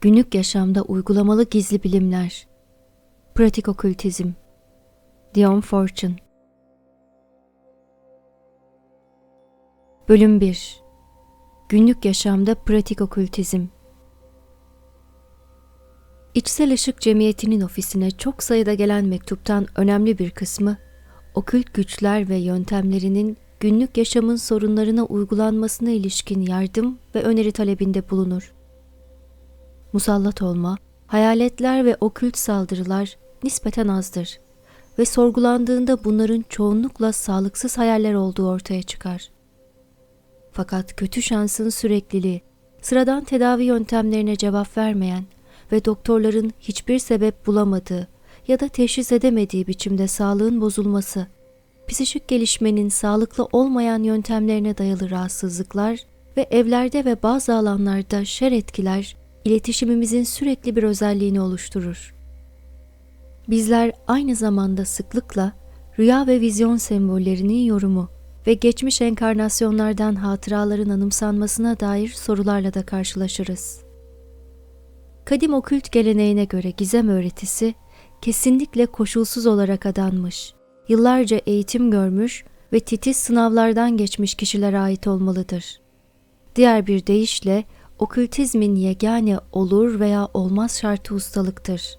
Günlük yaşamda uygulamalı gizli bilimler. Pratik okültizm. Dion Fortune. Bölüm 1. Günlük yaşamda pratik okültizm. İçsel Işık Cemiyeti'nin ofisine çok sayıda gelen mektuptan önemli bir kısmı, okült güçler ve yöntemlerinin günlük yaşamın sorunlarına uygulanmasına ilişkin yardım ve öneri talebinde bulunur. Musallat olma, hayaletler ve okült saldırılar nispeten azdır ve sorgulandığında bunların çoğunlukla sağlıksız hayaller olduğu ortaya çıkar. Fakat kötü şansın sürekliliği, sıradan tedavi yöntemlerine cevap vermeyen ve doktorların hiçbir sebep bulamadığı ya da teşhis edemediği biçimde sağlığın bozulması, psikik gelişmenin sağlıklı olmayan yöntemlerine dayalı rahatsızlıklar ve evlerde ve bazı alanlarda şer etkiler iletişimimizin sürekli bir özelliğini oluşturur. Bizler aynı zamanda sıklıkla rüya ve vizyon sembollerinin yorumu ve geçmiş enkarnasyonlardan hatıraların anımsanmasına dair sorularla da karşılaşırız. Kadim okült geleneğine göre gizem öğretisi kesinlikle koşulsuz olarak adanmış, yıllarca eğitim görmüş ve titiz sınavlardan geçmiş kişilere ait olmalıdır. Diğer bir deyişle okültizmin yegane olur veya olmaz şartı ustalıktır.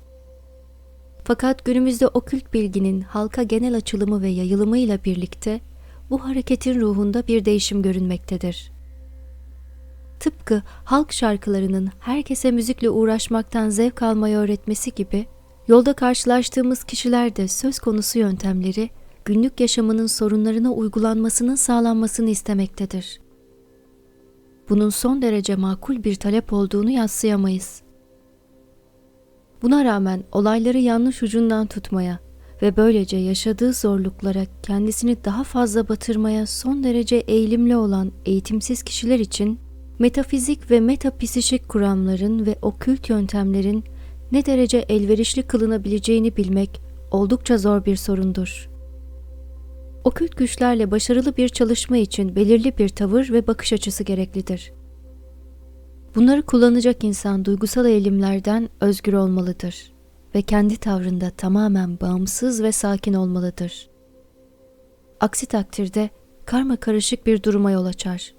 Fakat günümüzde okült bilginin halka genel açılımı ve yayılımıyla birlikte bu hareketin ruhunda bir değişim görünmektedir. Tıpkı halk şarkılarının herkese müzikle uğraşmaktan zevk almayı öğretmesi gibi, yolda karşılaştığımız kişiler de söz konusu yöntemleri günlük yaşamının sorunlarına uygulanmasının sağlanmasını istemektedir bunun son derece makul bir talep olduğunu yatsıyamayız. Buna rağmen olayları yanlış ucundan tutmaya ve böylece yaşadığı zorluklara kendisini daha fazla batırmaya son derece eğilimli olan eğitimsiz kişiler için metafizik ve metapsişik kuramların ve okült yöntemlerin ne derece elverişli kılınabileceğini bilmek oldukça zor bir sorundur. Okült güçlerle başarılı bir çalışma için belirli bir tavır ve bakış açısı gereklidir. Bunları kullanacak insan duygusal eğilimlerden özgür olmalıdır ve kendi tavrında tamamen bağımsız ve sakin olmalıdır. Aksi takdirde karma karışık bir duruma yol açar.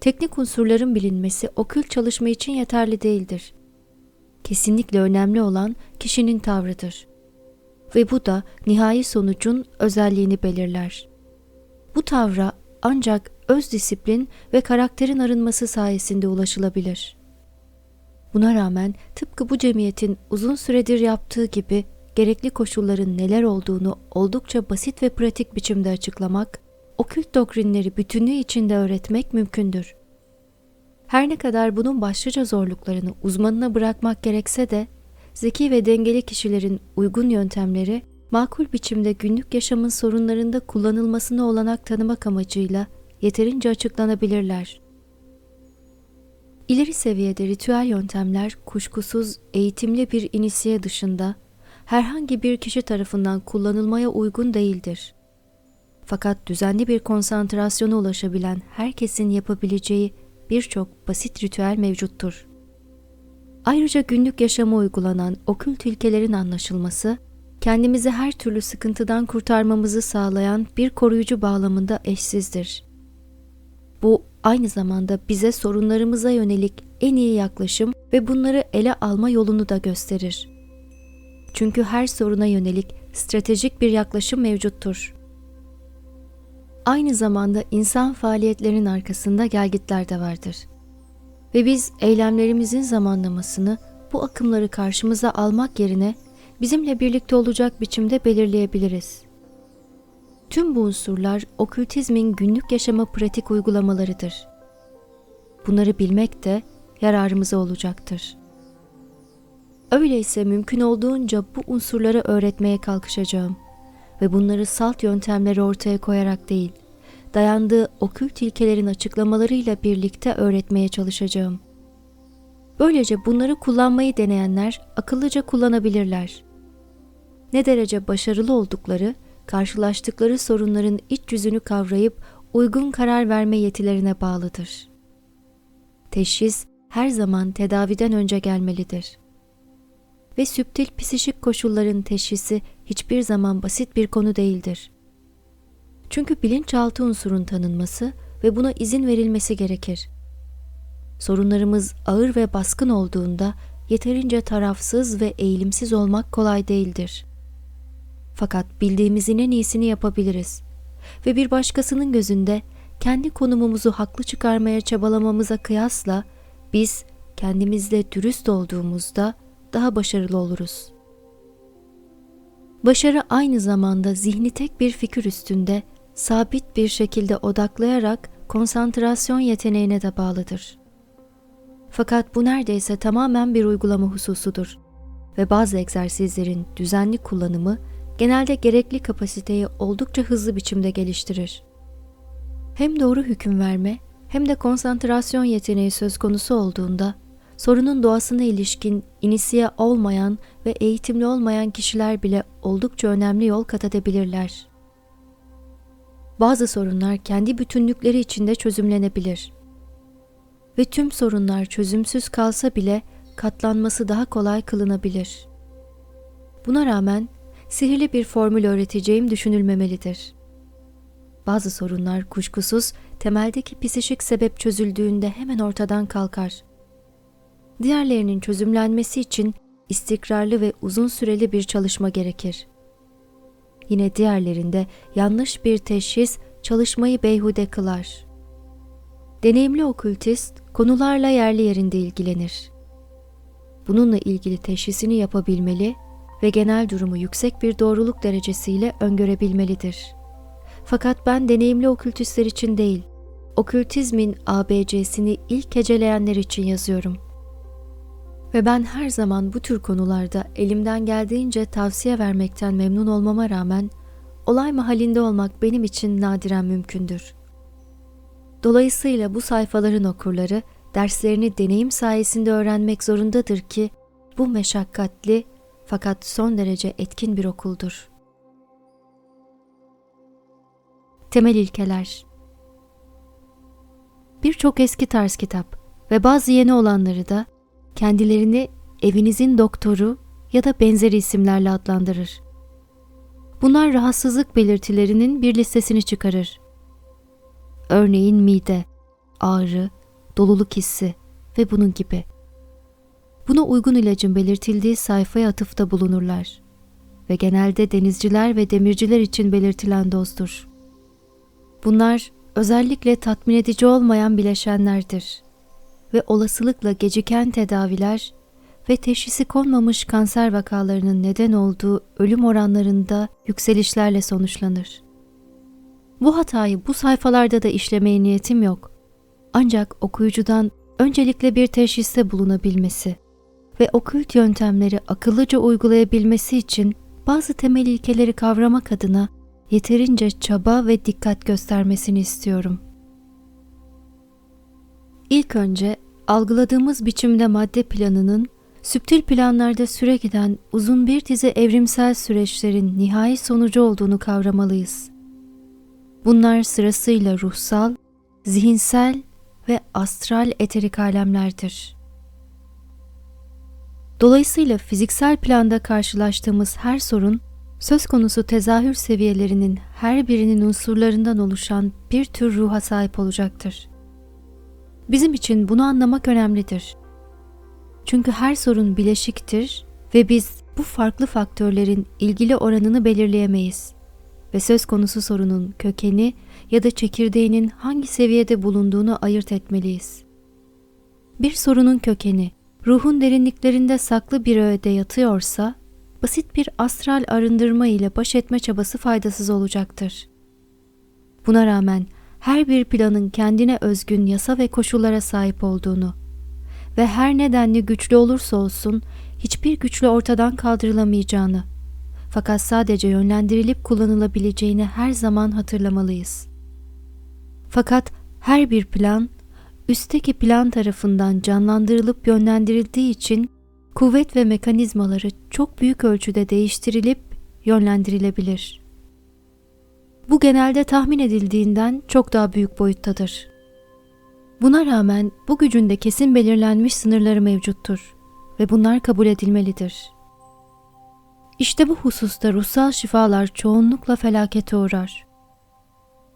Teknik unsurların bilinmesi okült çalışma için yeterli değildir. Kesinlikle önemli olan kişinin tavrıdır ve bu da nihai sonucun özelliğini belirler. Bu tavra ancak öz disiplin ve karakterin arınması sayesinde ulaşılabilir. Buna rağmen tıpkı bu cemiyetin uzun süredir yaptığı gibi gerekli koşulların neler olduğunu oldukça basit ve pratik biçimde açıklamak, okült doktrinleri bütünlüğü içinde öğretmek mümkündür. Her ne kadar bunun başlıca zorluklarını uzmanına bırakmak gerekse de zeki ve dengeli kişilerin uygun yöntemleri makul biçimde günlük yaşamın sorunlarında kullanılmasına olanak tanımak amacıyla yeterince açıklanabilirler. İleri seviyede ritüel yöntemler kuşkusuz eğitimli bir inisiye dışında herhangi bir kişi tarafından kullanılmaya uygun değildir. Fakat düzenli bir konsantrasyona ulaşabilen herkesin yapabileceği birçok basit ritüel mevcuttur. Ayrıca günlük yaşama uygulanan okült ilkelerin anlaşılması, kendimizi her türlü sıkıntıdan kurtarmamızı sağlayan bir koruyucu bağlamında eşsizdir. Bu aynı zamanda bize sorunlarımıza yönelik en iyi yaklaşım ve bunları ele alma yolunu da gösterir. Çünkü her soruna yönelik stratejik bir yaklaşım mevcuttur. Aynı zamanda insan faaliyetlerinin arkasında gelgitler de vardır. Ve biz eylemlerimizin zamanlamasını bu akımları karşımıza almak yerine bizimle birlikte olacak biçimde belirleyebiliriz. Tüm bu unsurlar okültizmin günlük yaşama pratik uygulamalarıdır. Bunları bilmek de yararımıza olacaktır. Öyleyse mümkün olduğunca bu unsurları öğretmeye kalkışacağım ve bunları salt yöntemleri ortaya koyarak değil, dayandığı okült ilkelerin açıklamalarıyla birlikte öğretmeye çalışacağım. Böylece bunları kullanmayı deneyenler akıllıca kullanabilirler. Ne derece başarılı oldukları, karşılaştıkları sorunların iç yüzünü kavrayıp uygun karar verme yetilerine bağlıdır. Teşhis her zaman tedaviden önce gelmelidir. Ve süptil psişik koşulların teşhisi hiçbir zaman basit bir konu değildir. Çünkü bilinçaltı unsurun tanınması ve buna izin verilmesi gerekir. Sorunlarımız ağır ve baskın olduğunda yeterince tarafsız ve eğilimsiz olmak kolay değildir. Fakat bildiğimizin en iyisini yapabiliriz ve bir başkasının gözünde kendi konumumuzu haklı çıkarmaya çabalamamıza kıyasla biz kendimizle dürüst olduğumuzda daha başarılı oluruz. Başarı aynı zamanda zihni tek bir fikir üstünde sabit bir şekilde odaklayarak konsantrasyon yeteneğine de bağlıdır. Fakat bu neredeyse tamamen bir uygulama hususudur ve bazı egzersizlerin düzenli kullanımı genelde gerekli kapasiteyi oldukça hızlı biçimde geliştirir. Hem doğru hüküm verme hem de konsantrasyon yeteneği söz konusu olduğunda sorunun doğasına ilişkin inisiye olmayan ve eğitimli olmayan kişiler bile oldukça önemli yol kat edebilirler. Bazı sorunlar kendi bütünlükleri içinde çözümlenebilir. Ve tüm sorunlar çözümsüz kalsa bile katlanması daha kolay kılınabilir. Buna rağmen sihirli bir formül öğreteceğim düşünülmemelidir. Bazı sorunlar kuşkusuz temeldeki psişik sebep çözüldüğünde hemen ortadan kalkar. Diğerlerinin çözümlenmesi için istikrarlı ve uzun süreli bir çalışma gerekir. Yine diğerlerinde yanlış bir teşhis çalışmayı beyhude kılar. Deneyimli okültist konularla yerli yerinde ilgilenir. Bununla ilgili teşhisini yapabilmeli ve genel durumu yüksek bir doğruluk derecesiyle öngörebilmelidir. Fakat ben deneyimli okültistler için değil, okültizmin ABC'sini ilk heceleyenler için yazıyorum. Ve ben her zaman bu tür konularda elimden geldiğince tavsiye vermekten memnun olmama rağmen olay mahallinde olmak benim için nadiren mümkündür. Dolayısıyla bu sayfaların okurları derslerini deneyim sayesinde öğrenmek zorundadır ki bu meşakkatli fakat son derece etkin bir okuldur. Temel ilkeler Birçok eski tarz kitap ve bazı yeni olanları da kendilerini evinizin doktoru ya da benzeri isimlerle adlandırır. Bunlar rahatsızlık belirtilerinin bir listesini çıkarır. Örneğin mide, ağrı, doluluk hissi ve bunun gibi. Buna uygun ilacın belirtildiği sayfaya atıfta bulunurlar ve genelde denizciler ve demirciler için belirtilen dozdur. Bunlar özellikle tatmin edici olmayan bileşenlerdir ve olasılıkla geciken tedaviler ve teşhisi konmamış kanser vakalarının neden olduğu ölüm oranlarında yükselişlerle sonuçlanır. Bu hatayı bu sayfalarda da işlemeye niyetim yok. Ancak okuyucudan öncelikle bir teşhiste bulunabilmesi ve okült yöntemleri akıllıca uygulayabilmesi için bazı temel ilkeleri kavramak adına yeterince çaba ve dikkat göstermesini istiyorum. İlk önce algıladığımız biçimde madde planının süptil planlarda süre giden uzun bir dizi evrimsel süreçlerin nihai sonucu olduğunu kavramalıyız. Bunlar sırasıyla ruhsal, zihinsel ve astral eterik alemlerdir. Dolayısıyla fiziksel planda karşılaştığımız her sorun söz konusu tezahür seviyelerinin her birinin unsurlarından oluşan bir tür ruha sahip olacaktır. Bizim için bunu anlamak önemlidir. Çünkü her sorun bileşiktir ve biz bu farklı faktörlerin ilgili oranını belirleyemeyiz ve söz konusu sorunun kökeni ya da çekirdeğinin hangi seviyede bulunduğunu ayırt etmeliyiz. Bir sorunun kökeni ruhun derinliklerinde saklı bir öğede yatıyorsa, basit bir astral arındırma ile baş etme çabası faydasız olacaktır. Buna rağmen her bir planın kendine özgün yasa ve koşullara sahip olduğunu ve her nedenli güçlü olursa olsun hiçbir güçlü ortadan kaldırılamayacağını fakat sadece yönlendirilip kullanılabileceğini her zaman hatırlamalıyız. Fakat her bir plan üstteki plan tarafından canlandırılıp yönlendirildiği için kuvvet ve mekanizmaları çok büyük ölçüde değiştirilip yönlendirilebilir. Bu genelde tahmin edildiğinden çok daha büyük boyuttadır. Buna rağmen bu gücün de kesin belirlenmiş sınırları mevcuttur ve bunlar kabul edilmelidir. İşte bu hususta ruhsal şifalar çoğunlukla felakete uğrar.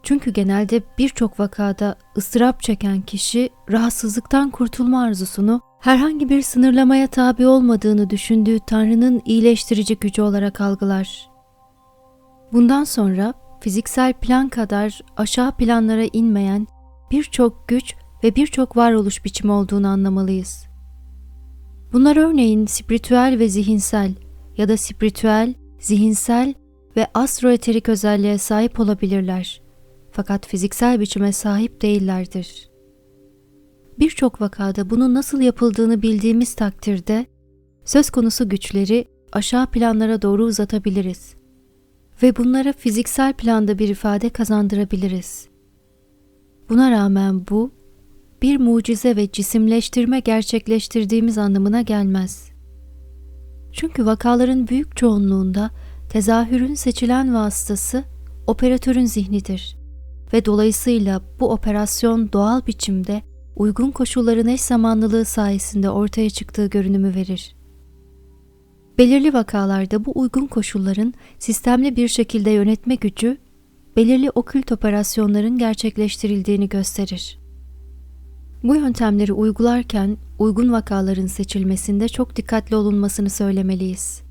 Çünkü genelde birçok vakada ıstırap çeken kişi rahatsızlıktan kurtulma arzusunu herhangi bir sınırlamaya tabi olmadığını düşündüğü Tanrı'nın iyileştirici gücü olarak algılar. Bundan sonra fiziksel plan kadar aşağı planlara inmeyen birçok güç ve birçok varoluş biçimi olduğunu anlamalıyız. Bunlar örneğin spiritüel ve zihinsel ya da spiritüel, zihinsel ve astroeterik özelliğe sahip olabilirler. Fakat fiziksel biçime sahip değillerdir. Birçok vakada bunun nasıl yapıldığını bildiğimiz takdirde söz konusu güçleri aşağı planlara doğru uzatabiliriz ve bunlara fiziksel planda bir ifade kazandırabiliriz. Buna rağmen bu bir mucize ve cisimleştirme gerçekleştirdiğimiz anlamına gelmez. Çünkü vakaların büyük çoğunluğunda tezahürün seçilen vasıtası operatörün zihnidir ve dolayısıyla bu operasyon doğal biçimde uygun koşulların eş zamanlılığı sayesinde ortaya çıktığı görünümü verir. Belirli vakalarda bu uygun koşulların sistemli bir şekilde yönetme gücü, belirli okült operasyonların gerçekleştirildiğini gösterir. Bu yöntemleri uygularken uygun vakaların seçilmesinde çok dikkatli olunmasını söylemeliyiz.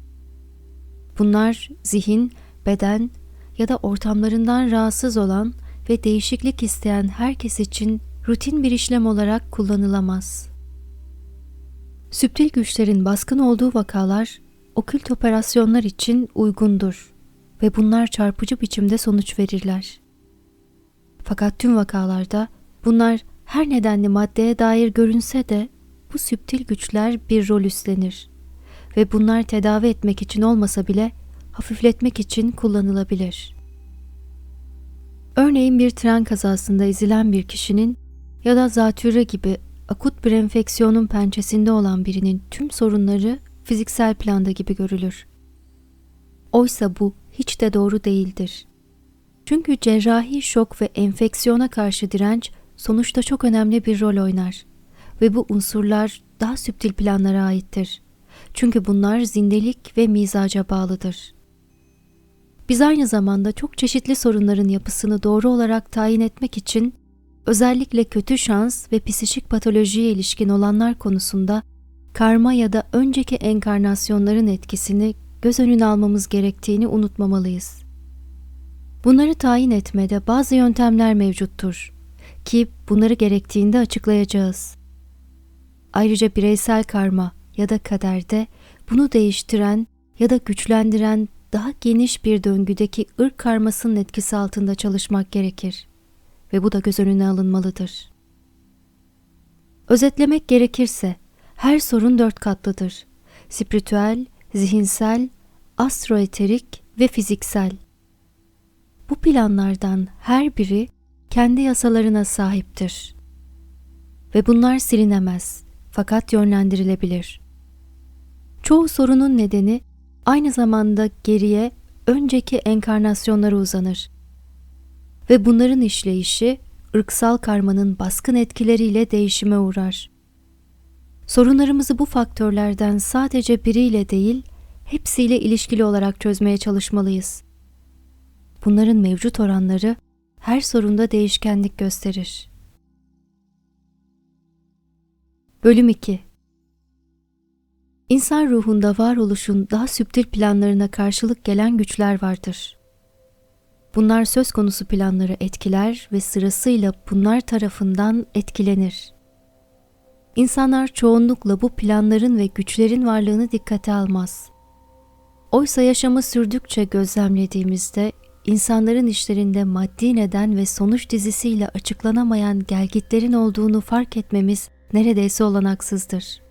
Bunlar zihin, beden ya da ortamlarından rahatsız olan ve değişiklik isteyen herkes için rutin bir işlem olarak kullanılamaz. Süptil güçlerin baskın olduğu vakalar okült operasyonlar için uygundur ve bunlar çarpıcı biçimde sonuç verirler. Fakat tüm vakalarda bunlar her nedenli maddeye dair görünse de bu süptil güçler bir rol üstlenir ve bunlar tedavi etmek için olmasa bile hafifletmek için kullanılabilir. Örneğin bir tren kazasında ezilen bir kişinin ya da zatürre gibi akut bir enfeksiyonun pençesinde olan birinin tüm sorunları fiziksel planda gibi görülür. Oysa bu hiç de doğru değildir. Çünkü cerrahi şok ve enfeksiyona karşı direnç sonuçta çok önemli bir rol oynar ve bu unsurlar daha süptil planlara aittir. Çünkü bunlar zindelik ve mizaca bağlıdır. Biz aynı zamanda çok çeşitli sorunların yapısını doğru olarak tayin etmek için özellikle kötü şans ve psikik patolojiye ilişkin olanlar konusunda karma ya da önceki enkarnasyonların etkisini göz önüne almamız gerektiğini unutmamalıyız. Bunları tayin etmede bazı yöntemler mevcuttur ki bunları gerektiğinde açıklayacağız. Ayrıca bireysel karma ya da kaderde bunu değiştiren ya da güçlendiren daha geniş bir döngüdeki ırk karmasının etkisi altında çalışmak gerekir ve bu da göz önüne alınmalıdır. Özetlemek gerekirse her sorun dört katlıdır. Spiritüel, zihinsel, astroeterik ve fiziksel. Bu planlardan her biri kendi yasalarına sahiptir. Ve bunlar silinemez fakat yönlendirilebilir. Çoğu sorunun nedeni aynı zamanda geriye önceki enkarnasyonlara uzanır. Ve bunların işleyişi ırksal karmanın baskın etkileriyle değişime uğrar. Sorunlarımızı bu faktörlerden sadece biriyle değil, hepsiyle ilişkili olarak çözmeye çalışmalıyız. Bunların mevcut oranları her sorunda değişkenlik gösterir. Bölüm 2 İnsan ruhunda varoluşun daha süptil planlarına karşılık gelen güçler vardır. Bunlar söz konusu planları etkiler ve sırasıyla bunlar tarafından etkilenir. İnsanlar çoğunlukla bu planların ve güçlerin varlığını dikkate almaz. Oysa yaşamı sürdükçe gözlemlediğimizde insanların işlerinde maddi neden ve sonuç dizisiyle açıklanamayan gelgitlerin olduğunu fark etmemiz neredeyse olanaksızdır.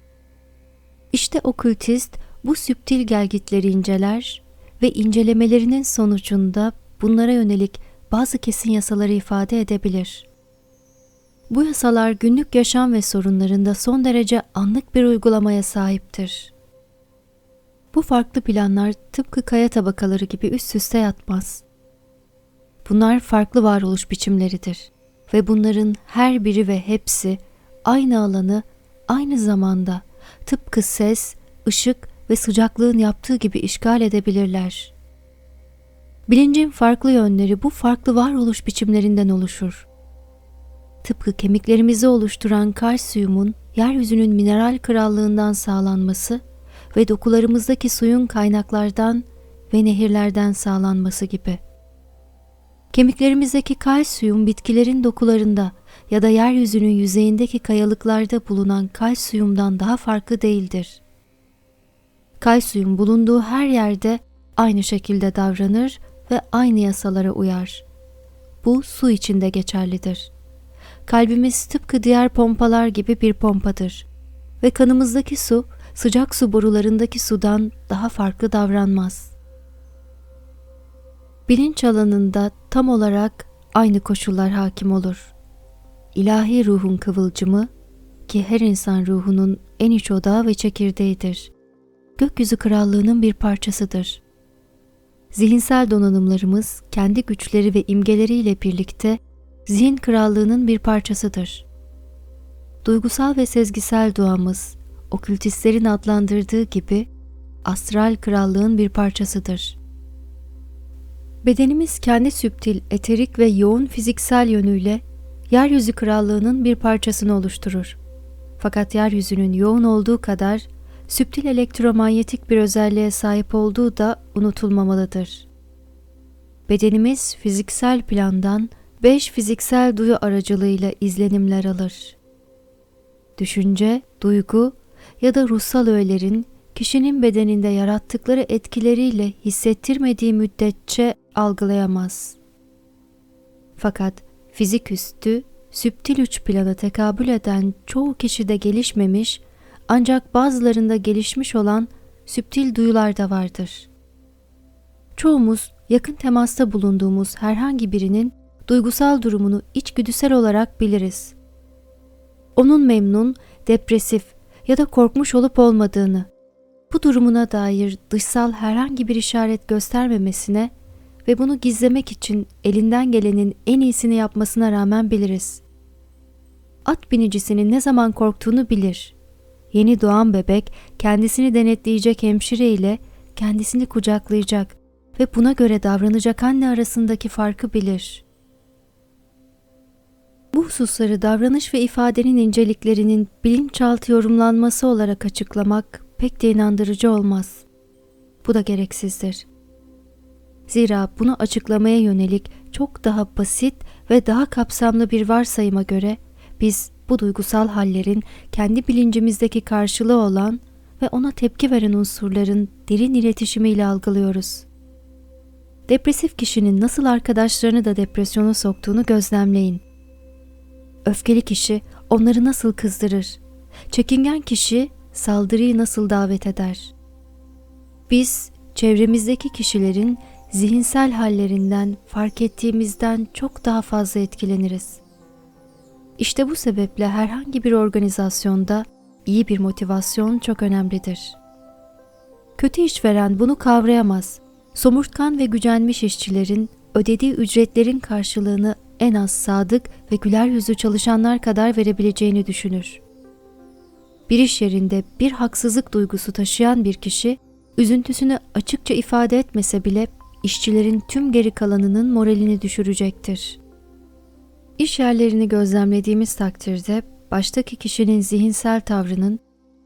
İşte okültist bu süptil gelgitleri inceler ve incelemelerinin sonucunda bunlara yönelik bazı kesin yasaları ifade edebilir. Bu yasalar günlük yaşam ve sorunlarında son derece anlık bir uygulamaya sahiptir. Bu farklı planlar tıpkı kaya tabakaları gibi üst üste yatmaz. Bunlar farklı varoluş biçimleridir. ve bunların her biri ve hepsi aynı alanı aynı zamanda tıpkı ses, ışık ve sıcaklığın yaptığı gibi işgal edebilirler. Bilincin farklı yönleri bu farklı varoluş biçimlerinden oluşur. Tıpkı kemiklerimizi oluşturan kalsiyumun yeryüzünün mineral krallığından sağlanması ve dokularımızdaki suyun kaynaklardan ve nehirlerden sağlanması gibi. Kemiklerimizdeki kalsiyum bitkilerin dokularında ya da yeryüzünün yüzeyindeki kayalıklarda bulunan kalsiyumdan daha farklı değildir. Kalsiyum bulunduğu her yerde aynı şekilde davranır ve aynı yasalara uyar. Bu su içinde geçerlidir. Kalbimiz tıpkı diğer pompalar gibi bir pompadır ve kanımızdaki su sıcak su borularındaki sudan daha farklı davranmaz. Bilinç alanında tam olarak aynı koşullar hakim olur. İlahi ruhun kıvılcımı ki her insan ruhunun en iç odağı ve çekirdeğidir. Gökyüzü krallığının bir parçasıdır. Zihinsel donanımlarımız kendi güçleri ve imgeleriyle birlikte zihin krallığının bir parçasıdır. Duygusal ve sezgisel doğamız, okültistlerin adlandırdığı gibi astral krallığın bir parçasıdır. Bedenimiz kendi süptil, eterik ve yoğun fiziksel yönüyle yeryüzü krallığının bir parçasını oluşturur. Fakat yeryüzünün yoğun olduğu kadar süptil elektromanyetik bir özelliğe sahip olduğu da unutulmamalıdır. Bedenimiz fiziksel plandan beş fiziksel duyu aracılığıyla izlenimler alır. Düşünce, duygu ya da ruhsal öğelerin kişinin bedeninde yarattıkları etkileriyle hissettirmediği müddetçe algılayamaz. Fakat fizik üstü, süptil üç plana tekabül eden çoğu kişide gelişmemiş ancak bazılarında gelişmiş olan süptil duyular da vardır. Çoğumuz yakın temasta bulunduğumuz herhangi birinin duygusal durumunu içgüdüsel olarak biliriz. Onun memnun, depresif ya da korkmuş olup olmadığını, bu durumuna dair dışsal herhangi bir işaret göstermemesine ve bunu gizlemek için elinden gelenin en iyisini yapmasına rağmen biliriz. At binicisinin ne zaman korktuğunu bilir. Yeni doğan bebek kendisini denetleyecek hemşire ile kendisini kucaklayacak ve buna göre davranacak anne arasındaki farkı bilir. Bu hususları davranış ve ifadenin inceliklerinin bilinçaltı yorumlanması olarak açıklamak pek de inandırıcı olmaz. Bu da gereksizdir. Zira bunu açıklamaya yönelik çok daha basit ve daha kapsamlı bir varsayıma göre biz bu duygusal hallerin kendi bilincimizdeki karşılığı olan ve ona tepki veren unsurların derin iletişimiyle algılıyoruz. Depresif kişinin nasıl arkadaşlarını da depresyona soktuğunu gözlemleyin. Öfkeli kişi onları nasıl kızdırır? Çekingen kişi saldırıyı nasıl davet eder? Biz çevremizdeki kişilerin zihinsel hallerinden fark ettiğimizden çok daha fazla etkileniriz. İşte bu sebeple herhangi bir organizasyonda iyi bir motivasyon çok önemlidir. Kötü işveren bunu kavrayamaz. Somurtkan ve gücenmiş işçilerin ödediği ücretlerin karşılığını en az sadık ve güler yüzlü çalışanlar kadar verebileceğini düşünür. Bir iş yerinde bir haksızlık duygusu taşıyan bir kişi, üzüntüsünü açıkça ifade etmese bile işçilerin tüm geri kalanının moralini düşürecektir. İş yerlerini gözlemlediğimiz takdirde baştaki kişinin zihinsel tavrının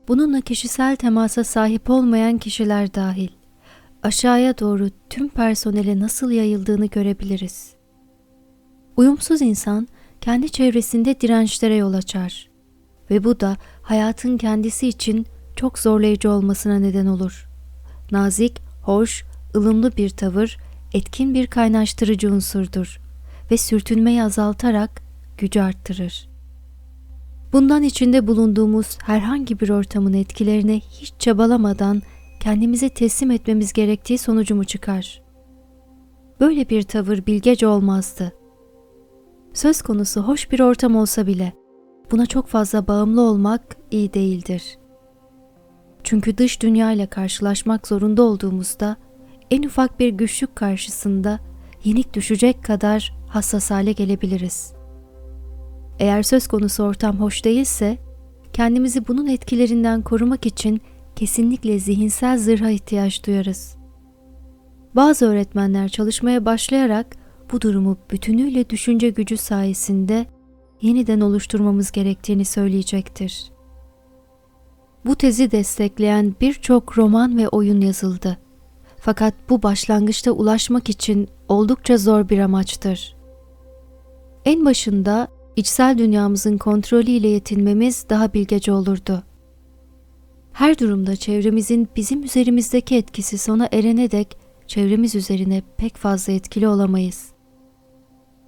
bununla kişisel temasa sahip olmayan kişiler dahil aşağıya doğru tüm personele nasıl yayıldığını görebiliriz. Uyumsuz insan kendi çevresinde dirençlere yol açar ve bu da hayatın kendisi için çok zorlayıcı olmasına neden olur. Nazik, hoş, ılımlı bir tavır etkin bir kaynaştırıcı unsurdur ve sürtünmeyi azaltarak gücü arttırır. Bundan içinde bulunduğumuz herhangi bir ortamın etkilerine hiç çabalamadan kendimizi teslim etmemiz gerektiği sonucu mu çıkar? Böyle bir tavır bilgece olmazdı. Söz konusu hoş bir ortam olsa bile buna çok fazla bağımlı olmak iyi değildir. Çünkü dış dünya ile karşılaşmak zorunda olduğumuzda en ufak bir güçlük karşısında yenik düşecek kadar hassas hale gelebiliriz. Eğer söz konusu ortam hoş değilse, kendimizi bunun etkilerinden korumak için kesinlikle zihinsel zırha ihtiyaç duyarız. Bazı öğretmenler çalışmaya başlayarak bu durumu bütünüyle düşünce gücü sayesinde yeniden oluşturmamız gerektiğini söyleyecektir. Bu tezi destekleyen birçok roman ve oyun yazıldı. Fakat bu başlangıçta ulaşmak için oldukça zor bir amaçtır. En başında içsel dünyamızın kontrolüyle yetinmemiz daha bilgece olurdu. Her durumda çevremizin bizim üzerimizdeki etkisi sona erene dek çevremiz üzerine pek fazla etkili olamayız.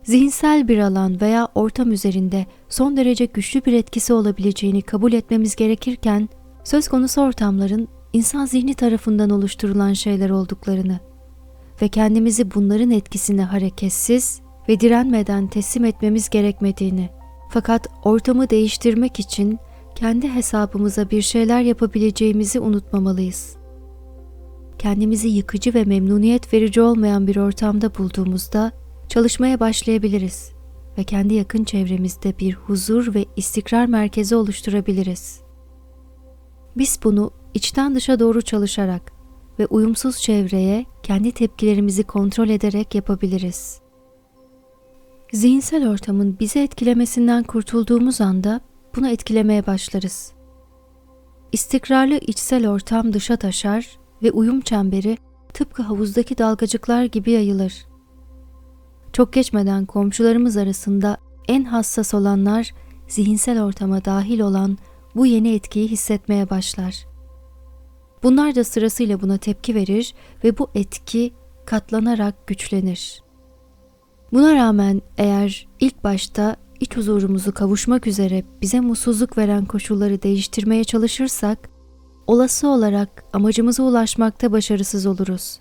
Zihinsel bir alan veya ortam üzerinde son derece güçlü bir etkisi olabileceğini kabul etmemiz gerekirken, söz konusu ortamların insan zihni tarafından oluşturulan şeyler olduklarını ve kendimizi bunların etkisine hareketsiz ve direnmeden teslim etmemiz gerekmediğini, fakat ortamı değiştirmek için kendi hesabımıza bir şeyler yapabileceğimizi unutmamalıyız. Kendimizi yıkıcı ve memnuniyet verici olmayan bir ortamda bulduğumuzda çalışmaya başlayabiliriz ve kendi yakın çevremizde bir huzur ve istikrar merkezi oluşturabiliriz. Biz bunu içten dışa doğru çalışarak ve uyumsuz çevreye kendi tepkilerimizi kontrol ederek yapabiliriz. Zihinsel ortamın bizi etkilemesinden kurtulduğumuz anda bunu etkilemeye başlarız. İstikrarlı içsel ortam dışa taşar ve uyum çemberi tıpkı havuzdaki dalgacıklar gibi yayılır. Çok geçmeden komşularımız arasında en hassas olanlar zihinsel ortama dahil olan bu yeni etkiyi hissetmeye başlar. Bunlar da sırasıyla buna tepki verir ve bu etki katlanarak güçlenir. Buna rağmen eğer ilk başta iç huzurumuzu kavuşmak üzere bize mutsuzluk veren koşulları değiştirmeye çalışırsak, olası olarak amacımıza ulaşmakta başarısız oluruz.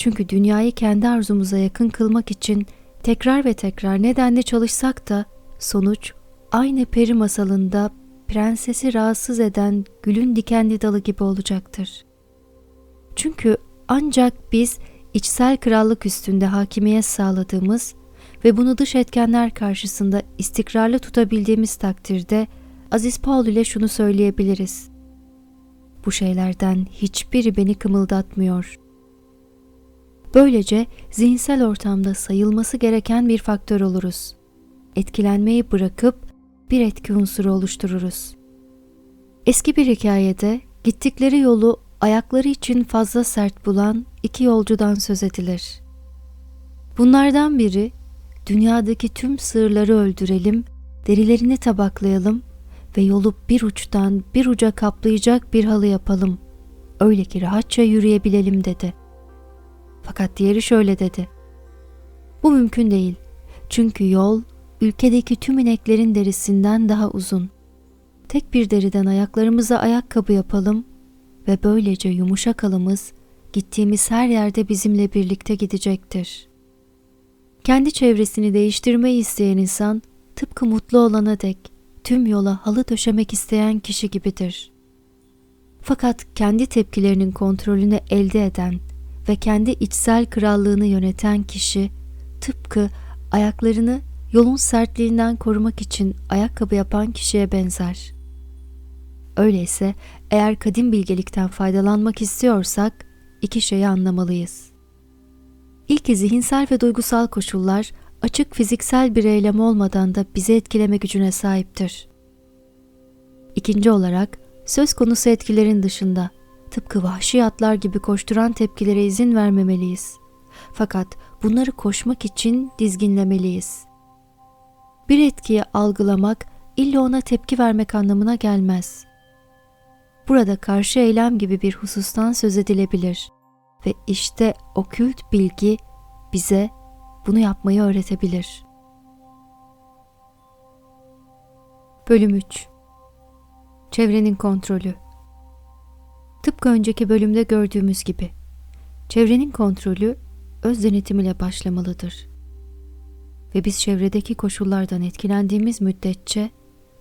Çünkü dünyayı kendi arzumuza yakın kılmak için tekrar ve tekrar nedenle çalışsak da sonuç aynı peri masalında prensesi rahatsız eden gülün dikenli dalı gibi olacaktır. Çünkü ancak biz içsel krallık üstünde hakimiyet sağladığımız ve bunu dış etkenler karşısında istikrarlı tutabildiğimiz takdirde Aziz Paul ile şunu söyleyebiliriz. Bu şeylerden hiçbiri beni kımıldatmıyor. Böylece zihinsel ortamda sayılması gereken bir faktör oluruz. Etkilenmeyi bırakıp bir etki unsuru oluştururuz. Eski bir hikayede gittikleri yolu ayakları için fazla sert bulan iki yolcudan söz edilir. Bunlardan biri dünyadaki tüm sığırları öldürelim, derilerini tabaklayalım ve yolu bir uçtan bir uca kaplayacak bir halı yapalım. Öyle ki rahatça yürüyebilelim dedi. Fakat diğeri şöyle dedi. Bu mümkün değil. Çünkü yol ülkedeki tüm ineklerin derisinden daha uzun. Tek bir deriden ayaklarımıza ayakkabı yapalım ve böylece yumuşak halımız gittiğimiz her yerde bizimle birlikte gidecektir. Kendi çevresini değiştirmeyi isteyen insan tıpkı mutlu olana dek tüm yola halı döşemek isteyen kişi gibidir. Fakat kendi tepkilerinin kontrolünü elde eden ve kendi içsel krallığını yöneten kişi tıpkı ayaklarını yolun sertliğinden korumak için ayakkabı yapan kişiye benzer. Öyleyse eğer kadim bilgelikten faydalanmak istiyorsak iki şeyi anlamalıyız. İlki zihinsel ve duygusal koşullar açık fiziksel bir eylem olmadan da bizi etkileme gücüne sahiptir. İkinci olarak söz konusu etkilerin dışında tıpkı vahşi atlar gibi koşturan tepkilere izin vermemeliyiz. Fakat bunları koşmak için dizginlemeliyiz. Bir etkiyi algılamak illa ona tepki vermek anlamına gelmez. Burada karşı eylem gibi bir husustan söz edilebilir ve işte okült bilgi bize bunu yapmayı öğretebilir. Bölüm 3 Çevrenin kontrolü Tıpkı önceki bölümde gördüğümüz gibi, çevrenin kontrolü öz denetim ile başlamalıdır. Ve biz çevredeki koşullardan etkilendiğimiz müddetçe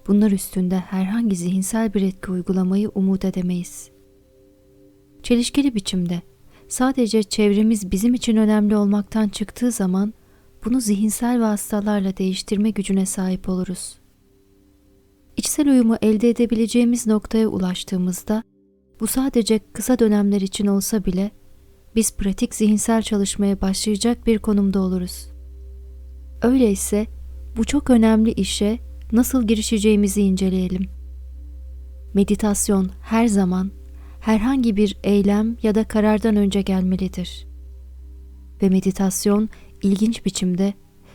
bunlar üstünde herhangi zihinsel bir etki uygulamayı umut edemeyiz. Çelişkili biçimde sadece çevremiz bizim için önemli olmaktan çıktığı zaman bunu zihinsel vasıtalarla değiştirme gücüne sahip oluruz. İçsel uyumu elde edebileceğimiz noktaya ulaştığımızda bu sadece kısa dönemler için olsa bile biz pratik zihinsel çalışmaya başlayacak bir konumda oluruz. Öyleyse bu çok önemli işe nasıl girişeceğimizi inceleyelim. Meditasyon her zaman herhangi bir eylem ya da karardan önce gelmelidir. Ve meditasyon ilginç biçimde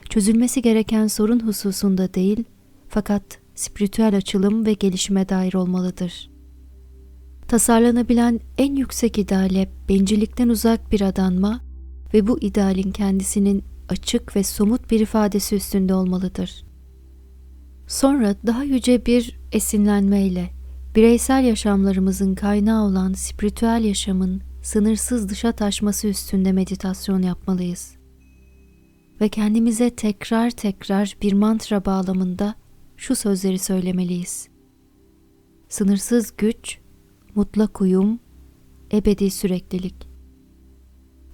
çözülmesi gereken sorun hususunda değil fakat spiritüel açılım ve gelişime dair olmalıdır. Tasarlanabilen en yüksek ideale bencillikten uzak bir adanma ve bu idealin kendisinin açık ve somut bir ifadesi üstünde olmalıdır. Sonra daha yüce bir esinlenmeyle bireysel yaşamlarımızın kaynağı olan spiritüel yaşamın sınırsız dışa taşması üstünde meditasyon yapmalıyız. Ve kendimize tekrar tekrar bir mantra bağlamında şu sözleri söylemeliyiz. Sınırsız güç, mutlak uyum, ebedi süreklilik.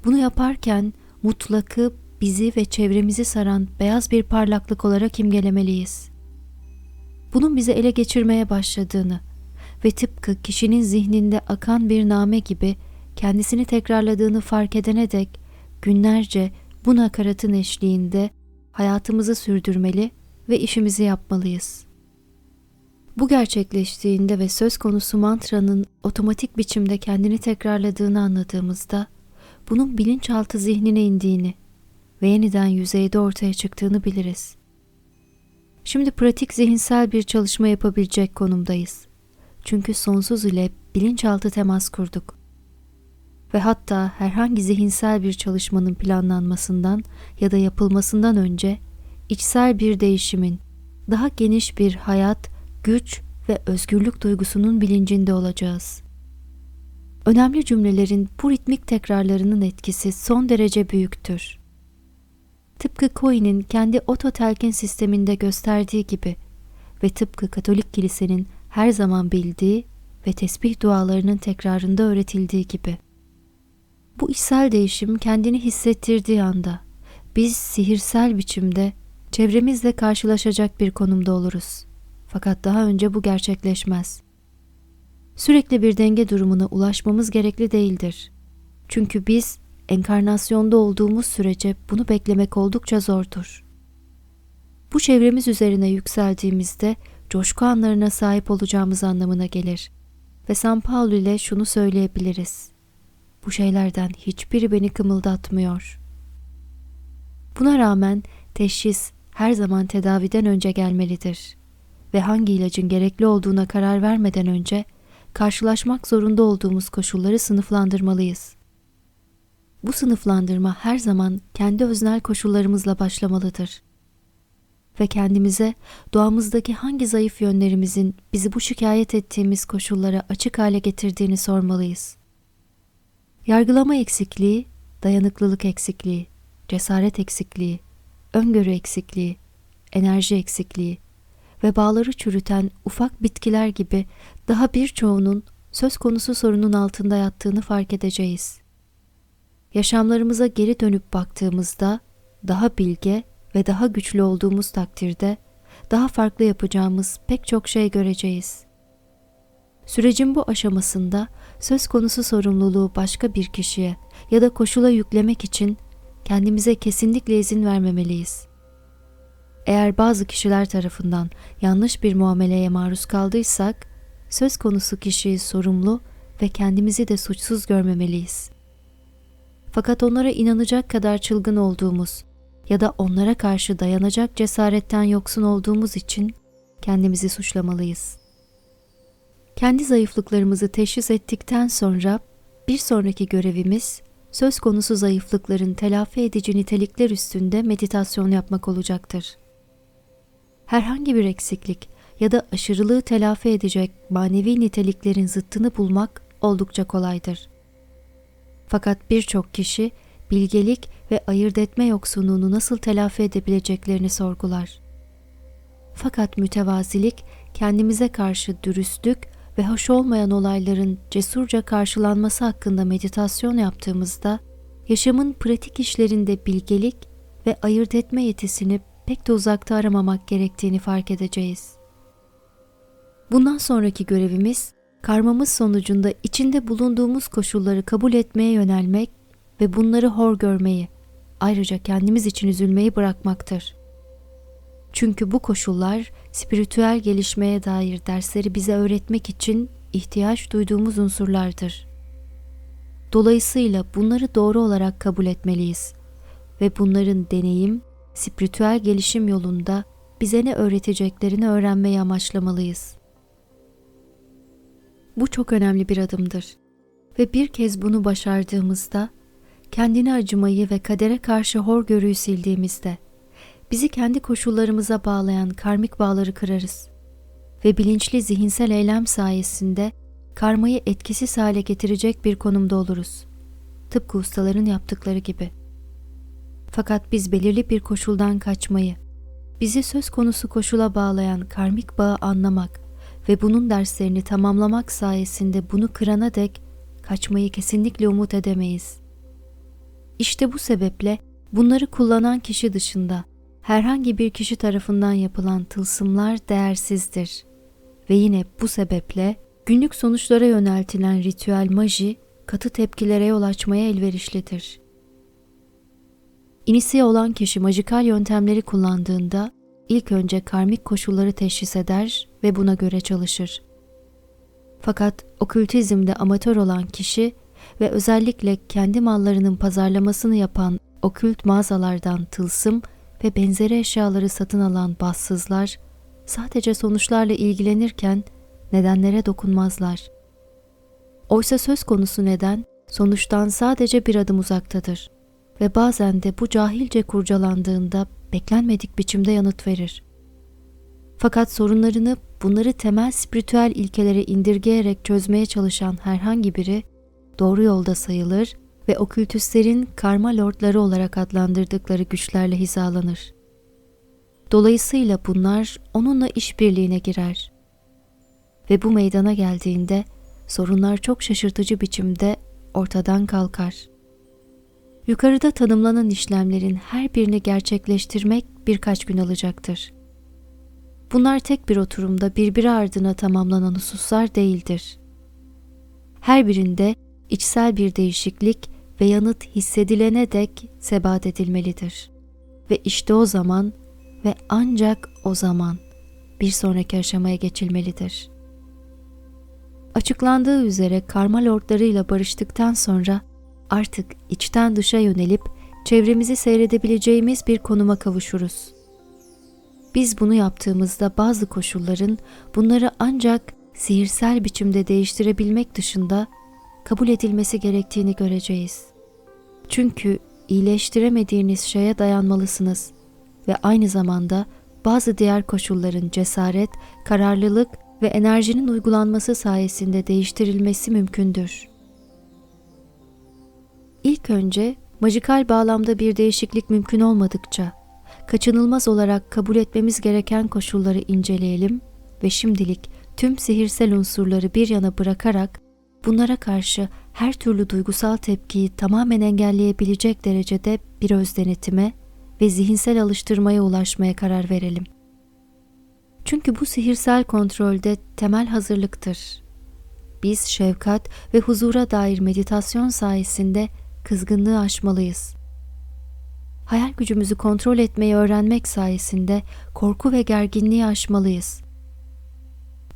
Bunu yaparken mutlakı bizi ve çevremizi saran beyaz bir parlaklık olarak imgelemeliyiz. Bunun bizi ele geçirmeye başladığını ve tıpkı kişinin zihninde akan bir name gibi kendisini tekrarladığını fark edene dek günlerce bu nakaratın eşliğinde hayatımızı sürdürmeli ve işimizi yapmalıyız. Bu gerçekleştiğinde ve söz konusu mantranın otomatik biçimde kendini tekrarladığını anladığımızda bunun bilinçaltı zihnine indiğini ve yeniden yüzeyde ortaya çıktığını biliriz. Şimdi pratik zihinsel bir çalışma yapabilecek konumdayız. Çünkü sonsuz ile bilinçaltı temas kurduk. Ve hatta herhangi zihinsel bir çalışmanın planlanmasından ya da yapılmasından önce içsel bir değişimin, daha geniş bir hayat, güç ve özgürlük duygusunun bilincinde olacağız. Önemli cümlelerin bu ritmik tekrarlarının etkisi son derece büyüktür. Tıpkı Cohen'in kendi ototelkin sisteminde gösterdiği gibi ve tıpkı Katolik Kilisenin her zaman bildiği ve tesbih dualarının tekrarında öğretildiği gibi. Bu içsel değişim kendini hissettirdiği anda biz sihirsel biçimde çevremizle karşılaşacak bir konumda oluruz. Fakat daha önce bu gerçekleşmez. Sürekli bir denge durumuna ulaşmamız gerekli değildir. Çünkü biz enkarnasyonda olduğumuz sürece bunu beklemek oldukça zordur. Bu çevremiz üzerine yükseldiğimizde coşku anlarına sahip olacağımız anlamına gelir. Ve San Paulo ile şunu söyleyebiliriz. Bu şeylerden hiçbiri beni kımıldatmıyor. Buna rağmen teşhis her zaman tedaviden önce gelmelidir ve hangi ilacın gerekli olduğuna karar vermeden önce karşılaşmak zorunda olduğumuz koşulları sınıflandırmalıyız. Bu sınıflandırma her zaman kendi öznel koşullarımızla başlamalıdır. Ve kendimize doğamızdaki hangi zayıf yönlerimizin bizi bu şikayet ettiğimiz koşullara açık hale getirdiğini sormalıyız. Yargılama eksikliği, dayanıklılık eksikliği, cesaret eksikliği, öngörü eksikliği, enerji eksikliği ve bağları çürüten ufak bitkiler gibi daha birçoğunun söz konusu sorunun altında yattığını fark edeceğiz. Yaşamlarımıza geri dönüp baktığımızda daha bilge ve daha güçlü olduğumuz takdirde daha farklı yapacağımız pek çok şey göreceğiz. Sürecin bu aşamasında söz konusu sorumluluğu başka bir kişiye ya da koşula yüklemek için kendimize kesinlikle izin vermemeliyiz. Eğer bazı kişiler tarafından yanlış bir muameleye maruz kaldıysak, söz konusu kişiyi sorumlu ve kendimizi de suçsuz görmemeliyiz. Fakat onlara inanacak kadar çılgın olduğumuz ya da onlara karşı dayanacak cesaretten yoksun olduğumuz için kendimizi suçlamalıyız. Kendi zayıflıklarımızı teşhis ettikten sonra bir sonraki görevimiz söz konusu zayıflıkların telafi edici nitelikler üstünde meditasyon yapmak olacaktır. Herhangi bir eksiklik ya da aşırılığı telafi edecek manevi niteliklerin zıttını bulmak oldukça kolaydır. Fakat birçok kişi bilgelik ve ayırt etme yoksunluğunu nasıl telafi edebileceklerini sorgular. Fakat mütevazilik kendimize karşı dürüstlük ve hoş olmayan olayların cesurca karşılanması hakkında meditasyon yaptığımızda yaşamın pratik işlerinde bilgelik ve ayırt etme yetisini pek de uzakta aramamak gerektiğini fark edeceğiz. Bundan sonraki görevimiz karmamız sonucunda içinde bulunduğumuz koşulları kabul etmeye yönelmek ve bunları hor görmeyi, ayrıca kendimiz için üzülmeyi bırakmaktır. Çünkü bu koşullar spiritüel gelişmeye dair dersleri bize öğretmek için ihtiyaç duyduğumuz unsurlardır. Dolayısıyla bunları doğru olarak kabul etmeliyiz ve bunların deneyim, spiritüel gelişim yolunda bize ne öğreteceklerini öğrenmeyi amaçlamalıyız. Bu çok önemli bir adımdır ve bir kez bunu başardığımızda, kendine acımayı ve kadere karşı horgörüyü sildiğimizde, bizi kendi koşullarımıza bağlayan karmik bağları kırarız ve bilinçli zihinsel eylem sayesinde karmayı etkisiz hale getirecek bir konumda oluruz. Tıpkı ustaların yaptıkları gibi. Fakat biz belirli bir koşuldan kaçmayı, bizi söz konusu koşula bağlayan karmik bağı anlamak ve bunun derslerini tamamlamak sayesinde bunu kırana dek kaçmayı kesinlikle umut edemeyiz. İşte bu sebeple bunları kullanan kişi dışında herhangi bir kişi tarafından yapılan tılsımlar değersizdir. Ve yine bu sebeple günlük sonuçlara yöneltilen ritüel maji katı tepkilere yol açmaya elverişlidir. İnisiye olan kişi majikal yöntemleri kullandığında ilk önce karmik koşulları teşhis eder ve buna göre çalışır. Fakat okültizmde amatör olan kişi ve özellikle kendi mallarının pazarlamasını yapan okült mağazalardan tılsım ve benzeri eşyaları satın alan bassızlar sadece sonuçlarla ilgilenirken nedenlere dokunmazlar. Oysa söz konusu neden sonuçtan sadece bir adım uzaktadır ve bazen de bu cahilce kurcalandığında beklenmedik biçimde yanıt verir. Fakat sorunlarını bunları temel spiritüel ilkelere indirgeyerek çözmeye çalışan herhangi biri doğru yolda sayılır ve okültüslerin karma lordları olarak adlandırdıkları güçlerle hizalanır. Dolayısıyla bunlar onunla işbirliğine girer. Ve bu meydana geldiğinde sorunlar çok şaşırtıcı biçimde ortadan kalkar. Yukarıda tanımlanan işlemlerin her birini gerçekleştirmek birkaç gün alacaktır. Bunlar tek bir oturumda birbiri ardına tamamlanan hususlar değildir. Her birinde içsel bir değişiklik ve yanıt hissedilene dek sebat edilmelidir. Ve işte o zaman ve ancak o zaman bir sonraki aşamaya geçilmelidir. Açıklandığı üzere karma lordlarıyla barıştıktan sonra artık içten dışa yönelip çevremizi seyredebileceğimiz bir konuma kavuşuruz. Biz bunu yaptığımızda bazı koşulların bunları ancak sihirsel biçimde değiştirebilmek dışında kabul edilmesi gerektiğini göreceğiz. Çünkü iyileştiremediğiniz şeye dayanmalısınız ve aynı zamanda bazı diğer koşulların cesaret, kararlılık ve enerjinin uygulanması sayesinde değiştirilmesi mümkündür. İlk önce majikal bağlamda bir değişiklik mümkün olmadıkça kaçınılmaz olarak kabul etmemiz gereken koşulları inceleyelim ve şimdilik tüm sihirsel unsurları bir yana bırakarak bunlara karşı her türlü duygusal tepkiyi tamamen engelleyebilecek derecede bir öz denetime ve zihinsel alıştırmaya ulaşmaya karar verelim. Çünkü bu sihirsel kontrolde temel hazırlıktır. Biz şefkat ve huzura dair meditasyon sayesinde kızgınlığı aşmalıyız. Hayal gücümüzü kontrol etmeyi öğrenmek sayesinde korku ve gerginliği aşmalıyız.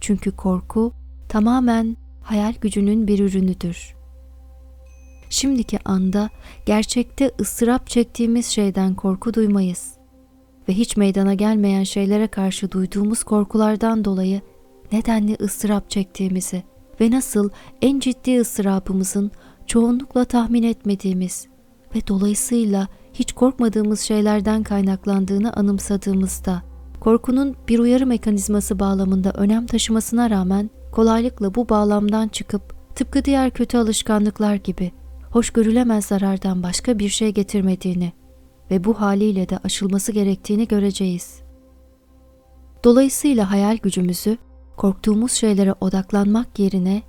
Çünkü korku tamamen hayal gücünün bir ürünüdür. Şimdiki anda gerçekte ıstırap çektiğimiz şeyden korku duymayız ve hiç meydana gelmeyen şeylere karşı duyduğumuz korkulardan dolayı nedenli ıstırap çektiğimizi ve nasıl en ciddi ıstırabımızın çoğunlukla tahmin etmediğimiz ve dolayısıyla hiç korkmadığımız şeylerden kaynaklandığını anımsadığımızda korkunun bir uyarı mekanizması bağlamında önem taşımasına rağmen kolaylıkla bu bağlamdan çıkıp tıpkı diğer kötü alışkanlıklar gibi hoş görülemez zarardan başka bir şey getirmediğini ve bu haliyle de aşılması gerektiğini göreceğiz. Dolayısıyla hayal gücümüzü korktuğumuz şeylere odaklanmak yerine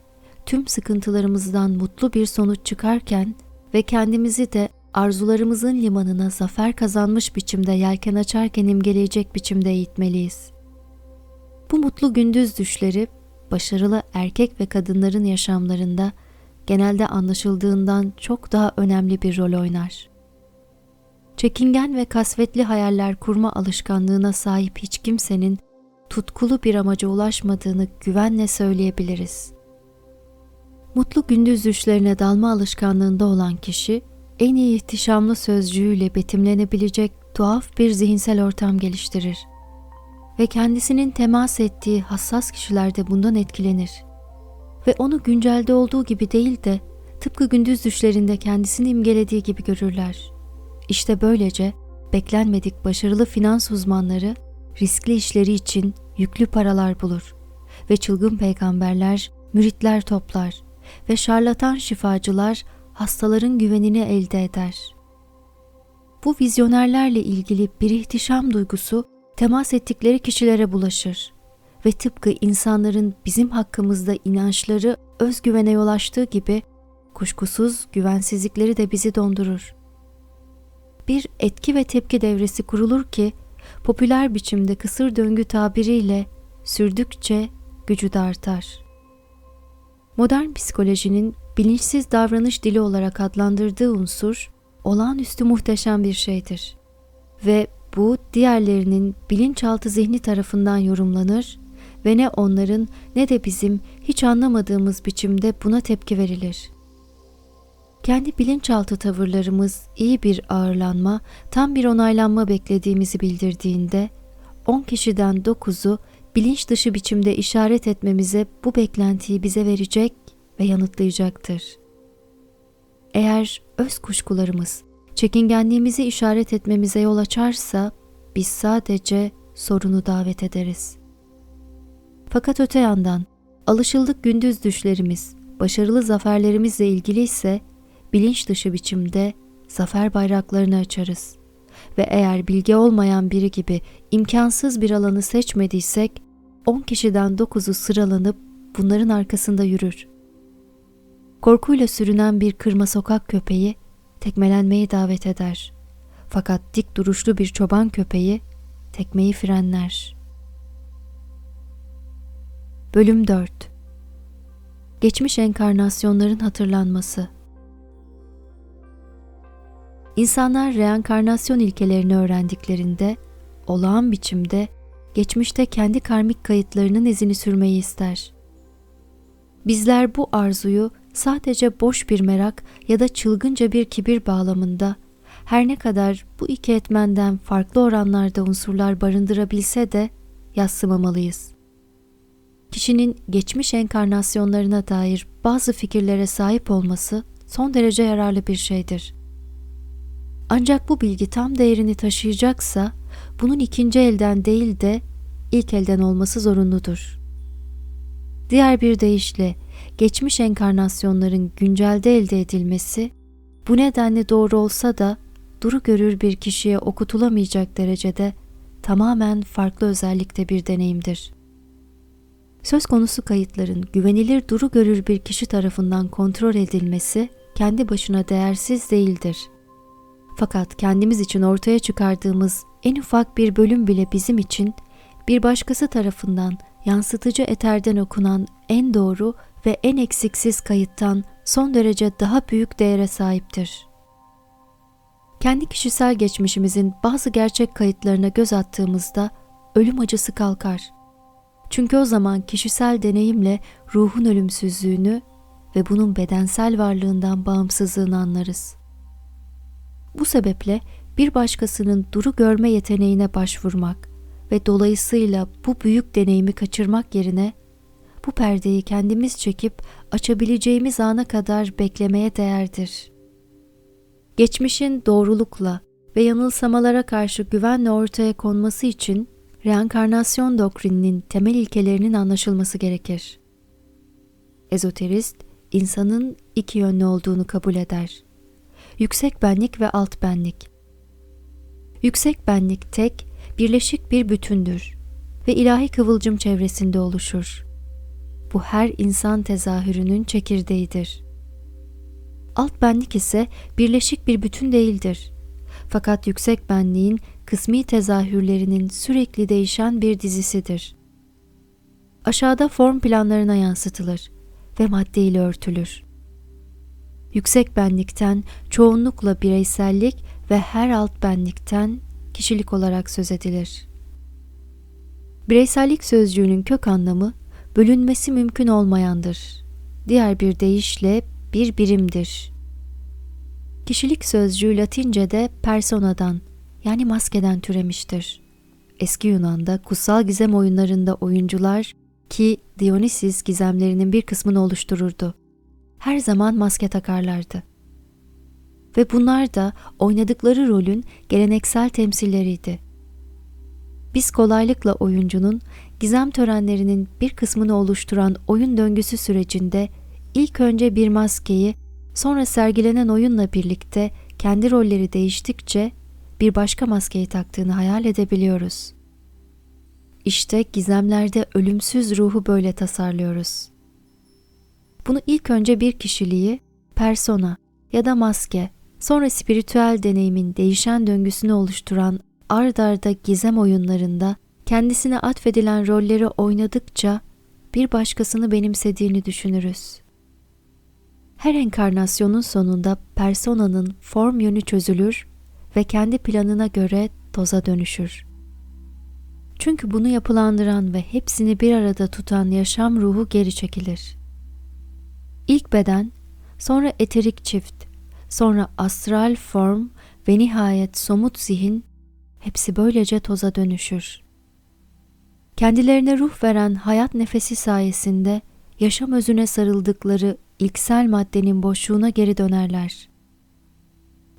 tüm sıkıntılarımızdan mutlu bir sonuç çıkarken ve kendimizi de arzularımızın limanına zafer kazanmış biçimde yelken açarken imgeleyecek biçimde eğitmeliyiz. Bu mutlu gündüz düşleri başarılı erkek ve kadınların yaşamlarında genelde anlaşıldığından çok daha önemli bir rol oynar. Çekingen ve kasvetli hayaller kurma alışkanlığına sahip hiç kimsenin tutkulu bir amaca ulaşmadığını güvenle söyleyebiliriz. Mutlu gündüz düşlerine dalma alışkanlığında olan kişi, en iyi ihtişamlı sözcüğüyle betimlenebilecek tuhaf bir zihinsel ortam geliştirir ve kendisinin temas ettiği hassas kişiler de bundan etkilenir ve onu güncelde olduğu gibi değil de tıpkı gündüz düşlerinde kendisini imgelediği gibi görürler. İşte böylece beklenmedik başarılı finans uzmanları riskli işleri için yüklü paralar bulur ve çılgın peygamberler müritler toplar ve şarlatan şifacılar hastaların güvenini elde eder. Bu vizyonerlerle ilgili bir ihtişam duygusu temas ettikleri kişilere bulaşır ve tıpkı insanların bizim hakkımızda inançları özgüvene yol açtığı gibi kuşkusuz güvensizlikleri de bizi dondurur. Bir etki ve tepki devresi kurulur ki popüler biçimde kısır döngü tabiriyle sürdükçe gücü de artar. Modern psikolojinin bilinçsiz davranış dili olarak adlandırdığı unsur olağanüstü muhteşem bir şeydir. Ve bu diğerlerinin bilinçaltı zihni tarafından yorumlanır ve ne onların ne de bizim hiç anlamadığımız biçimde buna tepki verilir. Kendi bilinçaltı tavırlarımız iyi bir ağırlanma, tam bir onaylanma beklediğimizi bildirdiğinde 10 kişiden 9'u bilinç dışı biçimde işaret etmemize bu beklentiyi bize verecek ve yanıtlayacaktır. Eğer öz kuşkularımız çekingenliğimizi işaret etmemize yol açarsa biz sadece sorunu davet ederiz. Fakat öte yandan alışıldık gündüz düşlerimiz, başarılı zaferlerimizle ilgili ise bilinç dışı biçimde zafer bayraklarını açarız. Ve eğer bilgi olmayan biri gibi imkansız bir alanı seçmediysek, on kişiden dokuzu sıralanıp bunların arkasında yürür. Korkuyla sürünen bir kırma sokak köpeği tekmelenmeyi davet eder. Fakat dik duruşlu bir çoban köpeği tekmeyi frenler. Bölüm 4 Geçmiş enkarnasyonların hatırlanması İnsanlar reenkarnasyon ilkelerini öğrendiklerinde olağan biçimde geçmişte kendi karmik kayıtlarının izini sürmeyi ister. Bizler bu arzuyu sadece boş bir merak ya da çılgınca bir kibir bağlamında her ne kadar bu iki etmenden farklı oranlarda unsurlar barındırabilse de yassımamalıyız. Kişinin geçmiş enkarnasyonlarına dair bazı fikirlere sahip olması son derece yararlı bir şeydir. Ancak bu bilgi tam değerini taşıyacaksa bunun ikinci elden değil de ilk elden olması zorunludur. Diğer bir deyişle geçmiş enkarnasyonların güncelde elde edilmesi bu nedenle doğru olsa da duru görür bir kişiye okutulamayacak derecede tamamen farklı özellikte bir deneyimdir. Söz konusu kayıtların güvenilir duru görür bir kişi tarafından kontrol edilmesi kendi başına değersiz değildir. Fakat kendimiz için ortaya çıkardığımız en ufak bir bölüm bile bizim için bir başkası tarafından yansıtıcı eterden okunan en doğru ve en eksiksiz kayıttan son derece daha büyük değere sahiptir. Kendi kişisel geçmişimizin bazı gerçek kayıtlarına göz attığımızda ölüm acısı kalkar. Çünkü o zaman kişisel deneyimle ruhun ölümsüzlüğünü ve bunun bedensel varlığından bağımsızlığını anlarız. Bu sebeple bir başkasının duru görme yeteneğine başvurmak ve dolayısıyla bu büyük deneyimi kaçırmak yerine bu perdeyi kendimiz çekip açabileceğimiz ana kadar beklemeye değerdir. Geçmişin doğrulukla ve yanılsamalara karşı güvenle ortaya konması için reenkarnasyon doktrininin temel ilkelerinin anlaşılması gerekir. Ezoterist, insanın iki yönlü olduğunu kabul eder. Yüksek benlik ve alt benlik. Yüksek benlik tek, birleşik bir bütündür ve ilahi kıvılcım çevresinde oluşur. Bu her insan tezahürünün çekirdeğidir. Alt benlik ise birleşik bir bütün değildir. Fakat yüksek benliğin kısmi tezahürlerinin sürekli değişen bir dizisidir. Aşağıda form planlarına yansıtılır ve maddeyle örtülür. Yüksek benlikten çoğunlukla bireysellik ve her alt benlikten kişilik olarak söz edilir. Bireysellik sözcüğünün kök anlamı bölünmesi mümkün olmayandır. Diğer bir deyişle bir birimdir. Kişilik sözcüğü Latince'de personadan yani maskeden türemiştir. Eski Yunan'da kutsal gizem oyunlarında oyuncular ki Dionysus gizemlerinin bir kısmını oluştururdu. Her zaman maske takarlardı. Ve bunlar da oynadıkları rolün geleneksel temsilleriydi. Biz kolaylıkla oyuncunun gizem törenlerinin bir kısmını oluşturan oyun döngüsü sürecinde ilk önce bir maskeyi, sonra sergilenen oyunla birlikte kendi rolleri değiştikçe bir başka maskeyi taktığını hayal edebiliyoruz. İşte gizemlerde ölümsüz ruhu böyle tasarlıyoruz. Bunu ilk önce bir kişiliği, persona ya da maske, sonra spiritüel deneyimin değişen döngüsünü oluşturan ard arda gizem oyunlarında kendisine atfedilen rolleri oynadıkça bir başkasını benimsediğini düşünürüz. Her enkarnasyonun sonunda personanın form yönü çözülür ve kendi planına göre toza dönüşür. Çünkü bunu yapılandıran ve hepsini bir arada tutan yaşam ruhu geri çekilir. İlk beden, sonra eterik çift, sonra astral form ve nihayet somut zihin hepsi böylece toza dönüşür. Kendilerine ruh veren hayat nefesi sayesinde yaşam özüne sarıldıkları ilksel maddenin boşluğuna geri dönerler.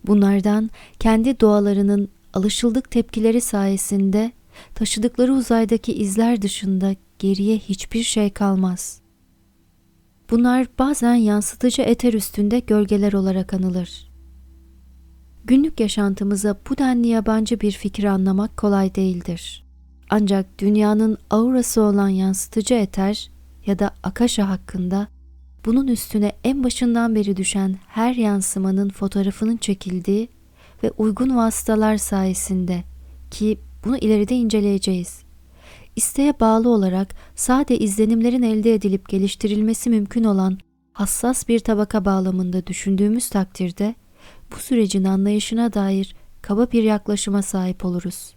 Bunlardan kendi doğalarının alışıldık tepkileri sayesinde taşıdıkları uzaydaki izler dışında geriye hiçbir şey kalmaz. Bunlar bazen yansıtıcı eter üstünde gölgeler olarak anılır. Günlük yaşantımıza bu denli yabancı bir fikri anlamak kolay değildir. Ancak dünyanın aurası olan yansıtıcı eter ya da akaşa hakkında bunun üstüne en başından beri düşen her yansımanın fotoğrafının çekildiği ve uygun vasıtalar sayesinde ki bunu ileride inceleyeceğiz. İsteğe bağlı olarak sade izlenimlerin elde edilip geliştirilmesi mümkün olan hassas bir tabaka bağlamında düşündüğümüz takdirde bu sürecin anlayışına dair kaba bir yaklaşıma sahip oluruz.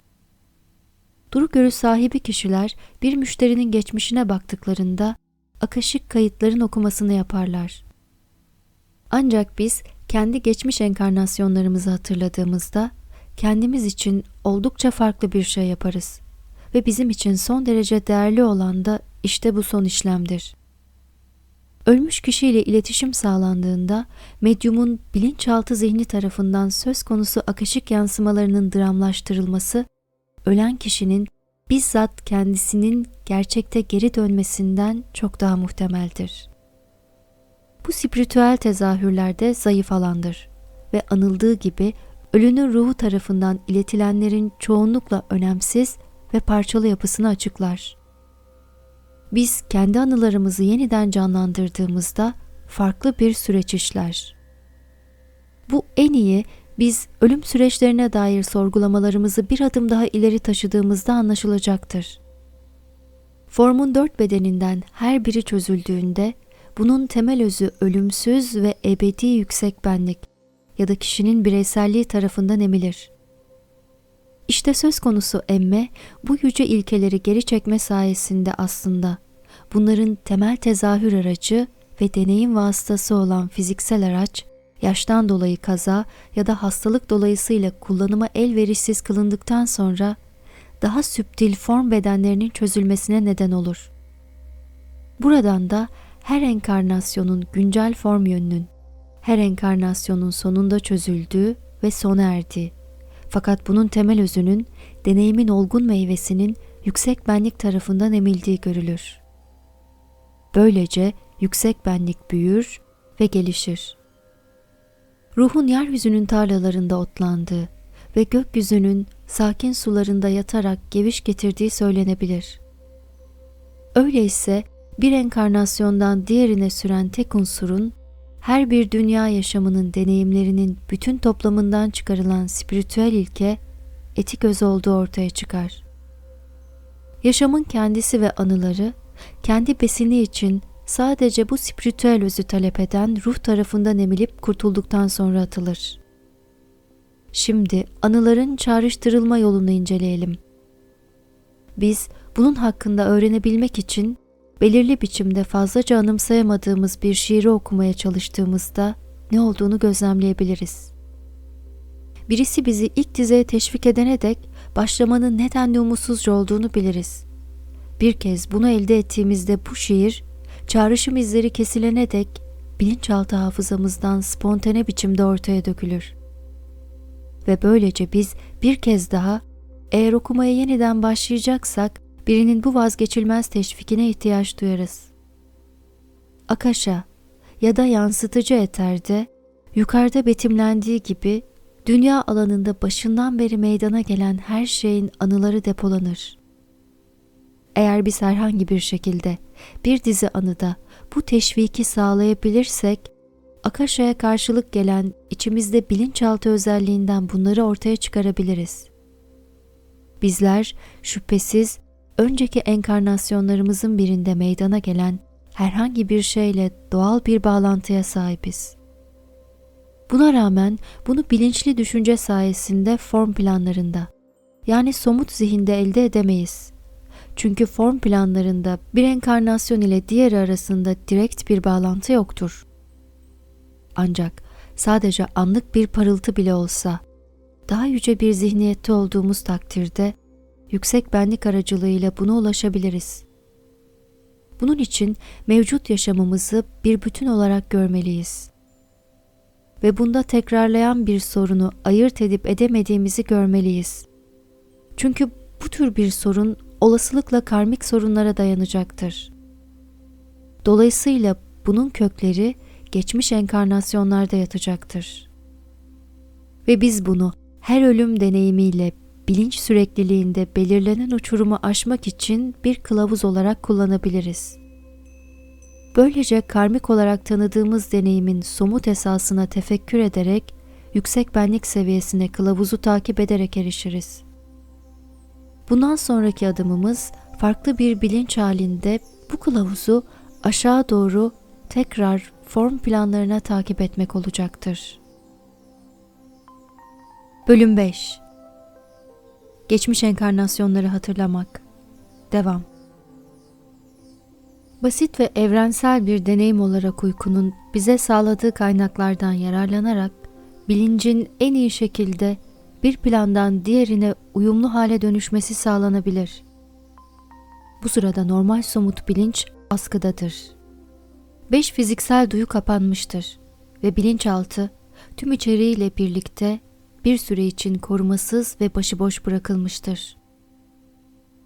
Duru görü sahibi kişiler bir müşterinin geçmişine baktıklarında akaşik kayıtların okumasını yaparlar. Ancak biz kendi geçmiş enkarnasyonlarımızı hatırladığımızda kendimiz için oldukça farklı bir şey yaparız. Ve bizim için son derece değerli olan da işte bu son işlemdir. Ölmüş kişiyle iletişim sağlandığında medyumun bilinçaltı zihni tarafından söz konusu akışık yansımalarının dramlaştırılması, ölen kişinin bizzat kendisinin gerçekte geri dönmesinden çok daha muhtemeldir. Bu spiritüel tezahürlerde zayıf alandır ve anıldığı gibi ölünün ruhu tarafından iletilenlerin çoğunlukla önemsiz ve parçalı yapısını açıklar. Biz kendi anılarımızı yeniden canlandırdığımızda farklı bir süreç işler. Bu en iyi biz ölüm süreçlerine dair sorgulamalarımızı bir adım daha ileri taşıdığımızda anlaşılacaktır. Formun dört bedeninden her biri çözüldüğünde bunun temel özü ölümsüz ve ebedi yüksek benlik ya da kişinin bireyselliği tarafından emilir. İşte söz konusu emme bu yüce ilkeleri geri çekme sayesinde aslında bunların temel tezahür aracı ve deneyim vasıtası olan fiziksel araç yaştan dolayı kaza ya da hastalık dolayısıyla kullanıma elverişsiz kılındıktan sonra daha süptil form bedenlerinin çözülmesine neden olur. Buradan da her enkarnasyonun güncel form yönünün, her enkarnasyonun sonunda çözüldüğü ve sona erdiği, fakat bunun temel özünün, deneyimin olgun meyvesinin yüksek benlik tarafından emildiği görülür. Böylece yüksek benlik büyür ve gelişir ruhun yeryüzünün tarlalarında otlandığı ve gökyüzünün sakin sularında yatarak geviş getirdiği söylenebilir. Öyleyse bir enkarnasyondan diğerine süren tek unsurun her bir dünya yaşamının deneyimlerinin bütün toplamından çıkarılan spiritüel ilke, etik öz olduğu ortaya çıkar. Yaşamın kendisi ve anıları, kendi besini için sadece bu spiritüel özü talep eden ruh tarafından emilip kurtulduktan sonra atılır. Şimdi anıların çağrıştırılma yolunu inceleyelim. Biz bunun hakkında öğrenebilmek için belirli biçimde fazlaca anımsayamadığımız bir şiiri okumaya çalıştığımızda ne olduğunu gözlemleyebiliriz. Birisi bizi ilk dizeye teşvik edene dek başlamanın nedenli umutsuzca olduğunu biliriz. Bir kez bunu elde ettiğimizde bu şiir, çağrışım izleri kesilene dek bilinçaltı hafızamızdan spontane biçimde ortaya dökülür. Ve böylece biz bir kez daha eğer okumaya yeniden başlayacaksak birinin bu vazgeçilmez teşvikine ihtiyaç duyarız. Akaşa ya da yansıtıcı eterde yukarıda betimlendiği gibi dünya alanında başından beri meydana gelen her şeyin anıları depolanır. Eğer biz herhangi bir şekilde bir dizi anıda bu teşviki sağlayabilirsek, Akaşa'ya karşılık gelen içimizde bilinçaltı özelliğinden bunları ortaya çıkarabiliriz. Bizler şüphesiz önceki enkarnasyonlarımızın birinde meydana gelen herhangi bir şeyle doğal bir bağlantıya sahibiz. Buna rağmen bunu bilinçli düşünce sayesinde form planlarında yani somut zihinde elde edemeyiz. Çünkü form planlarında bir enkarnasyon ile diğeri arasında direkt bir bağlantı yoktur. Ancak sadece anlık bir parıltı bile olsa daha yüce bir zihniyette olduğumuz takdirde yüksek benlik aracılığıyla buna ulaşabiliriz. Bunun için mevcut yaşamımızı bir bütün olarak görmeliyiz. Ve bunda tekrarlayan bir sorunu ayırt edip edemediğimizi görmeliyiz. Çünkü bu tür bir sorun olasılıkla karmik sorunlara dayanacaktır. Dolayısıyla bunun kökleri geçmiş enkarnasyonlarda yatacaktır. Ve biz bunu her ölüm deneyimiyle bilinç sürekliliğinde belirlenen uçurumu aşmak için bir kılavuz olarak kullanabiliriz. Böylece karmik olarak tanıdığımız deneyimin somut esasına tefekkür ederek yüksek benlik seviyesine kılavuzu takip ederek erişiriz. Bundan sonraki adımımız farklı bir bilinç halinde bu kılavuzu aşağı doğru tekrar form planlarına takip etmek olacaktır. Bölüm 5 Geçmiş enkarnasyonları hatırlamak. Devam. Basit ve evrensel bir deneyim olarak uykunun bize sağladığı kaynaklardan yararlanarak bilincin en iyi şekilde bir plandan diğerine uyumlu hale dönüşmesi sağlanabilir. Bu sırada normal somut bilinç askıdadır. Beş fiziksel duyu kapanmıştır ve bilinçaltı tüm içeriğiyle birlikte bir süre için korumasız ve başıboş bırakılmıştır.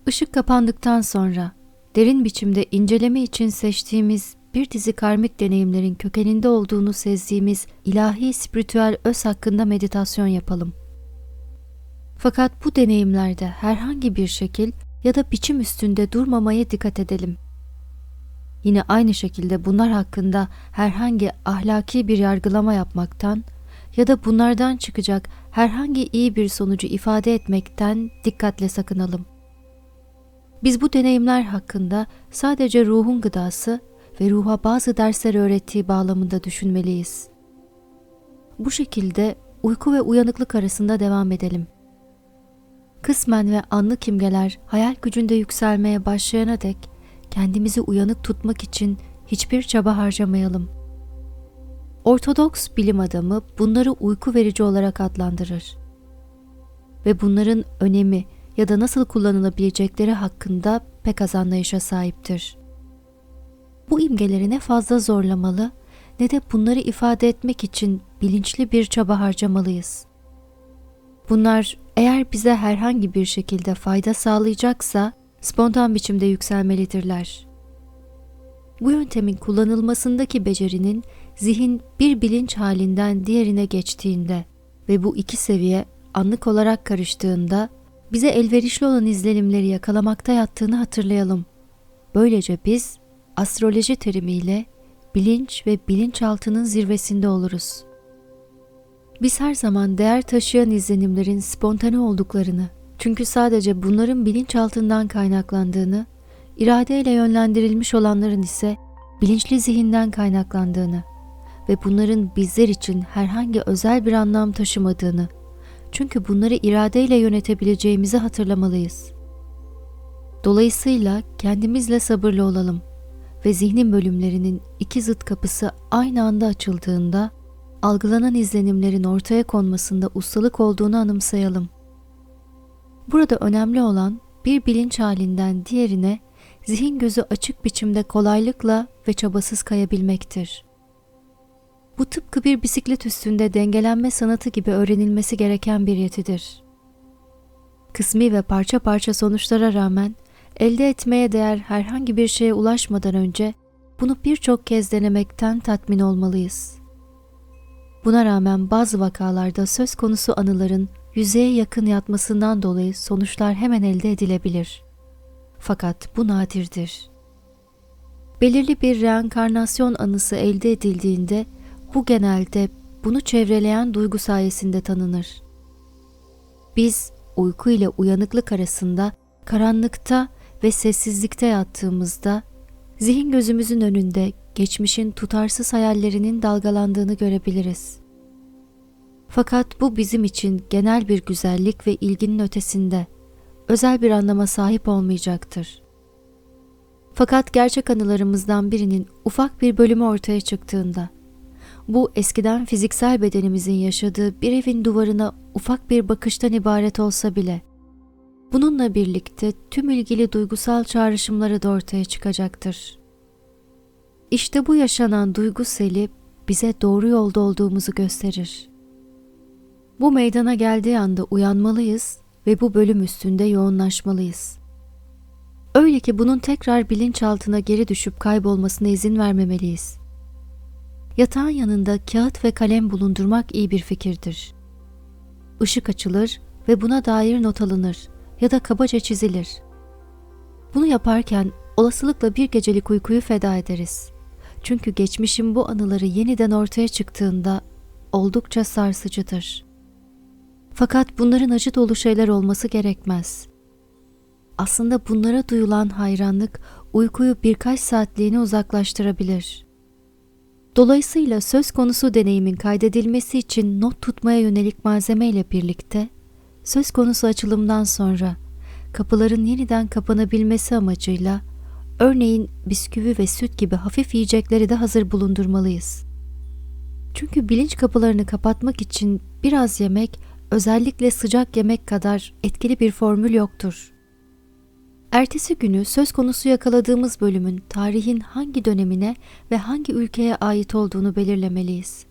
Işık kapandıktan sonra derin biçimde inceleme için seçtiğimiz bir dizi karmik deneyimlerin kökeninde olduğunu sezdiğimiz ilahi spiritüel öz hakkında meditasyon yapalım. Fakat bu deneyimlerde herhangi bir şekil ya da biçim üstünde durmamaya dikkat edelim. Yine aynı şekilde bunlar hakkında herhangi ahlaki bir yargılama yapmaktan ya da bunlardan çıkacak herhangi iyi bir sonucu ifade etmekten dikkatle sakınalım. Biz bu deneyimler hakkında sadece ruhun gıdası ve ruha bazı dersler öğrettiği bağlamında düşünmeliyiz. Bu şekilde uyku ve uyanıklık arasında devam edelim. Kısmen ve anlık imgeler hayal gücünde yükselmeye başlayana dek kendimizi uyanık tutmak için hiçbir çaba harcamayalım.'' Ortodoks bilim adamı bunları uyku verici olarak adlandırır. Ve bunların önemi ya da nasıl kullanılabilecekleri hakkında pek az anlayışa sahiptir. Bu imgeleri ne fazla zorlamalı ne de bunları ifade etmek için bilinçli bir çaba harcamalıyız. Bunlar eğer bize herhangi bir şekilde fayda sağlayacaksa spontan biçimde yükselmelidirler. Bu yöntemin kullanılmasındaki becerinin zihin bir bilinç halinden diğerine geçtiğinde ve bu iki seviye anlık olarak karıştığında bize elverişli olan izlenimleri yakalamakta yattığını hatırlayalım. Böylece biz astroloji terimiyle bilinç ve bilinçaltının zirvesinde oluruz. Biz her zaman değer taşıyan izlenimlerin spontane olduklarını, çünkü sadece bunların bilinçaltından kaynaklandığını, iradeyle yönlendirilmiş olanların ise bilinçli zihinden kaynaklandığını ve bunların bizler için herhangi özel bir anlam taşımadığını, çünkü bunları iradeyle yönetebileceğimizi hatırlamalıyız. Dolayısıyla kendimizle sabırlı olalım ve zihnin bölümlerinin iki zıt kapısı aynı anda açıldığında algılanan izlenimlerin ortaya konmasında ustalık olduğunu anımsayalım. Burada önemli olan bir bilinç halinden diğerine zihin gözü açık biçimde kolaylıkla ve çabasız kayabilmektir. Bu tıpkı bir bisiklet üstünde dengelenme sanatı gibi öğrenilmesi gereken bir yetidir. Kısmi ve parça parça sonuçlara rağmen elde etmeye değer herhangi bir şeye ulaşmadan önce bunu birçok kez denemekten tatmin olmalıyız. Buna rağmen bazı vakalarda söz konusu anıların yüzeye yakın yatmasından dolayı sonuçlar hemen elde edilebilir. Fakat bu nadirdir. Belirli bir reenkarnasyon anısı elde edildiğinde bu genelde bunu çevreleyen duygu sayesinde tanınır. Biz uyku ile uyanıklık arasında karanlıkta ve sessizlikte yattığımızda zihin gözümüzün önünde geçmişin tutarsız hayallerinin dalgalandığını görebiliriz. Fakat bu bizim için genel bir güzellik ve ilginin ötesinde özel bir anlama sahip olmayacaktır. Fakat gerçek anılarımızdan birinin ufak bir bölümü ortaya çıktığında bu eskiden fiziksel bedenimizin yaşadığı bir evin duvarına ufak bir bakıştan ibaret olsa bile bununla birlikte tüm ilgili duygusal çağrışımları da ortaya çıkacaktır. İşte bu yaşanan duygu seli bize doğru yolda olduğumuzu gösterir. Bu meydana geldiği anda uyanmalıyız ve bu bölüm üstünde yoğunlaşmalıyız. Öyle ki bunun tekrar bilinçaltına geri düşüp kaybolmasına izin vermemeliyiz. Yatağın yanında kağıt ve kalem bulundurmak iyi bir fikirdir. Işık açılır ve buna dair not alınır ya da kabaca çizilir. Bunu yaparken olasılıkla bir gecelik uykuyu feda ederiz. Çünkü geçmişin bu anıları yeniden ortaya çıktığında oldukça sarsıcıdır. Fakat bunların acı dolu şeyler olması gerekmez. Aslında bunlara duyulan hayranlık uykuyu birkaç saatliğine uzaklaştırabilir. Dolayısıyla söz konusu deneyimin kaydedilmesi için not tutmaya yönelik malzeme ile birlikte söz konusu açılımdan sonra kapıların yeniden kapanabilmesi amacıyla örneğin bisküvi ve süt gibi hafif yiyecekleri de hazır bulundurmalıyız. Çünkü bilinç kapılarını kapatmak için biraz yemek, özellikle sıcak yemek kadar etkili bir formül yoktur. Ertesi günü söz konusu yakaladığımız bölümün tarihin hangi dönemine ve hangi ülkeye ait olduğunu belirlemeliyiz.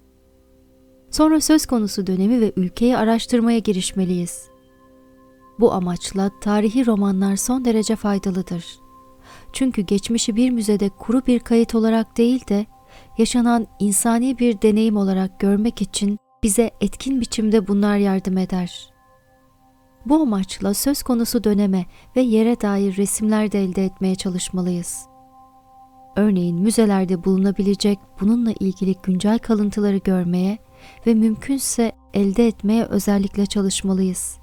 Sonra söz konusu dönemi ve ülkeyi araştırmaya girişmeliyiz. Bu amaçla tarihi romanlar son derece faydalıdır. Çünkü geçmişi bir müzede kuru bir kayıt olarak değil de yaşanan insani bir deneyim olarak görmek için bize etkin biçimde bunlar yardım eder. Bu amaçla söz konusu döneme ve yere dair resimler de elde etmeye çalışmalıyız. Örneğin müzelerde bulunabilecek bununla ilgili güncel kalıntıları görmeye ve mümkünse elde etmeye özellikle çalışmalıyız.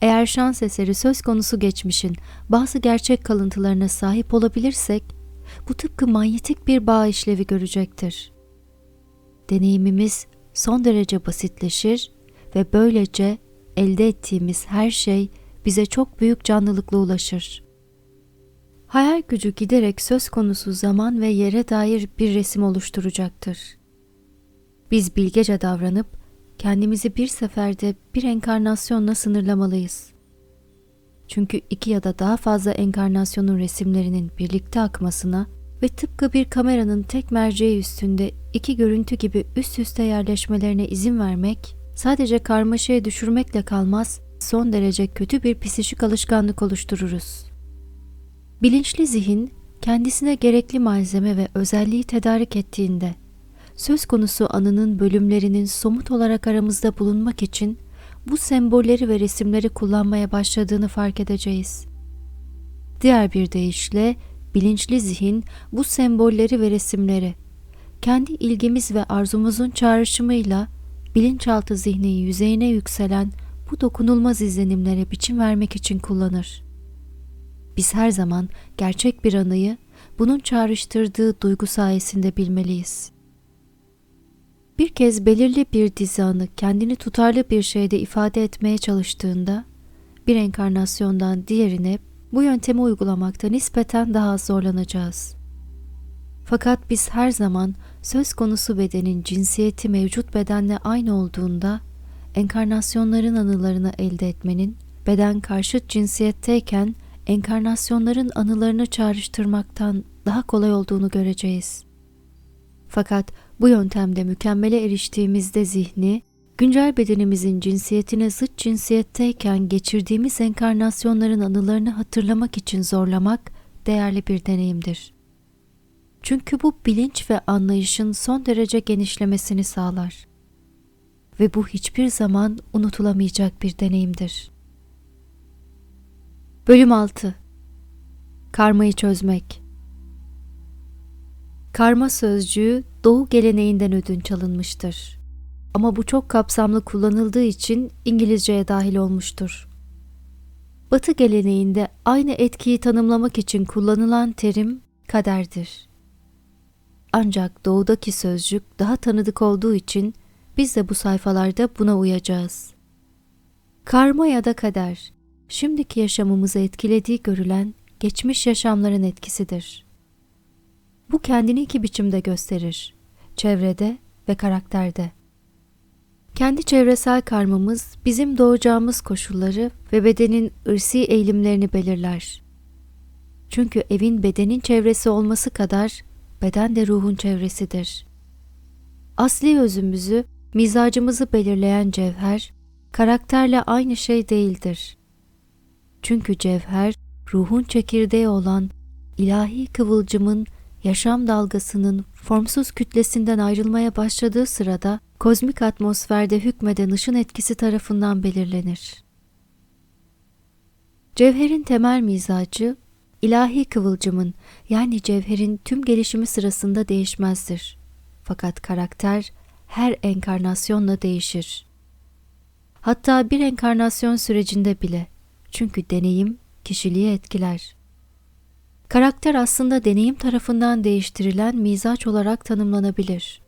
Eğer şans eseri söz konusu geçmişin bazı gerçek kalıntılarına sahip olabilirsek, bu tıpkı manyetik bir bağ işlevi görecektir. Deneyimimiz son derece basitleşir ve böylece elde ettiğimiz her şey bize çok büyük canlılıkla ulaşır. Hayal gücü giderek söz konusu zaman ve yere dair bir resim oluşturacaktır. Biz bilgece davranıp kendimizi bir seferde bir enkarnasyonla sınırlamalıyız. Çünkü iki ya da daha fazla enkarnasyonun resimlerinin birlikte akmasına ve tıpkı bir kameranın tek merceği üstünde iki görüntü gibi üst üste yerleşmelerine izin vermek sadece karmaşaya düşürmekle kalmaz, son derece kötü bir psikik alışkanlık oluştururuz. Bilinçli zihin, kendisine gerekli malzeme ve özelliği tedarik ettiğinde, söz konusu anının bölümlerinin somut olarak aramızda bulunmak için bu sembolleri ve resimleri kullanmaya başladığını fark edeceğiz. Diğer bir deyişle bilinçli zihin bu sembolleri ve resimleri kendi ilgimiz ve arzumuzun çağrışımıyla bilinçaltı zihnin yüzeyine yükselen bu dokunulmaz izlenimlere biçim vermek için kullanır. Biz her zaman gerçek bir anıyı bunun çağrıştırdığı duygu sayesinde bilmeliyiz. Bir kez belirli bir dizi anı kendini tutarlı bir şeyde ifade etmeye çalıştığında bir enkarnasyondan diğerine bu yöntemi uygulamakta nispeten daha zorlanacağız. Fakat biz her zaman söz konusu bedenin cinsiyeti mevcut bedenle aynı olduğunda enkarnasyonların anılarını elde etmenin beden karşıt cinsiyetteyken enkarnasyonların anılarını çağrıştırmaktan daha kolay olduğunu göreceğiz. Fakat bu yöntemde mükemmele eriştiğimizde zihni, güncel bedenimizin cinsiyetine zıt cinsiyetteyken geçirdiğimiz enkarnasyonların anılarını hatırlamak için zorlamak değerli bir deneyimdir. Çünkü bu bilinç ve anlayışın son derece genişlemesini sağlar. Ve bu hiçbir zaman unutulamayacak bir deneyimdir. Bölüm 6 Karmayı çözmek Karma sözcüğü Doğu geleneğinden ödünç alınmıştır. Ama bu çok kapsamlı kullanıldığı için İngilizceye dahil olmuştur. Batı geleneğinde aynı etkiyi tanımlamak için kullanılan terim kaderdir. Ancak doğudaki sözcük daha tanıdık olduğu için biz de bu sayfalarda buna uyacağız. Karma ya da kader, şimdiki yaşamımızı etkilediği görülen geçmiş yaşamların etkisidir. Bu kendini iki biçimde gösterir. Çevrede ve karakterde. Kendi çevresel karmamız bizim doğacağımız koşulları ve bedenin ırsi eğilimlerini belirler. Çünkü evin bedenin çevresi olması kadar beden de ruhun çevresidir. Asli özümüzü, mizacımızı belirleyen cevher, karakterle aynı şey değildir. Çünkü cevher, ruhun çekirdeği olan ilahi kıvılcımın yaşam dalgasının formsuz kütlesinden ayrılmaya başladığı sırada kozmik atmosferde hükmeden ışın etkisi tarafından belirlenir. Cevherin temel mizacı ilahi kıvılcımın yani cevherin tüm gelişimi sırasında değişmezdir. Fakat karakter her enkarnasyonla değişir. Hatta bir enkarnasyon sürecinde bile. Çünkü deneyim kişiliği etkiler. Karakter aslında deneyim tarafından değiştirilen mizaç olarak tanımlanabilir.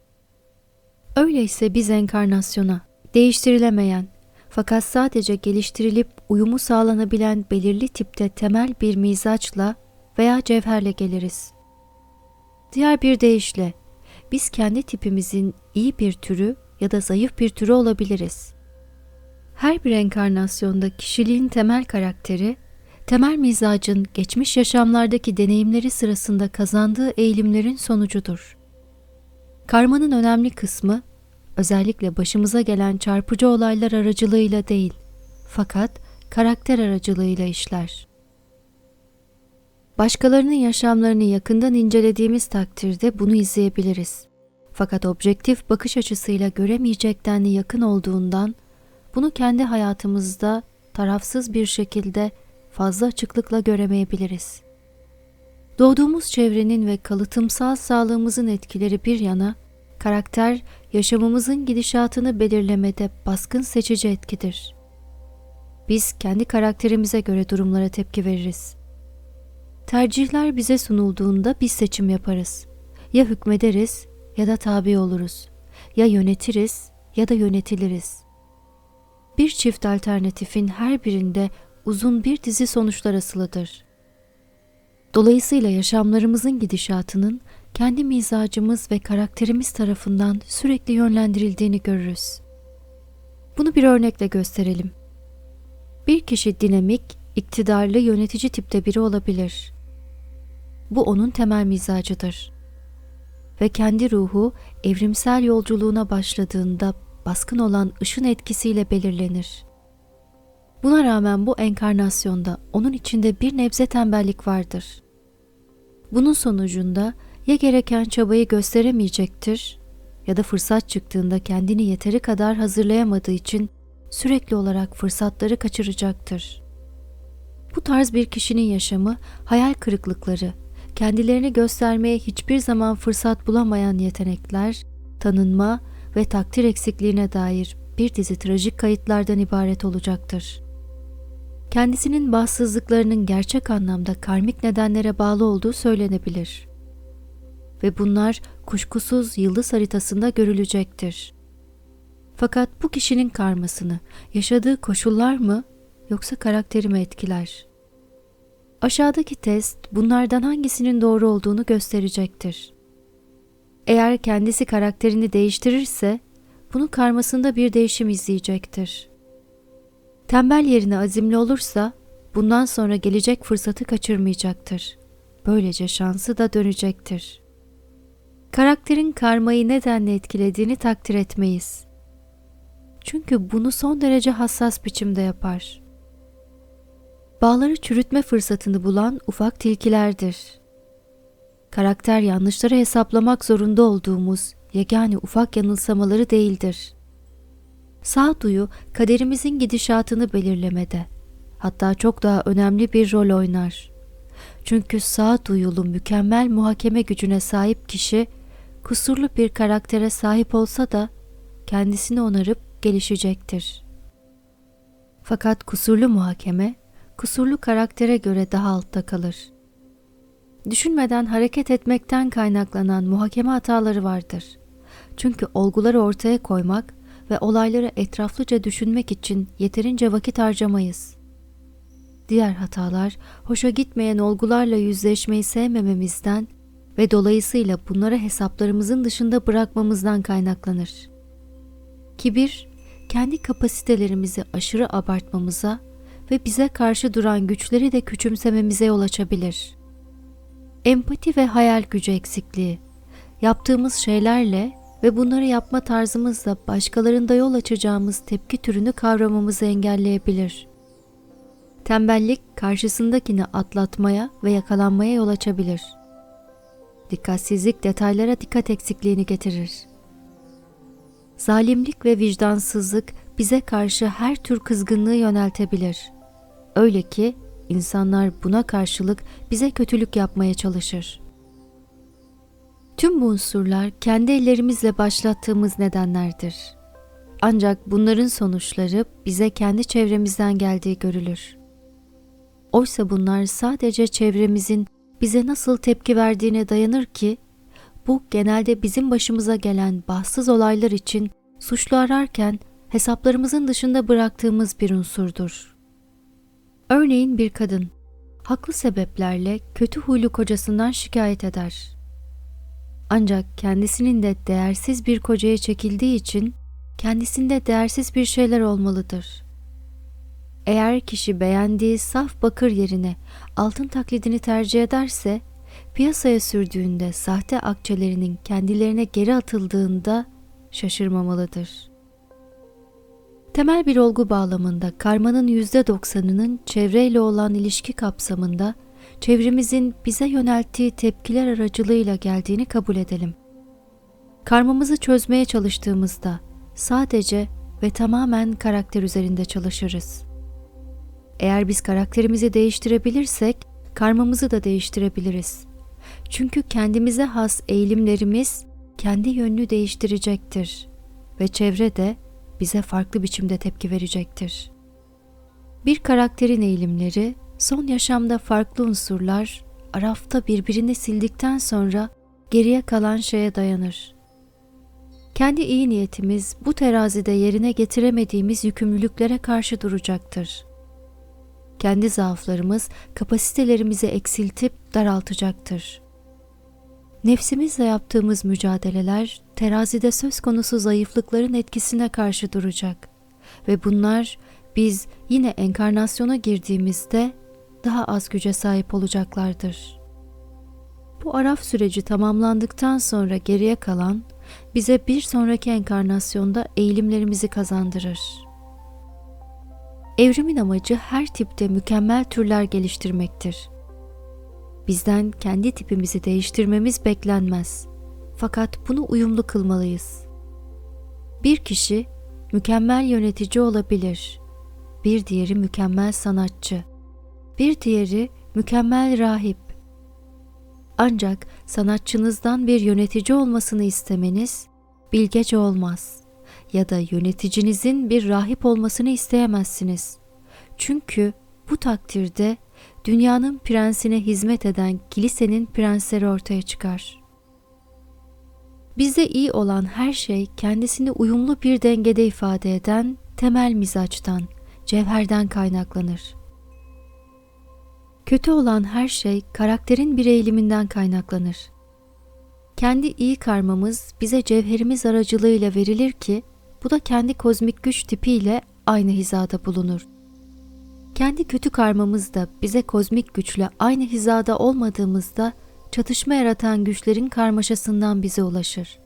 Öyleyse biz enkarnasyona, değiştirilemeyen fakat sadece geliştirilip uyumu sağlanabilen belirli tipte temel bir mizaçla veya cevherle geliriz. Diğer bir deyişle, biz kendi tipimizin iyi bir türü ya da zayıf bir türü olabiliriz. Her bir enkarnasyonda kişiliğin temel karakteri temel mizacın geçmiş yaşamlardaki deneyimleri sırasında kazandığı eğilimlerin sonucudur. Karmanın önemli kısmı özellikle başımıza gelen çarpıcı olaylar aracılığıyla değil, fakat karakter aracılığıyla işler. Başkalarının yaşamlarını yakından incelediğimiz takdirde bunu izleyebiliriz. Fakat objektif bakış açısıyla göremeyecek denli yakın olduğundan bunu kendi hayatımızda tarafsız bir şekilde fazla açıklıkla göremeyebiliriz. Doğduğumuz çevrenin ve kalıtımsal sağlığımızın etkileri bir yana, karakter yaşamımızın gidişatını belirlemede baskın seçici etkidir. Biz kendi karakterimize göre durumlara tepki veririz. Tercihler bize sunulduğunda biz seçim yaparız. Ya hükmederiz ya da tabi oluruz. Ya yönetiriz ya da yönetiliriz. Bir çift alternatifin her birinde uzun bir dizi sonuçlar asılıdır. Dolayısıyla yaşamlarımızın gidişatının kendi mizacımız ve karakterimiz tarafından sürekli yönlendirildiğini görürüz. Bunu bir örnekle gösterelim. Bir kişi dinamik, iktidarlı yönetici tipte biri olabilir. Bu onun temel mizacıdır. Ve kendi ruhu evrimsel yolculuğuna başladığında baskın olan ışın etkisiyle belirlenir. Buna rağmen bu enkarnasyonda onun içinde bir nebze tembellik vardır. Bunun sonucunda ya gereken çabayı gösteremeyecektir ya da fırsat çıktığında kendini yeteri kadar hazırlayamadığı için sürekli olarak fırsatları kaçıracaktır. Bu tarz bir kişinin yaşamı hayal kırıklıkları, kendilerini göstermeye hiçbir zaman fırsat bulamayan yetenekler, tanınma ve takdir eksikliğine dair bir dizi trajik kayıtlardan ibaret olacaktır. Kendisinin bahtsızlıklarının gerçek anlamda karmik nedenlere bağlı olduğu söylenebilir. Ve bunlar kuşkusuz yıldız haritasında görülecektir. Fakat bu kişinin karmasını yaşadığı koşullar mı yoksa karakteri mi etkiler? Aşağıdaki test bunlardan hangisinin doğru olduğunu gösterecektir. Eğer kendisi karakterini değiştirirse bunun karmasında bir değişim izleyecektir. Tembel yerine azimli olursa bundan sonra gelecek fırsatı kaçırmayacaktır. Böylece şansı da dönecektir. Karakterin karmayı nedenle etkilediğini takdir etmeyiz. Çünkü bunu son derece hassas biçimde yapar. Bağları çürütme fırsatını bulan ufak tilkilerdir. Karakter yanlışları hesaplamak zorunda olduğumuz yegane ufak yanılsamaları değildir. Sağduyu kaderimizin gidişatını belirlemede, hatta çok daha önemli bir rol oynar. Çünkü sağduyulu mükemmel muhakeme gücüne sahip kişi, kusurlu bir karaktere sahip olsa da kendisini onarıp gelişecektir. Fakat kusurlu muhakeme, kusurlu karaktere göre daha altta kalır. Düşünmeden hareket etmekten kaynaklanan muhakeme hataları vardır. Çünkü olguları ortaya koymak ve olayları etraflıca düşünmek için yeterince vakit harcamayız. Diğer hatalar, hoşa gitmeyen olgularla yüzleşmeyi sevmememizden ve dolayısıyla bunları hesaplarımızın dışında bırakmamızdan kaynaklanır. Kibir, kendi kapasitelerimizi aşırı abartmamıza ve bize karşı duran güçleri de küçümsememize yol açabilir. Empati ve hayal gücü eksikliği, yaptığımız şeylerle ve bunları yapma tarzımızla başkalarında yol açacağımız tepki türünü kavramamızı engelleyebilir. Tembellik karşısındakini atlatmaya ve yakalanmaya yol açabilir. Dikkatsizlik detaylara dikkat eksikliğini getirir. Zalimlik ve vicdansızlık bize karşı her tür kızgınlığı yöneltebilir. Öyle ki insanlar buna karşılık bize kötülük yapmaya çalışır. Tüm bu unsurlar kendi ellerimizle başlattığımız nedenlerdir. Ancak bunların sonuçları bize kendi çevremizden geldiği görülür. Oysa bunlar sadece çevremizin bize nasıl tepki verdiğine dayanır ki bu genelde bizim başımıza gelen bahtsız olaylar için suçlu ararken hesaplarımızın dışında bıraktığımız bir unsurdur. Örneğin bir kadın haklı sebeplerle kötü huylu kocasından şikayet eder. Ancak kendisinin de değersiz bir kocaya çekildiği için kendisinde değersiz bir şeyler olmalıdır. Eğer kişi beğendiği saf bakır yerine altın taklidini tercih ederse, piyasaya sürdüğünde sahte akçelerinin kendilerine geri atıldığında şaşırmamalıdır. Temel bir olgu bağlamında karmanın %90'ının çevreyle olan ilişki kapsamında çevremizin bize yönelttiği tepkiler aracılığıyla geldiğini kabul edelim. Karmamızı çözmeye çalıştığımızda sadece ve tamamen karakter üzerinde çalışırız. Eğer biz karakterimizi değiştirebilirsek karmamızı da değiştirebiliriz. Çünkü kendimize has eğilimlerimiz kendi yönünü değiştirecektir ve çevre de bize farklı biçimde tepki verecektir. Bir karakterin eğilimleri son yaşamda farklı unsurlar arafta birbirini sildikten sonra geriye kalan şeye dayanır. Kendi iyi niyetimiz bu terazide yerine getiremediğimiz yükümlülüklere karşı duracaktır. Kendi zaaflarımız kapasitelerimizi eksiltip daraltacaktır. Nefsimizle yaptığımız mücadeleler terazide söz konusu zayıflıkların etkisine karşı duracak ve bunlar biz yine enkarnasyona girdiğimizde daha az güce sahip olacaklardır. Bu araf süreci tamamlandıktan sonra geriye kalan bize bir sonraki enkarnasyonda eğilimlerimizi kazandırır. Evrimin amacı her tipte mükemmel türler geliştirmektir. Bizden kendi tipimizi değiştirmemiz beklenmez. Fakat bunu uyumlu kılmalıyız. Bir kişi mükemmel yönetici olabilir. Bir diğeri mükemmel sanatçı bir diğeri mükemmel rahip. Ancak sanatçınızdan bir yönetici olmasını istemeniz bilgece olmaz ya da yöneticinizin bir rahip olmasını isteyemezsiniz. Çünkü bu takdirde dünyanın prensine hizmet eden kilisenin prensleri ortaya çıkar. Bize iyi olan her şey kendisini uyumlu bir dengede ifade eden temel mizaçtan, cevherden kaynaklanır. Kötü olan her şey karakterin bir eğiliminden kaynaklanır. Kendi iyi karmamız bize cevherimiz aracılığıyla verilir ki bu da kendi kozmik güç tipiyle aynı hizada bulunur. Kendi kötü karmamız da bize kozmik güçle aynı hizada olmadığımızda çatışma yaratan güçlerin karmaşasından bize ulaşır.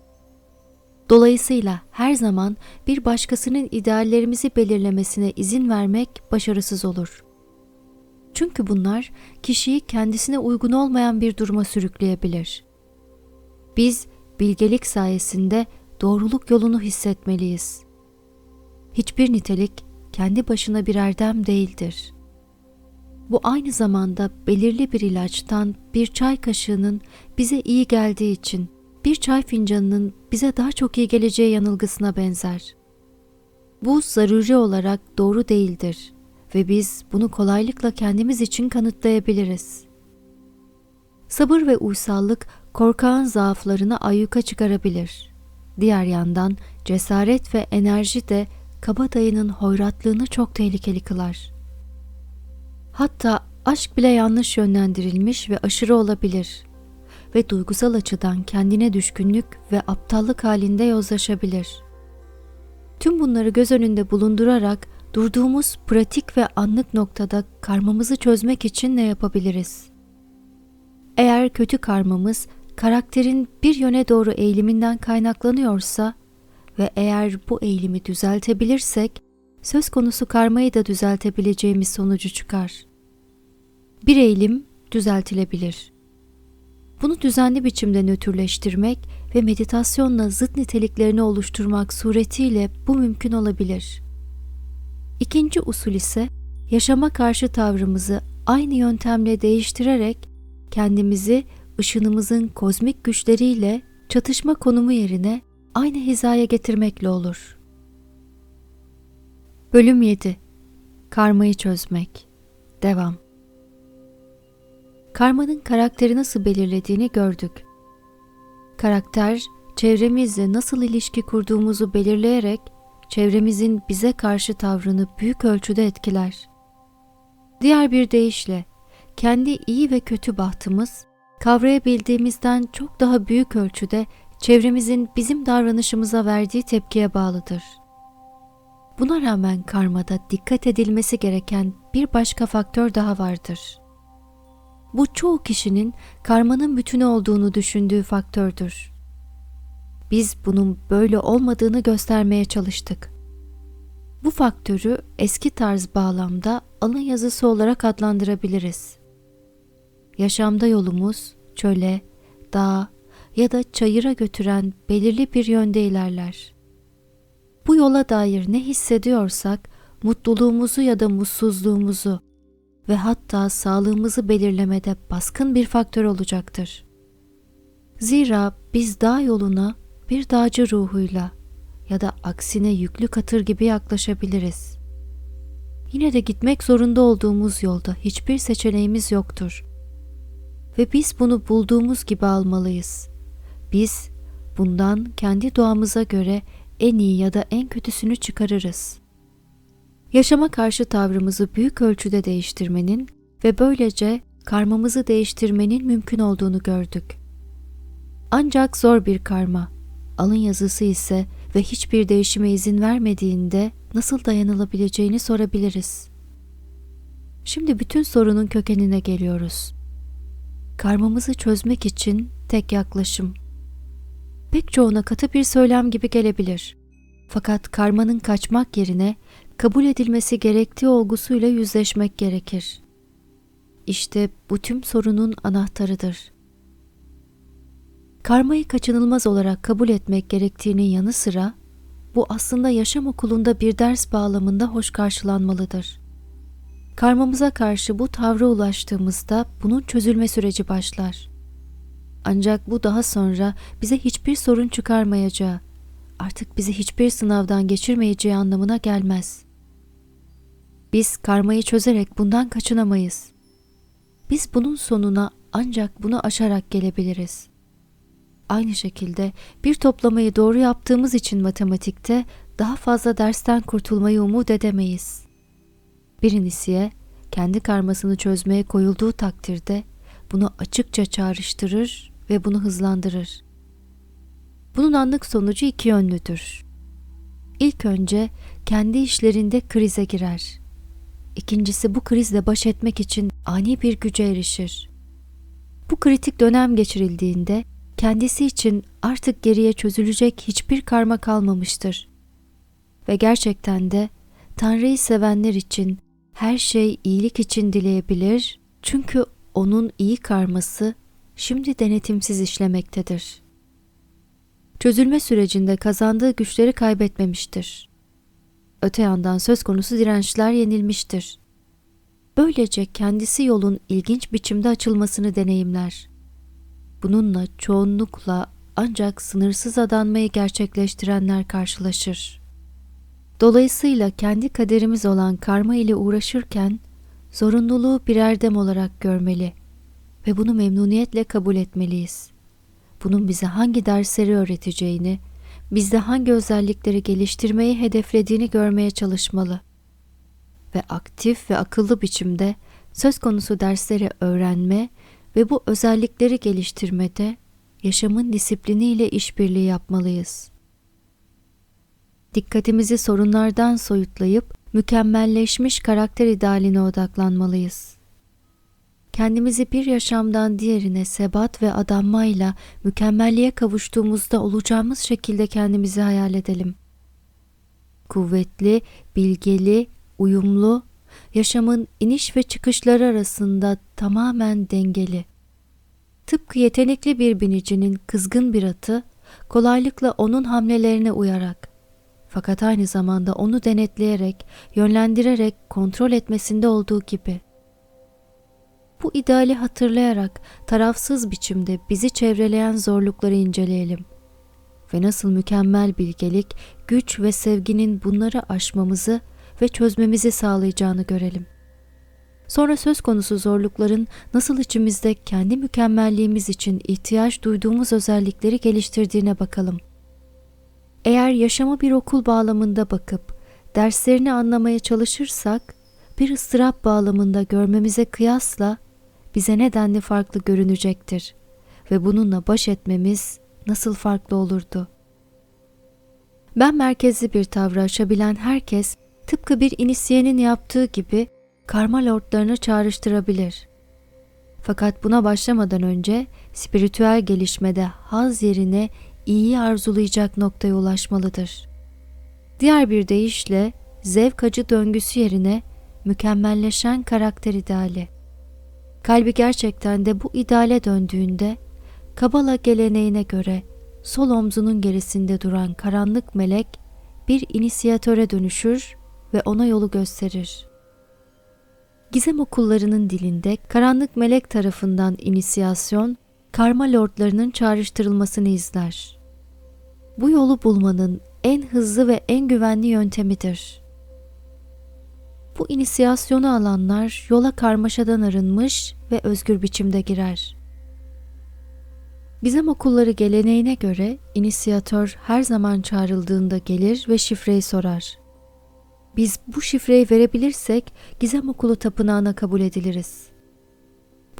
Dolayısıyla her zaman bir başkasının ideallerimizi belirlemesine izin vermek başarısız olur. Çünkü bunlar kişiyi kendisine uygun olmayan bir duruma sürükleyebilir. Biz bilgelik sayesinde doğruluk yolunu hissetmeliyiz. Hiçbir nitelik kendi başına bir erdem değildir. Bu aynı zamanda belirli bir ilaçtan bir çay kaşığının bize iyi geldiği için bir çay fincanının bize daha çok iyi geleceği yanılgısına benzer. Bu zaruri olarak doğru değildir ve biz bunu kolaylıkla kendimiz için kanıtlayabiliriz. Sabır ve uysallık korkağın zaaflarını ayyuka çıkarabilir. Diğer yandan cesaret ve enerji de kabadayının hoyratlığını çok tehlikeli kılar. Hatta aşk bile yanlış yönlendirilmiş ve aşırı olabilir ve duygusal açıdan kendine düşkünlük ve aptallık halinde yozlaşabilir. Tüm bunları göz önünde bulundurarak durduğumuz pratik ve anlık noktada karmamızı çözmek için ne yapabiliriz? Eğer kötü karmamız karakterin bir yöne doğru eğiliminden kaynaklanıyorsa ve eğer bu eğilimi düzeltebilirsek söz konusu karmayı da düzeltebileceğimiz sonucu çıkar. Bir eğilim düzeltilebilir. Bunu düzenli biçimde nötrleştirmek ve meditasyonla zıt niteliklerini oluşturmak suretiyle bu mümkün olabilir. İkinci usul ise yaşama karşı tavrımızı aynı yöntemle değiştirerek kendimizi ışınımızın kozmik güçleriyle çatışma konumu yerine aynı hizaya getirmekle olur. Bölüm 7 Karmayı çözmek Devam Karmanın karakteri nasıl belirlediğini gördük. Karakter, çevremizle nasıl ilişki kurduğumuzu belirleyerek çevremizin bize karşı tavrını büyük ölçüde etkiler. Diğer bir deyişle, kendi iyi ve kötü bahtımız, kavrayabildiğimizden çok daha büyük ölçüde çevremizin bizim davranışımıza verdiği tepkiye bağlıdır. Buna rağmen karmada dikkat edilmesi gereken bir başka faktör daha vardır. Bu çoğu kişinin karmanın bütünü olduğunu düşündüğü faktördür. Biz bunun böyle olmadığını göstermeye çalıştık. Bu faktörü eski tarz bağlamda alın yazısı olarak adlandırabiliriz. Yaşamda yolumuz çöle, dağa ya da çayıra götüren belirli bir yönde ilerler. Bu yola dair ne hissediyorsak mutluluğumuzu ya da mutsuzluğumuzu ve hatta sağlığımızı belirlemede baskın bir faktör olacaktır. Zira biz dağ yoluna bir dağcı ruhuyla ya da aksine yüklü katır gibi yaklaşabiliriz. Yine de gitmek zorunda olduğumuz yolda hiçbir seçeneğimiz yoktur. Ve biz bunu bulduğumuz gibi almalıyız. Biz bundan kendi doğamıza göre en iyi ya da en kötüsünü çıkarırız. Yaşama karşı tavrımızı büyük ölçüde değiştirmenin ve böylece karmamızı değiştirmenin mümkün olduğunu gördük. Ancak zor bir karma, alın yazısı ise ve hiçbir değişime izin vermediğinde nasıl dayanılabileceğini sorabiliriz. Şimdi bütün sorunun kökenine geliyoruz. Karmamızı çözmek için tek yaklaşım. Pek çoğuna katı bir söylem gibi gelebilir. Fakat karmanın kaçmak yerine kabul edilmesi gerektiği olgusuyla yüzleşmek gerekir. İşte bu tüm sorunun anahtarıdır. Karmayı kaçınılmaz olarak kabul etmek gerektiğinin yanı sıra bu aslında yaşam okulunda bir ders bağlamında hoş karşılanmalıdır. Karmamıza karşı bu tavra ulaştığımızda bunun çözülme süreci başlar. Ancak bu daha sonra bize hiçbir sorun çıkarmayacağı, artık bizi hiçbir sınavdan geçirmeyeceği anlamına gelmez. Biz karmayı çözerek bundan kaçınamayız. Biz bunun sonuna ancak bunu aşarak gelebiliriz. Aynı şekilde bir toplamayı doğru yaptığımız için matematikte daha fazla dersten kurtulmayı umut edemeyiz. Bir inisiye kendi karmasını çözmeye koyulduğu takdirde bunu açıkça çağrıştırır ve bunu hızlandırır. Bunun anlık sonucu iki yönlüdür. İlk önce kendi işlerinde krize girer. İkincisi bu krizle baş etmek için ani bir güce erişir. Bu kritik dönem geçirildiğinde kendisi için artık geriye çözülecek hiçbir karma kalmamıştır. Ve gerçekten de Tanrı'yı sevenler için her şey iyilik için dileyebilir çünkü onun iyi karması şimdi denetimsiz işlemektedir. Çözülme sürecinde kazandığı güçleri kaybetmemiştir. Öte yandan söz konusu dirençler yenilmiştir. Böylece kendisi yolun ilginç biçimde açılmasını deneyimler. Bununla çoğunlukla ancak sınırsız adanmayı gerçekleştirenler karşılaşır. Dolayısıyla kendi kaderimiz olan karma ile uğraşırken zorunluluğu bir erdem olarak görmeli ve bunu memnuniyetle kabul etmeliyiz. Bunun bize hangi dersleri öğreteceğini, bizde hangi özellikleri geliştirmeyi hedeflediğini görmeye çalışmalı ve aktif ve akıllı biçimde söz konusu dersleri öğrenme ve bu özellikleri geliştirmede yaşamın disipliniyle işbirliği yapmalıyız. Dikkatimizi sorunlardan soyutlayıp mükemmelleşmiş karakter idealine odaklanmalıyız. Kendimizi bir yaşamdan diğerine sebat ve adanmayla mükemmelliğe kavuştuğumuzda olacağımız şekilde kendimizi hayal edelim. Kuvvetli, bilgeli, uyumlu, yaşamın iniş ve çıkışları arasında tamamen dengeli. Tıpkı yetenekli bir binicinin kızgın bir atı, kolaylıkla onun hamlelerine uyarak, fakat aynı zamanda onu denetleyerek, yönlendirerek kontrol etmesinde olduğu gibi. Bu ideali hatırlayarak tarafsız biçimde bizi çevreleyen zorlukları inceleyelim ve nasıl mükemmel bilgelik, güç ve sevginin bunları aşmamızı ve çözmemizi sağlayacağını görelim. Sonra söz konusu zorlukların nasıl içimizde kendi mükemmelliğimiz için ihtiyaç duyduğumuz özellikleri geliştirdiğine bakalım. Eğer yaşama bir okul bağlamında bakıp derslerini anlamaya çalışırsak, bir ıstırap bağlamında görmemize kıyasla bize nedenli farklı görünecektir ve bununla baş etmemiz nasıl farklı olurdu? Ben merkezli bir tavrı aşabilen herkes tıpkı bir inisiyenin yaptığı gibi karma lordlarını çağrıştırabilir. Fakat buna başlamadan önce spiritüel gelişmede haz yerine iyiyi arzulayacak noktaya ulaşmalıdır. Diğer bir deyişle zevk acı döngüsü yerine mükemmelleşen karakter ideali. Kalbi gerçekten de bu ideale döndüğünde Kabala geleneğine göre sol omzunun gerisinde duran karanlık melek bir inisiyatöre dönüşür ve ona yolu gösterir. Gizem okullarının dilinde karanlık melek tarafından inisiyasyon, karma lordlarının çağrıştırılmasını izler. Bu yolu bulmanın en hızlı ve en güvenli yöntemidir. Bu inisiyasyonu alanlar yola karmaşadan arınmış ve özgür biçimde girer. Gizem okulları geleneğine göre inisiyatör her zaman çağrıldığında gelir ve şifreyi sorar. Biz bu şifreyi verebilirsek Gizem Okulu Tapınağı'na kabul ediliriz.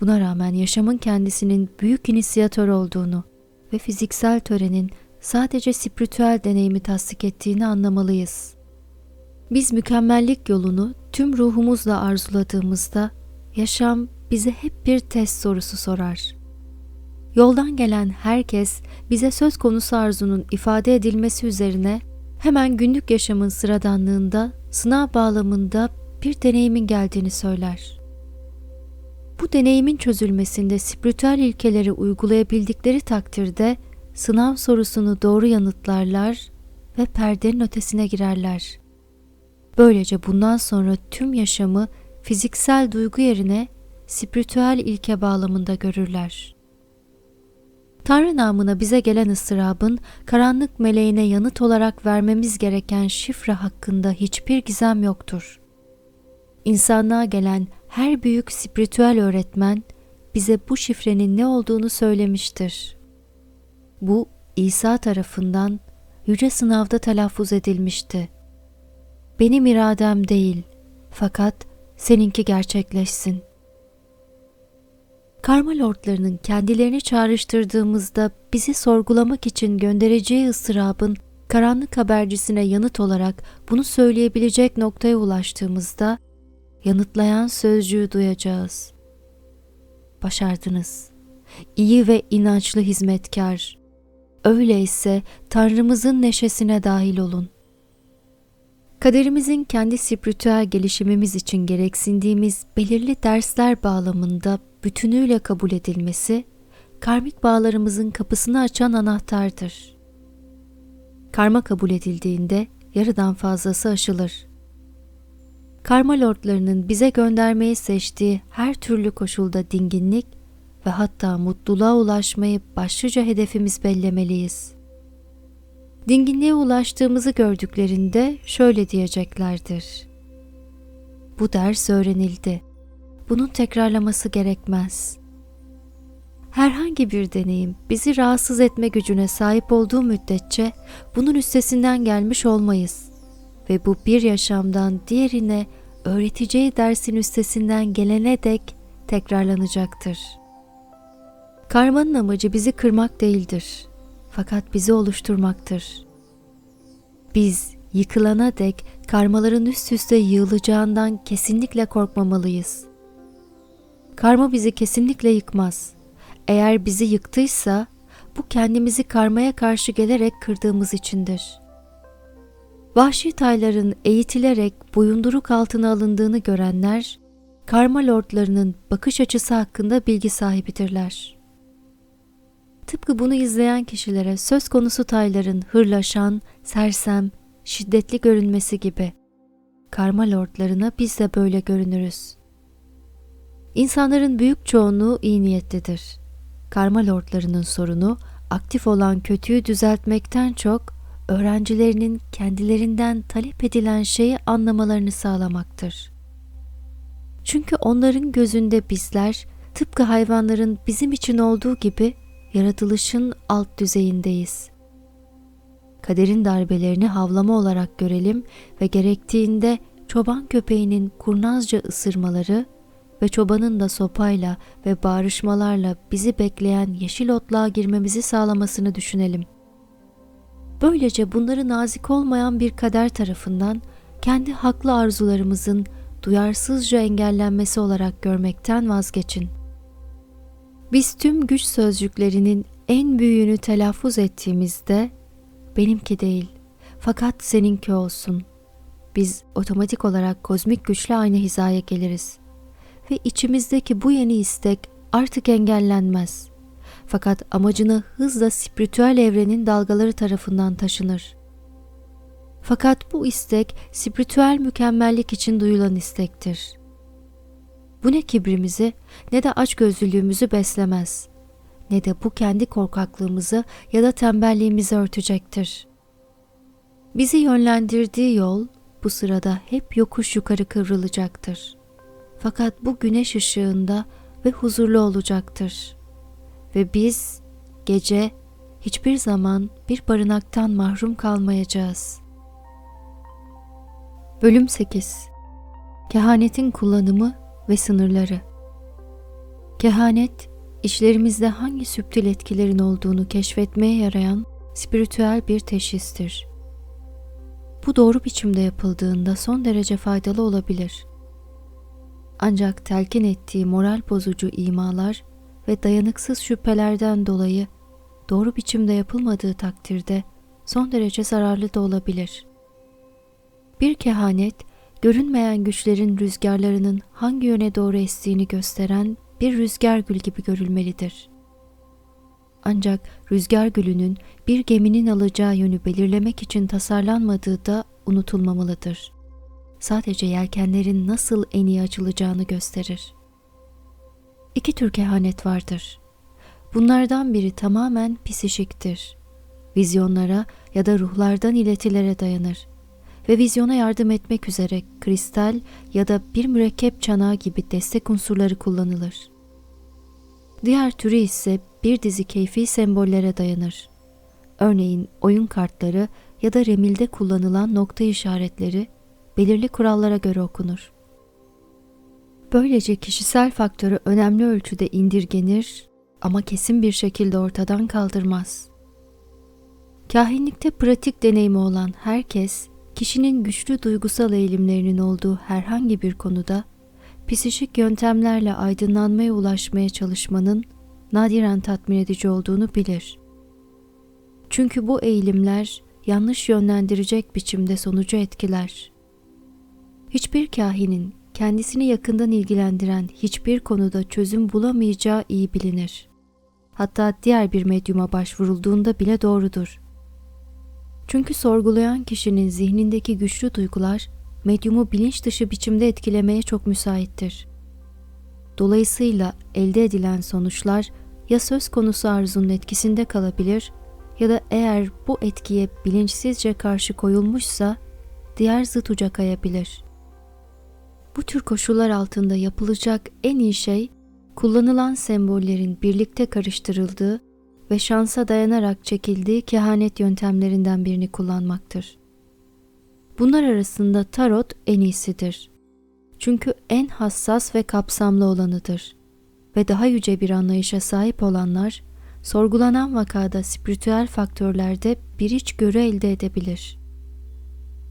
Buna rağmen yaşamın kendisinin büyük inisiyatör olduğunu ve fiziksel törenin sadece spiritüel deneyimi tasdik ettiğini anlamalıyız. Biz mükemmellik yolunu tüm ruhumuzla arzuladığımızda yaşam bize hep bir test sorusu sorar. Yoldan gelen herkes bize söz konusu arzunun ifade edilmesi üzerine hemen günlük yaşamın sıradanlığında, sınav bağlamında bir deneyimin geldiğini söyler. Bu deneyimin çözülmesinde spiritüel ilkeleri uygulayabildikleri takdirde sınav sorusunu doğru yanıtlarlar ve perdenin ötesine girerler. Böylece bundan sonra tüm yaşamı fiziksel duygu yerine spiritüel ilke bağlamında görürler. Tanrı namına bize gelen ıstırabın karanlık meleğine yanıt olarak vermemiz gereken şifre hakkında hiçbir gizem yoktur. İnsanlığa gelen her büyük spiritüel öğretmen bize bu şifrenin ne olduğunu söylemiştir. Bu İsa tarafından yüce sınavda telaffuz edilmişti. Benim iradem değil fakat seninki gerçekleşsin. Karma lordlarının kendilerini çağrıştırdığımızda bizi sorgulamak için göndereceği ıstırabın karanlık habercisine yanıt olarak bunu söyleyebilecek noktaya ulaştığımızda yanıtlayan sözcüğü duyacağız. Başardınız. İyi ve inançlı hizmetkar. Öyleyse Tanrımızın neşesine dahil olun. Kaderimizin kendi spiritüel gelişimimiz için gereksindiğimiz belirli dersler bağlamında bütünüyle kabul edilmesi, karmik bağlarımızın kapısını açan anahtardır. Karma kabul edildiğinde yarıdan fazlası aşılır. Karma lordlarının bize göndermeyi seçtiği her türlü koşulda dinginlik ve hatta mutluluğa ulaşmayı başlıca hedefimiz bellemeliyiz. Dinginliğe ulaştığımızı gördüklerinde şöyle diyeceklerdir. Bu ders öğrenildi. Bunun tekrarlaması gerekmez. Herhangi bir deneyim bizi rahatsız etme gücüne sahip olduğu müddetçe bunun üstesinden gelmiş olmayız ve bu bir yaşamdan diğerine öğreteceği dersin üstesinden gelene dek tekrarlanacaktır. Karmanın amacı bizi kırmak değildir fakat bizi oluşturmaktır. Biz yıkılana dek karmaların üst üste yığılacağından kesinlikle korkmamalıyız. Karma bizi kesinlikle yıkmaz. Eğer bizi yıktıysa bu kendimizi karmaya karşı gelerek kırdığımız içindir. Vahşi tayların eğitilerek boyunduruk altına alındığını görenler, karma lordlarının bakış açısı hakkında bilgi sahibidirler. Tıpkı bunu izleyen kişilere söz konusu tayların hırlaşan, sersem, şiddetli görünmesi gibi. Karma lordlarına biz de böyle görünürüz. İnsanların büyük çoğunluğu iyi niyetlidir. Karma lordlarının sorunu aktif olan kötüyü düzeltmekten çok öğrencilerinin kendilerinden talep edilen şeyi anlamalarını sağlamaktır. Çünkü onların gözünde bizler tıpkı hayvanların bizim için olduğu gibi yaratılışın alt düzeyindeyiz. Kaderin darbelerini havlama olarak görelim ve gerektiğinde çoban köpeğinin kurnazca ısırmaları ve çobanın da sopayla ve bağrışmalarla bizi bekleyen yeşil otluğa girmemizi sağlamasını düşünelim. Böylece bunları nazik olmayan bir kader tarafından kendi haklı arzularımızın duyarsızca engellenmesi olarak görmekten vazgeçin. Biz tüm güç sözcüklerinin en büyüğünü telaffuz ettiğimizde benimki değil fakat seninki olsun. Biz otomatik olarak kozmik güçle aynı hizaya geliriz ve içimizdeki bu yeni istek artık engellenmez. Fakat amacını hızla spiritüel evrenin dalgaları tarafından taşınır. Fakat bu istek spiritüel mükemmellik için duyulan istektir. Bu ne kibrimizi ne de açgözlülüğümüzü beslemez. Ne de bu kendi korkaklığımızı ya da tembelliğimizi örtecektir. Bizi yönlendirdiği yol bu sırada hep yokuş yukarı kıvrılacaktır. Fakat bu güneş ışığında ve huzurlu olacaktır. Ve biz gece hiçbir zaman bir barınaktan mahrum kalmayacağız. Bölüm 8 Kehanetin kullanımı ve sınırları Kehanet, işlerimizde hangi süptil etkilerin olduğunu keşfetmeye yarayan spiritüel bir teşhistir. Bu doğru biçimde yapıldığında son derece faydalı olabilir. Ancak telkin ettiği moral bozucu imalar ve dayanıksız şüphelerden dolayı doğru biçimde yapılmadığı takdirde son derece zararlı da olabilir. Bir kehanet, görünmeyen güçlerin rüzgarlarının hangi yöne doğru estiğini gösteren bir rüzgar gül gibi görülmelidir. Ancak rüzgar gülünün bir geminin alacağı yönü belirlemek için tasarlanmadığı da unutulmamalıdır. Sadece yelkenlerin nasıl en iyi açılacağını gösterir. İki tür kehanet vardır. Bunlardan biri tamamen psişiktir. Vizyonlara ya da ruhlardan iletilere dayanır ve vizyona yardım etmek üzere kristal ya da bir mürekkep çanağı gibi destek unsurları kullanılır. Diğer türü ise bir dizi keyfi sembollere dayanır. Örneğin oyun kartları ya da remilde kullanılan nokta işaretleri belirli kurallara göre okunur. Böylece kişisel faktörü önemli ölçüde indirgenir ama kesin bir şekilde ortadan kaldırmaz. Kahinlikte pratik deneyimi olan herkes, kişinin güçlü duygusal eğilimlerinin olduğu herhangi bir konuda psişik yöntemlerle aydınlanmaya ulaşmaya çalışmanın nadiren tatmin edici olduğunu bilir. Çünkü bu eğilimler yanlış yönlendirecek biçimde sonucu etkiler. Hiçbir kahinin kendisini yakından ilgilendiren hiçbir konuda çözüm bulamayacağı iyi bilinir. Hatta diğer bir medyuma başvurulduğunda bile doğrudur. Çünkü sorgulayan kişinin zihnindeki güçlü duygular medyumu bilinç dışı biçimde etkilemeye çok müsaittir. Dolayısıyla elde edilen sonuçlar ya söz konusu arzunun etkisinde kalabilir ya da eğer bu etkiye bilinçsizce karşı koyulmuşsa diğer zıt uca kayabilir. Bu tür koşullar altında yapılacak en iyi şey kullanılan sembollerin birlikte karıştırıldığı ve şansa dayanarak çekildiği kehanet yöntemlerinden birini kullanmaktır. Bunlar arasında tarot en iyisidir. Çünkü en hassas ve kapsamlı olanıdır ve daha yüce bir anlayışa sahip olanlar sorgulanan vakada spiritüel faktörlerde bir içgörü elde edebilir.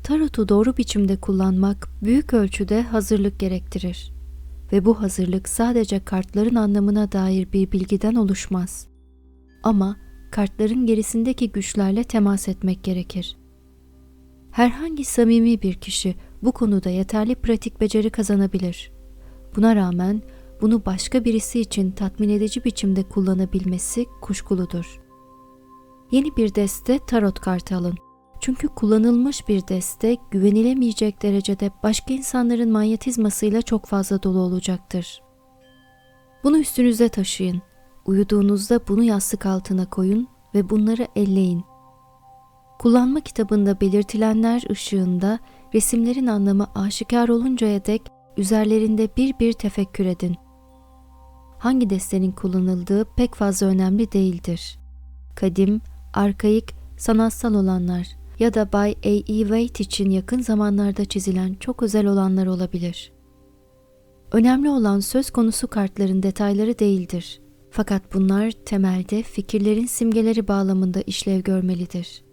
Tarot'u doğru biçimde kullanmak büyük ölçüde hazırlık gerektirir ve bu hazırlık sadece kartların anlamına dair bir bilgiden oluşmaz. Ama kartların gerisindeki güçlerle temas etmek gerekir. Herhangi samimi bir kişi bu konuda yeterli pratik beceri kazanabilir. Buna rağmen bunu başka birisi için tatmin edici biçimde kullanabilmesi kuşkuludur. Yeni bir deste tarot kartı alın. Çünkü kullanılmış bir deste güvenilemeyecek derecede başka insanların manyetizmasıyla çok fazla dolu olacaktır. Bunu üstünüze taşıyın. Uyuduğunuzda bunu yastık altına koyun ve bunları elleyin. Kullanma kitabında belirtilenler ışığında resimlerin anlamı aşikar oluncaya dek üzerlerinde bir bir tefekkür edin hangi destenin kullanıldığı pek fazla önemli değildir. Kadim, arkaik, sanatsal olanlar ya da Bay A. E. Waite için yakın zamanlarda çizilen çok özel olanlar olabilir. Önemli olan söz konusu kartların detayları değildir. Fakat bunlar temelde fikirlerin simgeleri bağlamında işlev görmelidir.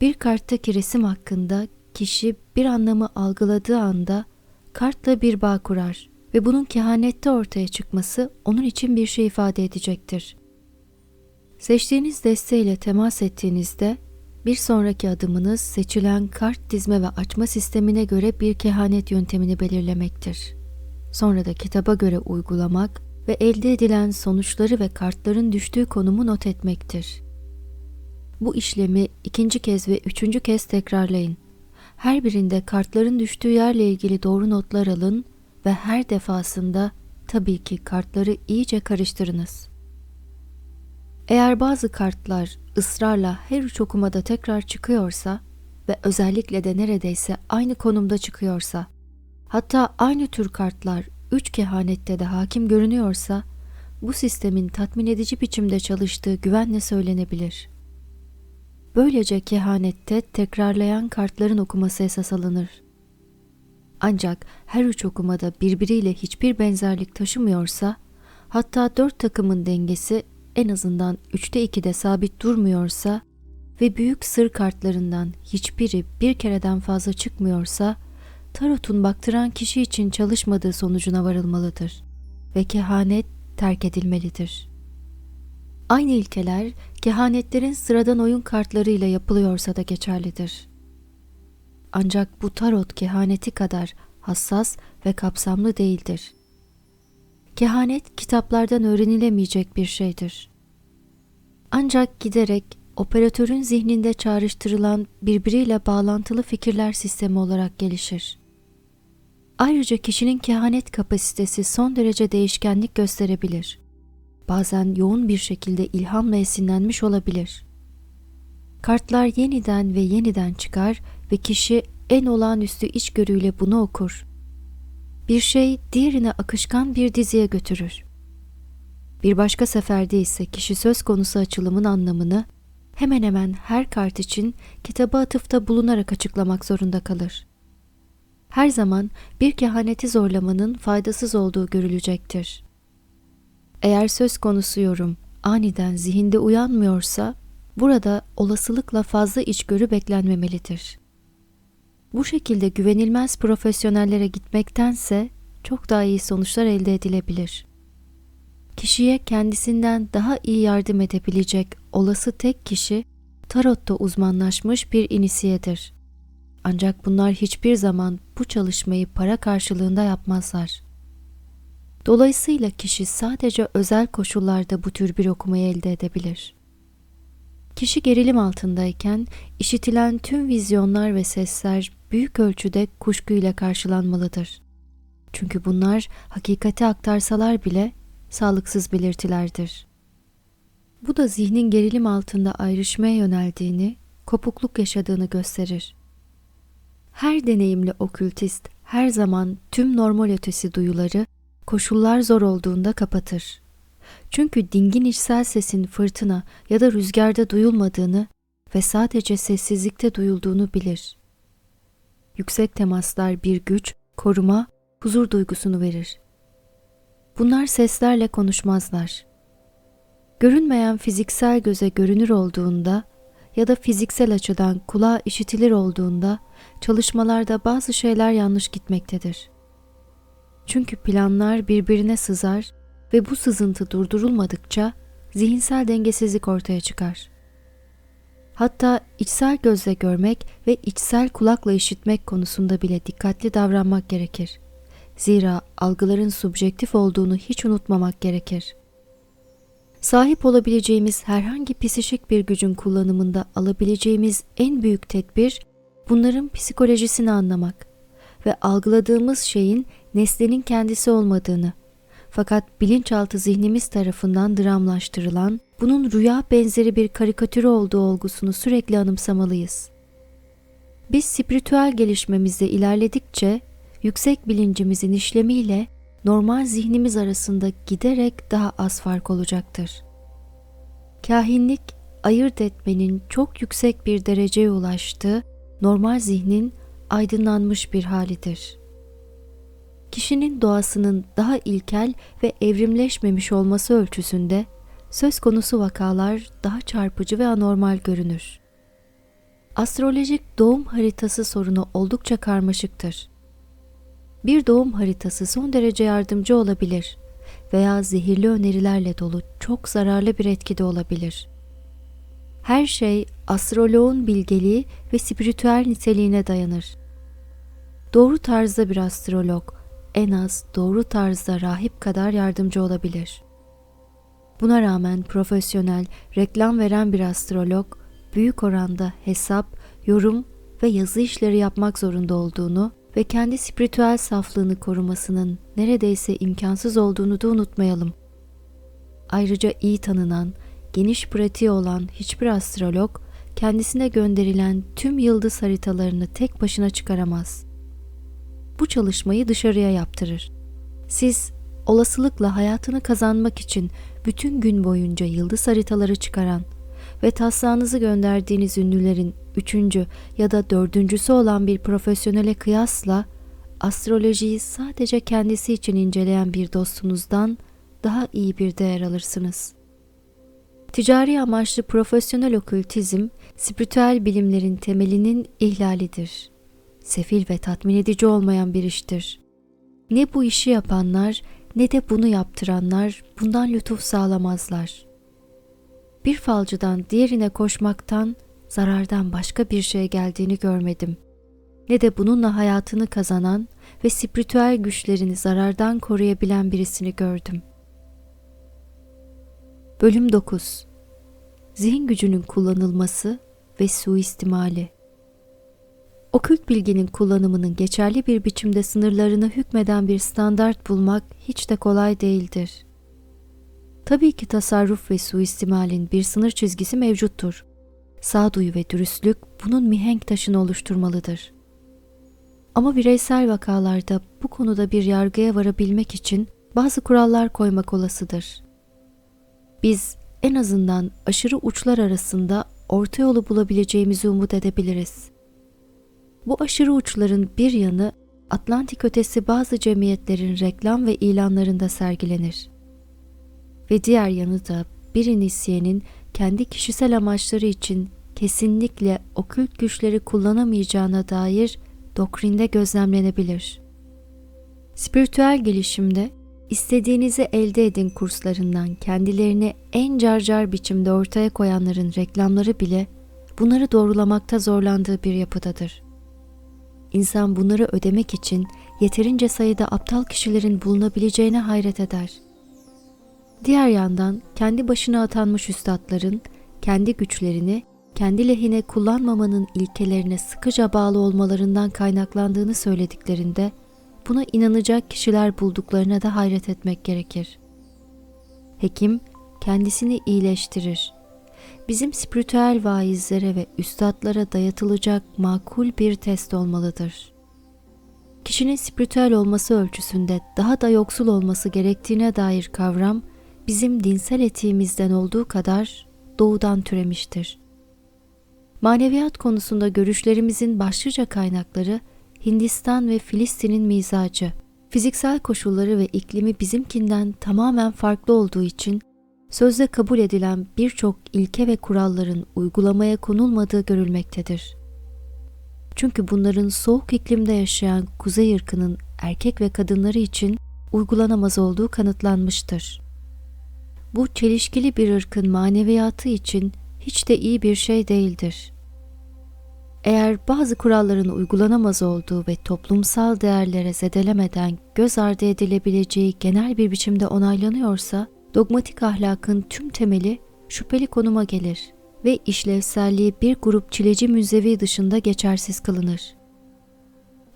Bir karttaki resim hakkında kişi bir anlamı algıladığı anda kartla bir bağ kurar ve bunun kehanette ortaya çıkması onun için bir şey ifade edecektir. Seçtiğiniz desteğiyle temas ettiğinizde bir sonraki adımınız seçilen kart dizme ve açma sistemine göre bir kehanet yöntemini belirlemektir. Sonra da kitaba göre uygulamak ve elde edilen sonuçları ve kartların düştüğü konumu not etmektir. Bu işlemi ikinci kez ve üçüncü kez tekrarlayın. Her birinde kartların düştüğü yerle ilgili doğru notlar alın ve her defasında tabii ki kartları iyice karıştırınız. Eğer bazı kartlar ısrarla her üç okumada tekrar çıkıyorsa ve özellikle de neredeyse aynı konumda çıkıyorsa, hatta aynı tür kartlar üç kehanette de hakim görünüyorsa, bu sistemin tatmin edici biçimde çalıştığı güvenle söylenebilir. Böylece kehanette tekrarlayan kartların okuması esas alınır. Ancak her üç okumada birbiriyle hiçbir benzerlik taşımıyorsa, hatta dört takımın dengesi en azından üçte ikide sabit durmuyorsa ve büyük sır kartlarından hiçbiri bir kereden fazla çıkmıyorsa, tarotun baktıran kişi için çalışmadığı sonucuna varılmalıdır ve kehanet terk edilmelidir. Aynı ilkeler kehanetlerin sıradan oyun kartlarıyla yapılıyorsa da geçerlidir. Ancak bu tarot kehaneti kadar hassas ve kapsamlı değildir. Kehanet kitaplardan öğrenilemeyecek bir şeydir. Ancak giderek operatörün zihninde çağrıştırılan birbiriyle bağlantılı fikirler sistemi olarak gelişir. Ayrıca kişinin kehanet kapasitesi son derece değişkenlik gösterebilir. bazen yoğun bir şekilde ilhamla esinlenmiş olabilir. Kartlar yeniden ve yeniden çıkar ve kişi en olağanüstü içgörüyle bunu okur. Bir şey diğerine akışkan bir diziye götürür. Bir başka seferde ise kişi söz konusu açılımın anlamını hemen hemen her kart için kitaba atıfta bulunarak açıklamak zorunda kalır. Her zaman bir kehaneti zorlamanın faydasız olduğu görülecektir. Eğer söz konusu yorum aniden zihinde uyanmıyorsa burada olasılıkla fazla içgörü beklenmemelidir. Bu şekilde güvenilmez profesyonellere gitmektense çok daha iyi sonuçlar elde edilebilir. Kişiye kendisinden daha iyi yardım edebilecek olası tek kişi tarotta uzmanlaşmış bir inisiyedir. Ancak bunlar hiçbir zaman bu çalışmayı para karşılığında yapmazlar. Dolayısıyla kişi sadece özel koşullarda bu tür bir okumayı elde edebilir. Kişi gerilim altındayken işitilen tüm vizyonlar ve sesler büyük ölçüde kuşkuyla karşılanmalıdır. Çünkü bunlar hakikati aktarsalar bile sağlıksız belirtilerdir. Bu da zihnin gerilim altında ayrışmaya yöneldiğini, kopukluk yaşadığını gösterir. Her deneyimli okültist her zaman tüm normal ötesi duyuları koşullar zor olduğunda kapatır. Çünkü dingin içsel sesin fırtına ya da rüzgarda duyulmadığını ve sadece sessizlikte duyulduğunu bilir. Yüksek temaslar bir güç, koruma, huzur duygusunu verir. Bunlar seslerle konuşmazlar. Görünmeyen fiziksel göze görünür olduğunda ya da fiziksel açıdan kulağa işitilir olduğunda çalışmalarda bazı şeyler yanlış gitmektedir. Çünkü planlar birbirine sızar ve bu sızıntı durdurulmadıkça zihinsel dengesizlik ortaya çıkar. Hatta içsel gözle görmek ve içsel kulakla işitmek konusunda bile dikkatli davranmak gerekir. Zira algıların subjektif olduğunu hiç unutmamak gerekir. Sahip olabileceğimiz herhangi psişik bir gücün kullanımında alabileceğimiz en büyük tedbir bunların psikolojisini anlamak ve algıladığımız şeyin nesnenin kendisi olmadığını fakat bilinçaltı zihnimiz tarafından dramlaştırılan bunun rüya benzeri bir karikatürü olduğu olgusunu sürekli anımsamalıyız. Biz spiritüel gelişmemizde ilerledikçe yüksek bilincimizin işlemiyle normal zihnimiz arasında giderek daha az fark olacaktır. Kahinlik, ayırt etmenin çok yüksek bir dereceye ulaştığı normal zihnin aydınlanmış bir halidir. Kişinin doğasının daha ilkel ve evrimleşmemiş olması ölçüsünde söz konusu vakalar daha çarpıcı ve anormal görünür. Astrolojik doğum haritası sorunu oldukça karmaşıktır. Bir doğum haritası son derece yardımcı olabilir veya zehirli önerilerle dolu çok zararlı bir etkide olabilir. Her şey astroloğun bilgeliği ve spiritüel niteliğine dayanır. Doğru tarzda bir astrolog en az doğru tarzda rahip kadar yardımcı olabilir. Buna rağmen profesyonel, reklam veren bir astrolog büyük oranda hesap, yorum ve yazı işleri yapmak zorunda olduğunu ve kendi spiritüel saflığını korumasının neredeyse imkansız olduğunu da unutmayalım. Ayrıca iyi tanınan, geniş pratiği olan hiçbir astrolog kendisine gönderilen tüm yıldız haritalarını tek başına çıkaramaz. Bu çalışmayı dışarıya yaptırır. Siz olasılıkla hayatını kazanmak için bütün gün boyunca yıldız haritaları çıkaran ve taslağınızı gönderdiğiniz ünlülerin üçüncü ya da dördüncüsü olan bir profesyonele kıyasla astrolojiyi sadece kendisi için inceleyen bir dostunuzdan daha iyi bir değer alırsınız. Ticari amaçlı profesyonel okültizm, spiritüel bilimlerin temelinin ihlalidir. Sefil ve tatmin edici olmayan bir iştir. Ne bu işi yapanlar ne de bunu yaptıranlar bundan lütuf sağlamazlar. Bir falcıdan diğerine koşmaktan zarardan başka bir şey geldiğini görmedim. Ne de bununla hayatını kazanan ve spiritüel güçlerini zarardan koruyabilen birisini gördüm. Bölüm 9 Zihin gücünün kullanılması ve suistimali Okült bilginin kullanımının geçerli bir biçimde sınırlarını hükmeden bir standart bulmak hiç de kolay değildir. Tabii ki tasarruf ve suistimalin bir sınır çizgisi mevcuttur. Sağduyu ve dürüstlük bunun mihenk taşını oluşturmalıdır. Ama bireysel vakalarda bu konuda bir yargıya varabilmek için bazı kurallar koymak olasıdır. Biz en azından aşırı uçlar arasında orta yolu bulabileceğimizi umut edebiliriz. Bu aşırı uçların bir yanı Atlantik ötesi bazı cemiyetlerin reklam ve ilanlarında sergilenir. Ve diğer yanı da bir inisyenin kendi kişisel amaçları için kesinlikle okült güçleri kullanamayacağına dair doktrinde gözlemlenebilir. Spiritüel gelişimde istediğinizi elde edin kurslarından kendilerini en carcar biçimde ortaya koyanların reklamları bile bunları doğrulamakta zorlandığı bir yapıdadır. İnsan bunları ödemek için yeterince sayıda aptal kişilerin bulunabileceğine hayret eder. Diğer yandan kendi başına atanmış üstadların kendi güçlerini kendi lehine kullanmamanın ilkelerine sıkıca bağlı olmalarından kaynaklandığını söylediklerinde buna inanacak kişiler bulduklarına da hayret etmek gerekir. Hekim kendisini iyileştirir. Bizim spiritüel vaizlere ve üstadlara dayatılacak makul bir test olmalıdır. Kişinin spiritüel olması ölçüsünde daha da yoksul olması gerektiğine dair kavram bizim dinsel etiğimizden olduğu kadar doğudan türemiştir. Maneviyat konusunda görüşlerimizin başlıca kaynakları Hindistan ve Filistin'in mizacı, fiziksel koşulları ve iklimi bizimkinden tamamen farklı olduğu için sözde kabul edilen birçok ilke ve kuralların uygulamaya konulmadığı görülmektedir. Çünkü bunların soğuk iklimde yaşayan kuzey ırkının erkek ve kadınları için uygulanamaz olduğu kanıtlanmıştır. Bu çelişkili bir ırkın maneviyatı için hiç de iyi bir şey değildir. Eğer bazı kuralların uygulanamaz olduğu ve toplumsal değerlere zedelemeden göz ardı edilebileceği genel bir biçimde onaylanıyorsa, dogmatik ahlakın tüm temeli şüpheli konuma gelir ve işlevselliği bir grup çileci müzevi dışında geçersiz kılınır.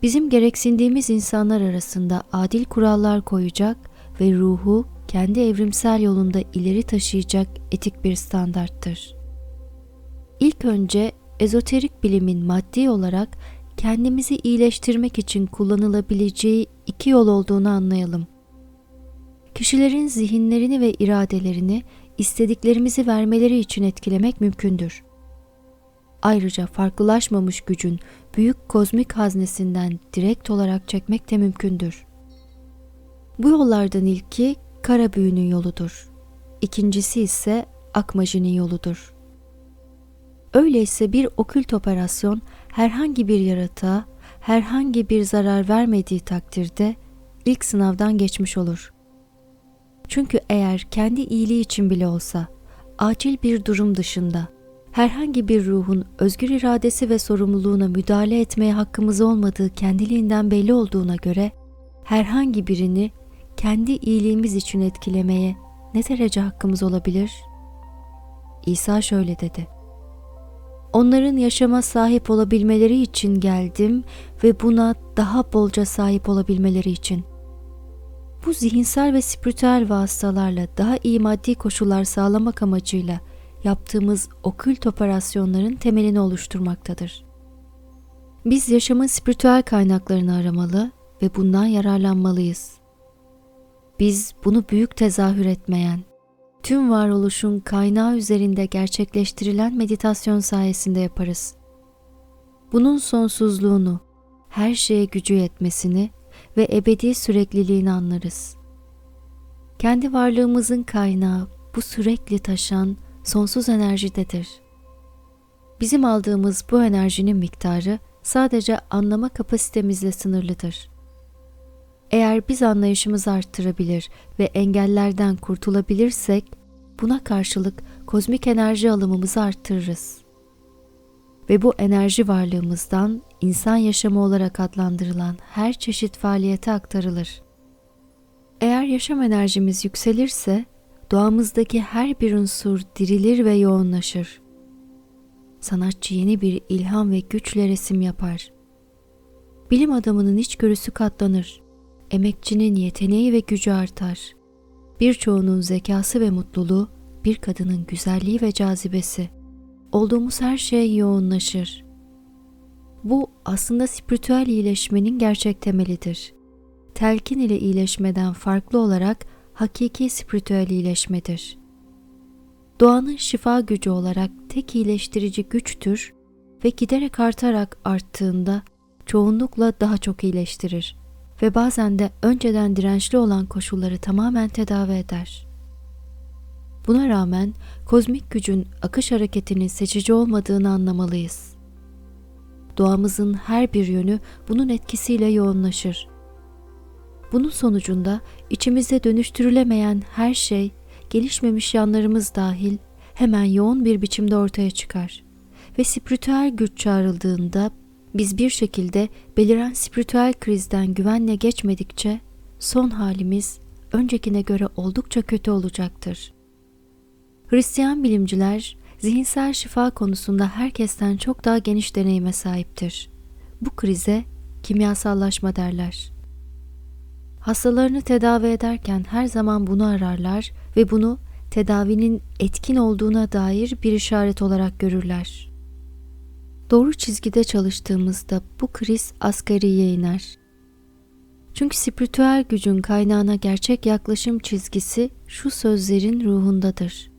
Bizim gereksindiğimiz insanlar arasında adil kurallar koyacak ve ruhu kendi evrimsel yolunda ileri taşıyacak etik bir standarttır. İlk önce ezoterik bilimin maddi olarak kendimizi iyileştirmek için kullanılabileceği iki yol olduğunu anlayalım. Kişilerin zihinlerini ve iradelerini istediklerimizi vermeleri için etkilemek mümkündür. Ayrıca farklılaşmamış gücün büyük kozmik haznesinden direkt olarak çekmek de mümkündür. Bu yollardan ilki kara büyünün yoludur. İkincisi ise akmajinin yoludur. Öyleyse bir okült operasyon herhangi bir yaratığa herhangi bir zarar vermediği takdirde ilk sınavdan geçmiş olur. Çünkü eğer kendi iyiliği için bile olsa acil bir durum dışında herhangi bir ruhun özgür iradesi ve sorumluluğuna müdahale etmeye hakkımız olmadığı kendiliğinden belli olduğuna göre herhangi birini kendi iyiliğimiz için etkilemeye ne derece hakkımız olabilir? İsa şöyle dedi onların yaşama sahip olabilmeleri için geldim ve buna daha bolca sahip olabilmeleri için. Bu zihinsel ve spiritüel vasıtalarla daha iyi maddi koşullar sağlamak amacıyla yaptığımız okült operasyonların temelini oluşturmaktadır. Biz yaşamın spiritüel kaynaklarını aramalı ve bundan yararlanmalıyız. Biz bunu büyük tezahür etmeyen, tüm varoluşun kaynağı üzerinde gerçekleştirilen meditasyon sayesinde yaparız. Bunun sonsuzluğunu, her şeye gücü yetmesini ve ebedi sürekliliğini anlarız. Kendi varlığımızın kaynağı bu sürekli taşan sonsuz enerjidedir. Bizim aldığımız bu enerjinin miktarı sadece anlama kapasitemizle sınırlıdır. Eğer biz anlayışımızı arttırabilir ve engellerden kurtulabilirsek, buna karşılık kozmik enerji alımımızı arttırırız. Ve bu enerji varlığımızdan insan yaşamı olarak adlandırılan her çeşit faaliyete aktarılır. Eğer yaşam enerjimiz yükselirse, doğamızdaki her bir unsur dirilir ve yoğunlaşır. Sanatçı yeni bir ilham ve güçle resim yapar. Bilim adamının içgörüsü katlanır emekçinin yeteneği ve gücü artar. birçoğunun zekası ve mutluluğu, bir kadının güzelliği ve cazibesi. Olduğumuz her şey yoğunlaşır. Bu aslında spiritüel iyileşmenin gerçek temelidir. Telkin ile iyileşmeden farklı olarak hakiki spiritüel iyileşmedir. Doğanın şifa gücü olarak tek iyileştirici güçtür ve giderek artarak arttığında çoğunlukla daha çok iyileştirir ve bazen de önceden dirençli olan koşulları tamamen tedavi eder. Buna rağmen kozmik gücün akış hareketinin seçici olmadığını anlamalıyız. Doğamızın her bir yönü bunun etkisiyle yoğunlaşır. Bunun sonucunda içimizde dönüştürülemeyen her şey, gelişmemiş yanlarımız dahil hemen yoğun bir biçimde ortaya çıkar. Ve spiritüel güç çağrıldığında biz bir şekilde beliren spiritüel krizden güvenle geçmedikçe son halimiz öncekine göre oldukça kötü olacaktır. Hristiyan bilimciler zihinsel şifa konusunda herkesten çok daha geniş deneyime sahiptir. Bu krize kimyasallaşma derler. Hastalarını tedavi ederken her zaman bunu ararlar ve bunu tedavinin etkin olduğuna dair bir işaret olarak görürler. Doğru çizgide çalıştığımızda bu kriz asgariye iner. Çünkü spiritüel gücün kaynağına gerçek yaklaşım çizgisi şu sözlerin ruhundadır.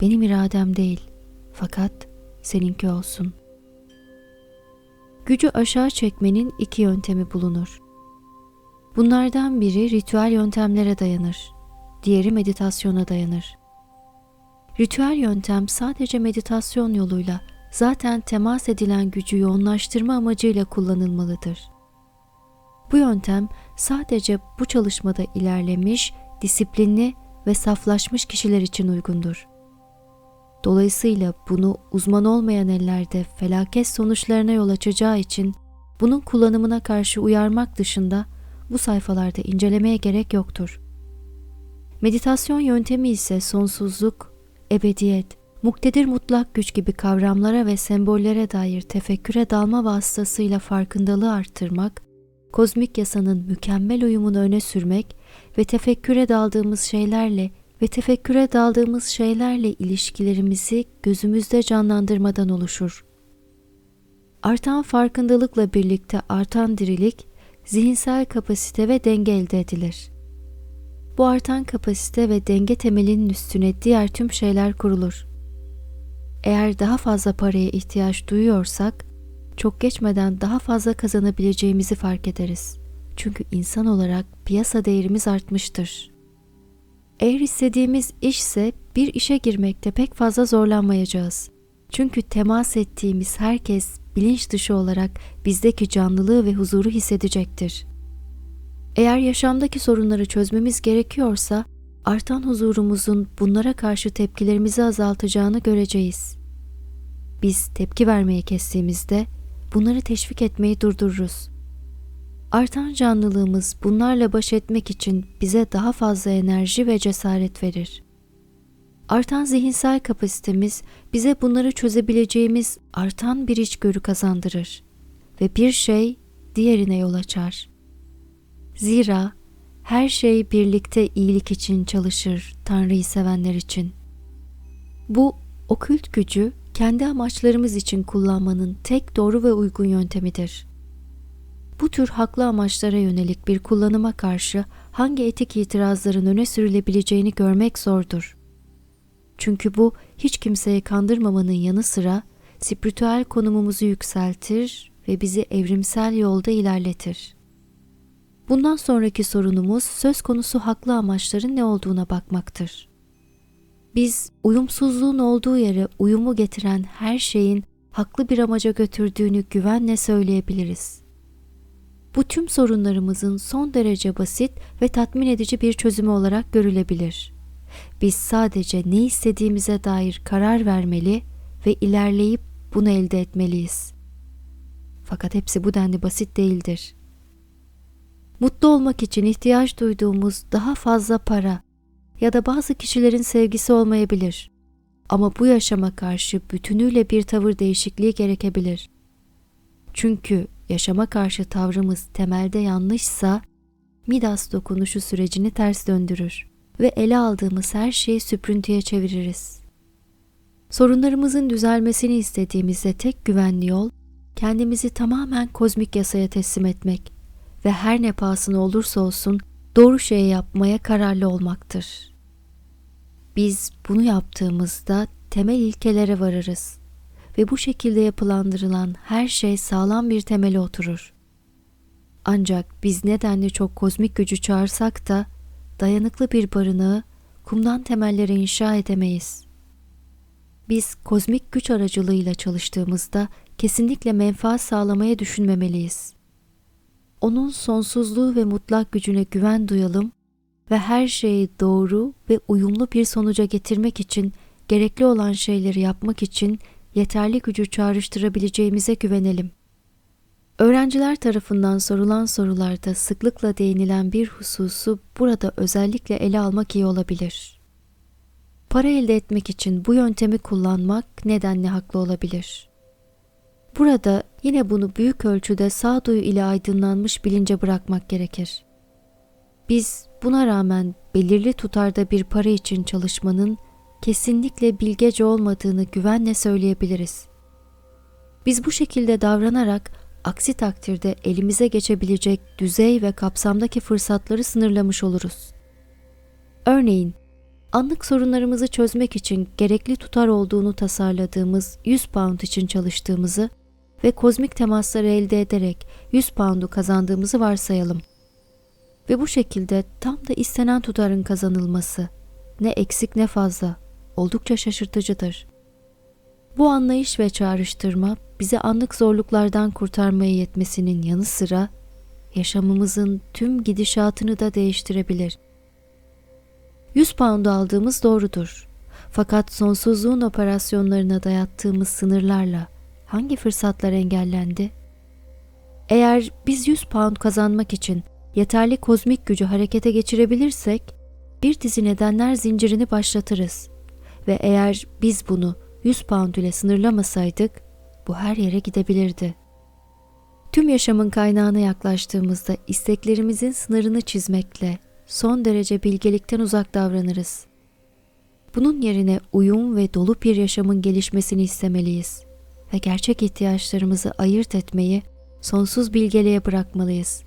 Benim iradem değil, fakat seninki olsun. Gücü aşağı çekmenin iki yöntemi bulunur. Bunlardan biri ritüel yöntemlere dayanır, diğeri meditasyona dayanır. Ritüel yöntem sadece meditasyon yoluyla zaten temas edilen gücü yoğunlaştırma amacıyla kullanılmalıdır. Bu yöntem sadece bu çalışmada ilerlemiş, disiplinli ve saflaşmış kişiler için uygundur. Dolayısıyla bunu uzman olmayan ellerde felaket sonuçlarına yol açacağı için bunun kullanımına karşı uyarmak dışında bu sayfalarda incelemeye gerek yoktur. Meditasyon yöntemi ise sonsuzluk, ebediyet, muktedir mutlak güç gibi kavramlara ve sembollere dair tefekküre dalma vasıtasıyla farkındalığı arttırmak, kozmik yasanın mükemmel uyumunu öne sürmek ve tefekküre daldığımız şeylerle ve tefekküre daldığımız şeylerle ilişkilerimizi gözümüzde canlandırmadan oluşur. Artan farkındalıkla birlikte artan dirilik, zihinsel kapasite ve denge elde edilir. Bu artan kapasite ve denge temelinin üstüne diğer tüm şeyler kurulur. Eğer daha fazla paraya ihtiyaç duyuyorsak, çok geçmeden daha fazla kazanabileceğimizi fark ederiz. Çünkü insan olarak piyasa değerimiz artmıştır. Eğer istediğimiz işse bir işe girmekte pek fazla zorlanmayacağız. Çünkü temas ettiğimiz herkes bilinç dışı olarak bizdeki canlılığı ve huzuru hissedecektir. Eğer yaşamdaki sorunları çözmemiz gerekiyorsa artan huzurumuzun bunlara karşı tepkilerimizi azaltacağını göreceğiz. Biz tepki vermeyi kestiğimizde bunları teşvik etmeyi durdururuz. Artan canlılığımız bunlarla baş etmek için bize daha fazla enerji ve cesaret verir. Artan zihinsel kapasitemiz bize bunları çözebileceğimiz artan bir içgörü kazandırır ve bir şey diğerine yol açar. Zira her şey birlikte iyilik için çalışır Tanrı'yı sevenler için. Bu okült gücü kendi amaçlarımız için kullanmanın tek doğru ve uygun yöntemidir. Bu tür haklı amaçlara yönelik bir kullanıma karşı hangi etik itirazların öne sürülebileceğini görmek zordur. Çünkü bu hiç kimseyi kandırmamanın yanı sıra spiritüel konumumuzu yükseltir ve bizi evrimsel yolda ilerletir. Bundan sonraki sorunumuz söz konusu haklı amaçların ne olduğuna bakmaktır. Biz uyumsuzluğun olduğu yere uyumu getiren her şeyin haklı bir amaca götürdüğünü güvenle söyleyebiliriz. Bu tüm sorunlarımızın son derece basit ve tatmin edici bir çözümü olarak görülebilir. Biz sadece ne istediğimize dair karar vermeli ve ilerleyip bunu elde etmeliyiz. Fakat hepsi bu denli basit değildir. Mutlu olmak için ihtiyaç duyduğumuz daha fazla para ya da bazı kişilerin sevgisi olmayabilir. Ama bu yaşama karşı bütünüyle bir tavır değişikliği gerekebilir. Çünkü yaşama karşı tavrımız temelde yanlışsa Midas dokunuşu sürecini ters döndürür ve ele aldığımız her şeyi süprüntüye çeviririz. Sorunlarımızın düzelmesini istediğimizde tek güvenli yol kendimizi tamamen kozmik yasaya teslim etmek ve her ne pahasına olursa olsun doğru şeyi yapmaya kararlı olmaktır. Biz bunu yaptığımızda temel ilkelere varırız ve bu şekilde yapılandırılan her şey sağlam bir temele oturur. Ancak biz nedenli çok kozmik gücü çağırsak da dayanıklı bir barınağı kumdan temellere inşa edemeyiz. Biz kozmik güç aracılığıyla çalıştığımızda kesinlikle menfaat sağlamaya düşünmemeliyiz. Onun sonsuzluğu ve mutlak gücüne güven duyalım ve her şeyi doğru ve uyumlu bir sonuca getirmek için gerekli olan şeyleri yapmak için yeterli gücü çağrıştırabileceğimize güvenelim. Öğrenciler tarafından sorulan sorularda sıklıkla değinilen bir hususu burada özellikle ele almak iyi olabilir. Para elde etmek için bu yöntemi kullanmak nedenle haklı olabilir. Burada yine bunu büyük ölçüde sağduyu ile aydınlanmış bilince bırakmak gerekir. Biz buna rağmen belirli tutarda bir para için çalışmanın kesinlikle bilgece olmadığını güvenle söyleyebiliriz. Biz bu şekilde davranarak aksi takdirde elimize geçebilecek düzey ve kapsamdaki fırsatları sınırlamış oluruz. Örneğin, anlık sorunlarımızı çözmek için gerekli tutar olduğunu tasarladığımız 100 pound için çalıştığımızı ve kozmik temasları elde ederek 100 poundu kazandığımızı varsayalım. Ve bu şekilde tam da istenen tutarın kazanılması ne eksik ne fazla oldukça şaşırtıcıdır. Bu anlayış ve çağrıştırma bizi anlık zorluklardan kurtarmaya yetmesinin yanı sıra yaşamımızın tüm gidişatını da değiştirebilir. 100 pound aldığımız doğrudur. Fakat sonsuzluğun operasyonlarına dayattığımız sınırlarla hangi fırsatlar engellendi? Eğer biz 100 pound kazanmak için yeterli kozmik gücü harekete geçirebilirsek, bir dizi nedenler zincirini başlatırız. Ve eğer biz bunu 100 pound ile sınırlamasaydık, bu her yere gidebilirdi. Tüm yaşamın kaynağına yaklaştığımızda isteklerimizin sınırını çizmekle son derece bilgelikten uzak davranırız. Bunun yerine uyum ve dolu bir yaşamın gelişmesini istemeliyiz ve gerçek ihtiyaçlarımızı ayırt etmeyi sonsuz bilgeliğe bırakmalıyız.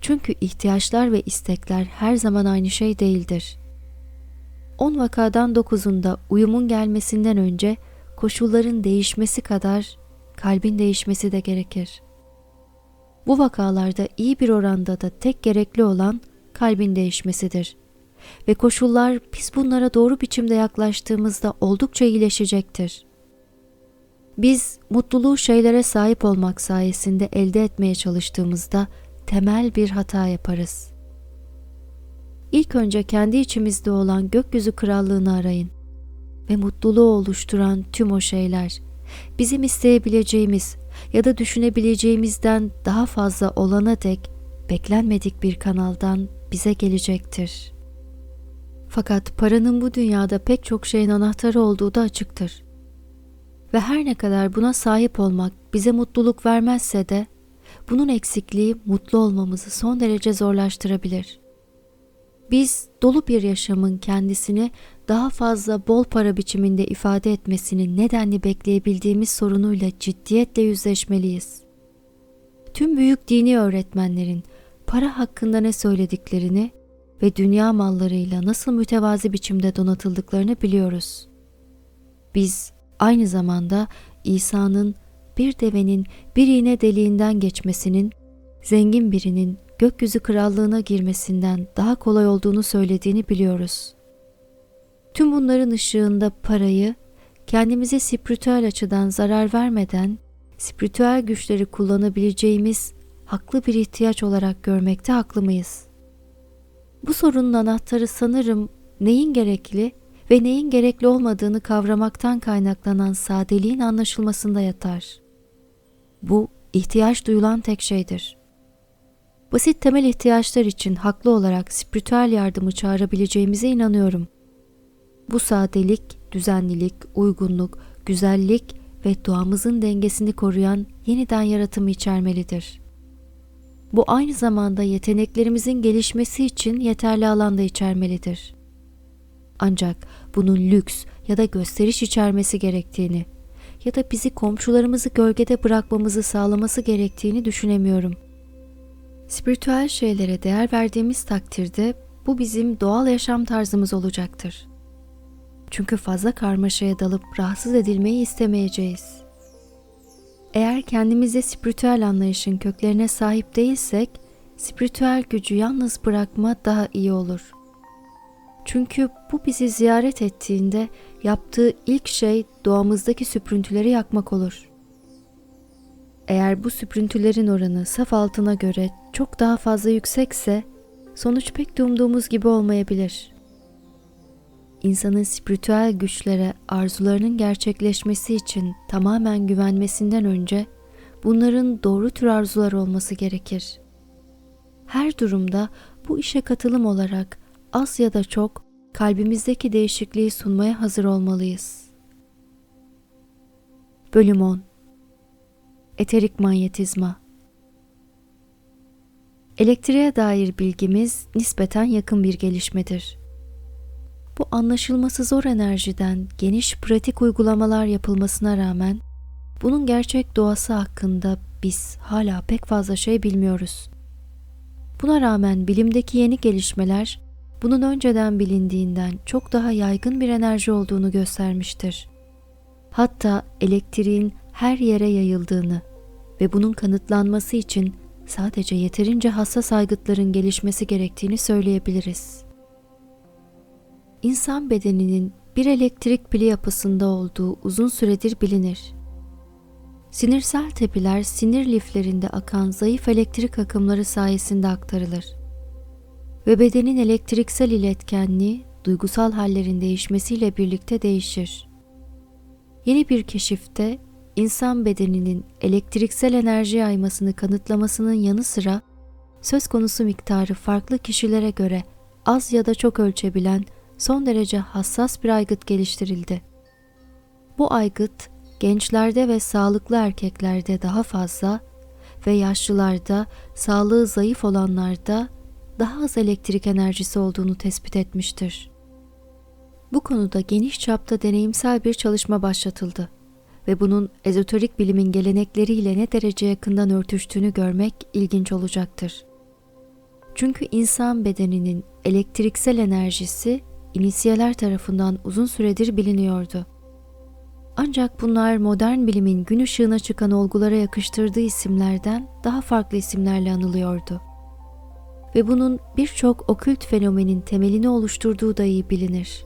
Çünkü ihtiyaçlar ve istekler her zaman aynı şey değildir. 10 vakadan 9'unda uyumun gelmesinden önce koşulların değişmesi kadar kalbin değişmesi de gerekir. Bu vakalarda iyi bir oranda da tek gerekli olan kalbin değişmesidir. Ve koşullar biz bunlara doğru biçimde yaklaştığımızda oldukça iyileşecektir. Biz mutluluğu şeylere sahip olmak sayesinde elde etmeye çalıştığımızda temel bir hata yaparız. İlk önce kendi içimizde olan gökyüzü krallığını arayın ve mutluluğu oluşturan tüm o şeyler bizim isteyebileceğimiz ya da düşünebileceğimizden daha fazla olana dek beklenmedik bir kanaldan bize gelecektir. Fakat paranın bu dünyada pek çok şeyin anahtarı olduğu da açıktır. Ve her ne kadar buna sahip olmak bize mutluluk vermezse de bunun eksikliği mutlu olmamızı son derece zorlaştırabilir. Biz dolu bir yaşamın kendisini daha fazla bol para biçiminde ifade etmesini nedenli bekleyebildiğimiz sorunuyla ciddiyetle yüzleşmeliyiz. Tüm büyük dini öğretmenlerin para hakkında ne söylediklerini ve dünya mallarıyla nasıl mütevazi biçimde donatıldıklarını biliyoruz. Biz aynı zamanda İsa'nın bir devenin bir iğne deliğinden geçmesinin zengin birinin gökyüzü krallığına girmesinden daha kolay olduğunu söylediğini biliyoruz. Tüm bunların ışığında parayı kendimize spiritüel açıdan zarar vermeden spiritüel güçleri kullanabileceğimiz haklı bir ihtiyaç olarak görmekte haklı mıyız? Bu sorunun anahtarı sanırım neyin gerekli ve neyin gerekli olmadığını kavramaktan kaynaklanan sadeliğin anlaşılmasında yatar. Bu ihtiyaç duyulan tek şeydir. Basit temel ihtiyaçlar için haklı olarak spiritüel yardımı çağırabileceğimize inanıyorum. Bu sadelik, düzenlilik, uygunluk, güzellik ve doğamızın dengesini koruyan yeniden yaratımı içermelidir. bu aynı zamanda yeteneklerimizin gelişmesi için yeterli alanda içermelidir. Ancak bunun lüks ya da gösteriş içermesi gerektiğini ya da bizi komşularımızı gölgede bırakmamızı sağlaması gerektiğini düşünemiyorum. Spiritüel şeylere değer verdiğimiz takdirde bu bizim doğal yaşam tarzımız olacaktır. Çünkü fazla karmaşaya dalıp rahatsız edilmeyi istemeyeceğiz. Eğer kendimizde spiritüel anlayışın köklerine sahip değilsek, spiritüel gücü yalnız bırakma daha iyi olur. Çünkü bu bizi ziyaret ettiğinde yaptığı ilk şey doğamızdaki süprüntüleri yakmak olur. Eğer bu süprüntülerin oranı saf altına göre çok daha fazla yüksekse sonuç pek de umduğumuz gibi olmayabilir. İnsanın spiritüel güçlere arzularının gerçekleşmesi için tamamen güvenmesinden önce bunların doğru tür arzular olması gerekir. Her durumda bu işe katılım olarak az ya da çok kalbimizdeki değişikliği sunmaya hazır olmalıyız. Bölüm 10 Eterik manyetizma Elektriğe dair bilgimiz nispeten yakın bir gelişmedir. Bu anlaşılması zor enerjiden geniş pratik uygulamalar yapılmasına rağmen bunun gerçek doğası hakkında biz hala pek fazla şey bilmiyoruz. Buna rağmen bilimdeki yeni gelişmeler bunun önceden bilindiğinden çok daha yaygın bir enerji olduğunu göstermiştir. Hatta elektriğin her yere yayıldığını ve bunun kanıtlanması için sadece yeterince hassas aygıtların gelişmesi gerektiğini söyleyebiliriz. İnsan bedeninin bir elektrik pili yapısında olduğu uzun süredir bilinir. Sinirsel tepiler sinir liflerinde akan zayıf elektrik akımları sayesinde aktarılır. Ve bedenin elektriksel iletkenliği duygusal hallerin değişmesiyle birlikte değişir. Yeni bir keşifte insan bedeninin elektriksel enerji yaymasını kanıtlamasının yanı sıra söz konusu miktarı farklı kişilere göre az ya da çok ölçebilen son derece hassas bir aygıt geliştirildi. Bu aygıt gençlerde ve sağlıklı erkeklerde daha fazla ve yaşlılarda, sağlığı zayıf olanlarda daha az elektrik enerjisi olduğunu tespit etmiştir. Bu konuda geniş çapta deneyimsel bir çalışma başlatıldı ve bunun ezoterik bilimin gelenekleriyle ne derece yakından örtüştüğünü görmek ilginç olacaktır. Çünkü insan bedeninin elektriksel enerjisi inisiyeler tarafından uzun süredir biliniyordu. Ancak bunlar modern bilimin gün ışığına çıkan olgulara yakıştırdığı isimlerden daha farklı isimlerle anılıyordu. Ve bunun birçok okült fenomenin temelini oluşturduğu da iyi bilinir.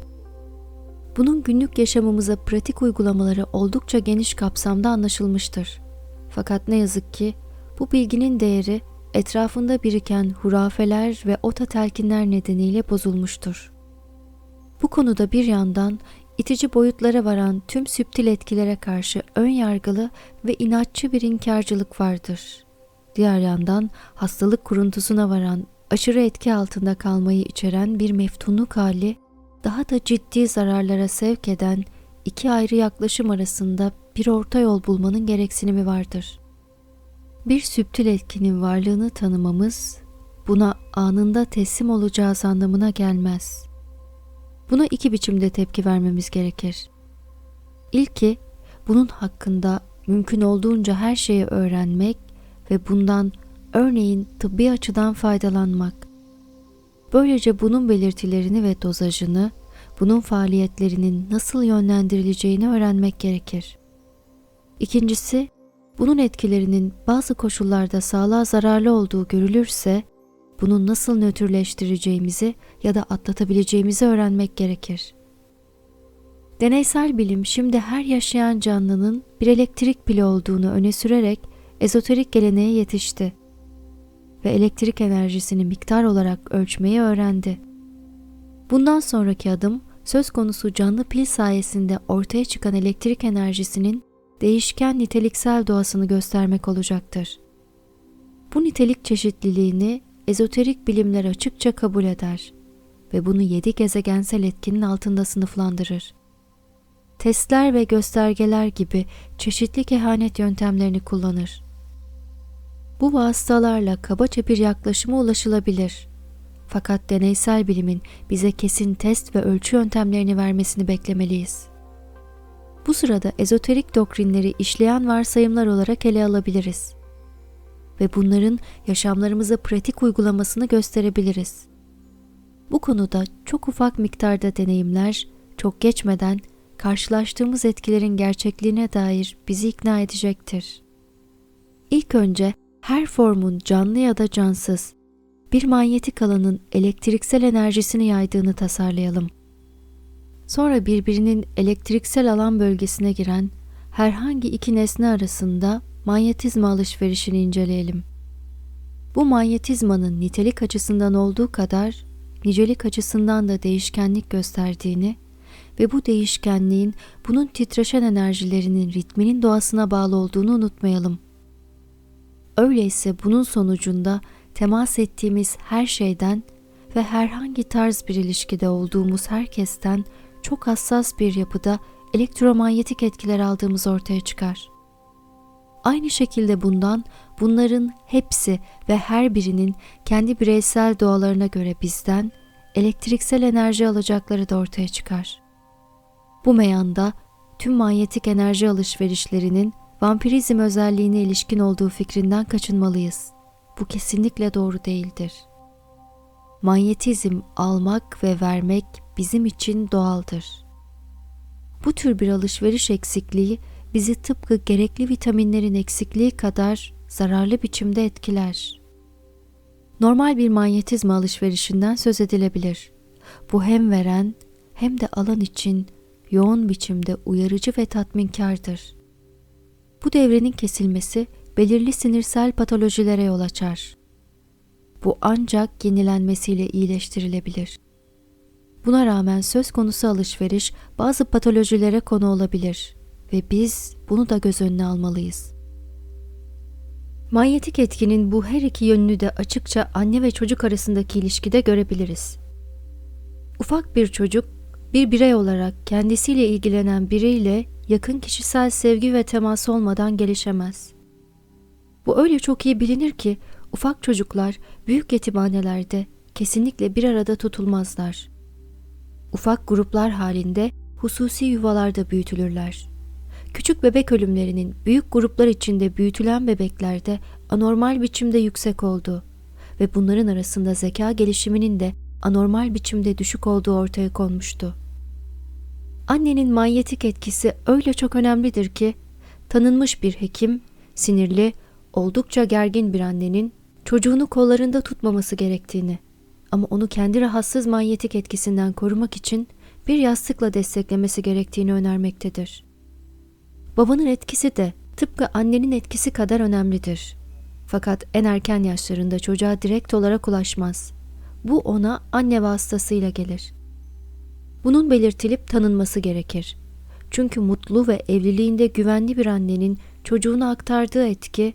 Bunun günlük yaşamımıza pratik uygulamaları oldukça geniş kapsamda anlaşılmıştır. Fakat ne yazık ki bu bilginin değeri etrafında biriken hurafeler ve ota telkinler nedeniyle bozulmuştur. Bu konuda bir yandan itici boyutlara varan tüm süptil etkilere karşı ön yargılı ve inatçı bir inkarcılık vardır. Diğer yandan hastalık kuruntusuna varan aşırı etki altında kalmayı içeren bir meftunluk hali daha da ciddi zararlara sevk eden iki ayrı yaklaşım arasında bir orta yol bulmanın gereksinimi vardır. Bir süptil etkinin varlığını tanımamız buna anında teslim olacağız anlamına gelmez. Buna iki biçimde tepki vermemiz gerekir. İlki bunun hakkında mümkün olduğunca her şeyi öğrenmek ve bundan örneğin tıbbi açıdan faydalanmak. Böylece bunun belirtilerini ve dozajını, bunun faaliyetlerinin nasıl yönlendirileceğini öğrenmek gerekir. İkincisi, bunun etkilerinin bazı koşullarda sağlığa zararlı olduğu görülürse bunu nasıl nötrleştireceğimizi ya da atlatabileceğimizi öğrenmek gerekir. Deneysel bilim şimdi her yaşayan canlının bir elektrik pili olduğunu öne sürerek ezoterik geleneğe yetişti ve elektrik enerjisini miktar olarak ölçmeyi öğrendi. Bundan sonraki adım söz konusu canlı pil sayesinde ortaya çıkan elektrik enerjisinin değişken niteliksel doğasını göstermek olacaktır. Bu nitelik çeşitliliğini ezoterik bilimler açıkça kabul eder ve bunu yedi gezegensel etkinin altında sınıflandırır. Testler ve göstergeler gibi çeşitli kehanet yöntemlerini kullanır. Bu vasıtalarla kabaca bir yaklaşıma ulaşılabilir. Fakat deneysel bilimin bize kesin test ve ölçü yöntemlerini vermesini beklemeliyiz. Bu sırada ezoterik doktrinleri işleyen varsayımlar olarak ele alabiliriz ve bunların yaşamlarımıza pratik uygulamasını gösterebiliriz. Bu konuda çok ufak miktarda deneyimler çok geçmeden karşılaştığımız etkilerin gerçekliğine dair bizi ikna edecektir. İlk önce her formun canlı ya da cansız bir manyetik alanın elektriksel enerjisini yaydığını tasarlayalım. Sonra birbirinin elektriksel alan bölgesine giren herhangi iki nesne arasında manyetizma alışverişini inceleyelim. Bu manyetizmanın nitelik açısından olduğu kadar nicelik açısından da değişkenlik gösterdiğini ve bu değişkenliğin bunun titreşen enerjilerinin ritminin doğasına bağlı olduğunu unutmayalım. Öyleyse bunun sonucunda temas ettiğimiz her şeyden ve herhangi tarz bir ilişkide olduğumuz herkesten çok hassas bir yapıda elektromanyetik etkiler aldığımız ortaya çıkar. Aynı şekilde bundan bunların hepsi ve her birinin kendi bireysel doğalarına göre bizden elektriksel enerji alacakları da ortaya çıkar. Bu meyanda tüm manyetik enerji alışverişlerinin vampirizm özelliğine ilişkin olduğu fikrinden kaçınmalıyız. Bu kesinlikle doğru değildir. Manyetizm almak ve vermek bizim için doğaldır. Bu tür bir alışveriş eksikliği bizi tıpkı gerekli vitaminlerin eksikliği kadar zararlı biçimde etkiler. Normal bir manyetizma alışverişinden söz edilebilir. Bu hem veren hem de alan için yoğun biçimde uyarıcı ve tatminkardır. Bu devrenin kesilmesi belirli sinirsel patolojilere yol açar. Bu ancak yenilenmesiyle iyileştirilebilir. Buna rağmen söz konusu alışveriş bazı patolojilere konu olabilir ve biz bunu da göz önüne almalıyız. Manyetik etkinin bu her iki yönünü de açıkça anne ve çocuk arasındaki ilişkide görebiliriz. Ufak bir çocuk bir birey olarak kendisiyle ilgilenen biriyle yakın kişisel sevgi ve temas olmadan gelişemez. Bu öyle çok iyi bilinir ki ufak çocuklar büyük yetimhanelerde kesinlikle bir arada tutulmazlar. Ufak gruplar halinde hususi yuvalarda büyütülürler. Küçük bebek ölümlerinin büyük gruplar içinde büyütülen bebeklerde anormal biçimde yüksek olduğu ve bunların arasında zeka gelişiminin de anormal biçimde düşük olduğu ortaya konmuştu. Annenin manyetik etkisi öyle çok önemlidir ki tanınmış bir hekim sinirli, oldukça gergin bir annenin çocuğunu kollarında tutmaması gerektiğini ama onu kendi rahatsız manyetik etkisinden korumak için bir yastıkla desteklemesi gerektiğini önermektedir. Babanın etkisi de tıpkı annenin etkisi kadar önemlidir. Fakat en erken yaşlarında çocuğa direkt olarak ulaşmaz. Bu ona anne vasıtasıyla gelir. Bunun belirtilip tanınması gerekir. Çünkü mutlu ve evliliğinde güvenli bir annenin çocuğuna aktardığı etki,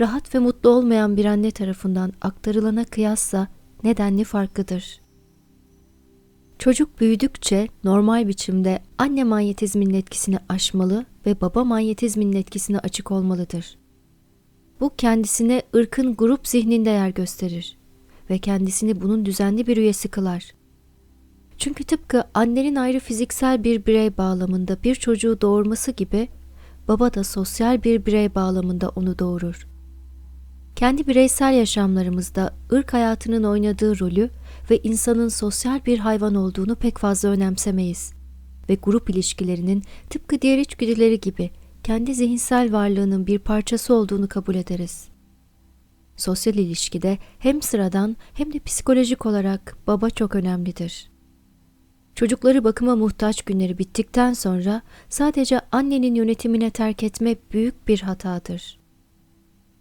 rahat ve mutlu olmayan bir anne tarafından aktarılana kıyasla nedenli farklıdır. Çocuk büyüdükçe normal biçimde anne manyetizminin etkisini aşmalı ve baba manyetizminin etkisine açık olmalıdır. Bu kendisine ırkın grup zihninde yer gösterir ve kendisini bunun düzenli bir üyesi kılar. Çünkü tıpkı annenin ayrı fiziksel bir birey bağlamında bir çocuğu doğurması gibi baba da sosyal bir birey bağlamında onu doğurur. Kendi bireysel yaşamlarımızda ırk hayatının oynadığı rolü ve insanın sosyal bir hayvan olduğunu pek fazla önemsemeyiz ve grup ilişkilerinin tıpkı diğer içgüdüleri gibi kendi zihinsel varlığının bir parçası olduğunu kabul ederiz. Sosyal ilişkide hem sıradan hem de psikolojik olarak baba çok önemlidir. Çocukları bakıma muhtaç günleri bittikten sonra sadece annenin yönetimine terk etme büyük bir hatadır.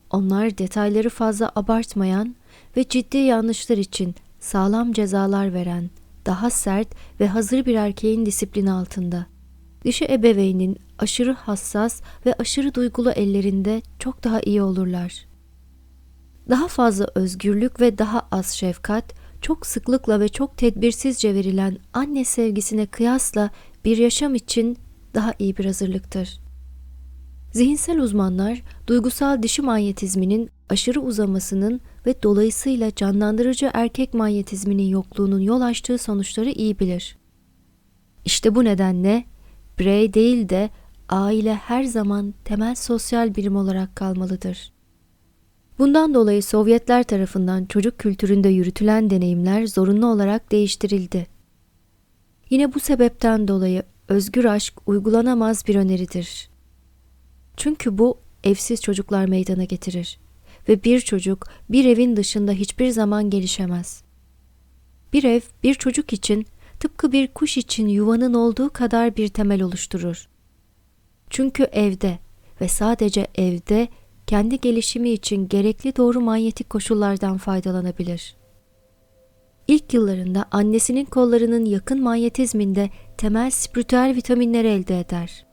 Onlar detayları fazla abartmayan ve ciddi yanlışlar için sağlam cezalar veren, daha sert ve hazır bir erkeğin disiplini altında. Dişi ebeveynin aşırı hassas ve aşırı duygulu ellerinde çok daha iyi olurlar. Daha fazla özgürlük ve daha az şefkat, çok sıklıkla ve çok tedbirsizce verilen anne sevgisine kıyasla bir yaşam için daha iyi bir hazırlıktır. Zihinsel uzmanlar duygusal dişi manyetizminin aşırı uzamasının ve dolayısıyla canlandırıcı erkek manyetizminin yokluğunun yol açtığı sonuçları iyi bilir. İşte bu nedenle birey değil de aile her zaman temel sosyal birim olarak kalmalıdır. Bundan dolayı Sovyetler tarafından çocuk kültüründe yürütülen deneyimler zorunlu olarak değiştirildi. Yine bu sebepten dolayı özgür aşk uygulanamaz bir öneridir. Çünkü bu evsiz çocuklar meydana getirir ve bir çocuk bir evin dışında hiçbir zaman gelişemez. Bir ev bir çocuk için tıpkı bir kuş için yuvanın olduğu kadar bir temel oluşturur. Çünkü evde ve sadece evde kendi gelişimi için gerekli doğru manyetik koşullardan faydalanabilir. İlk yıllarında annesinin kollarının yakın manyetizminde temel spiritüel vitaminleri elde eder.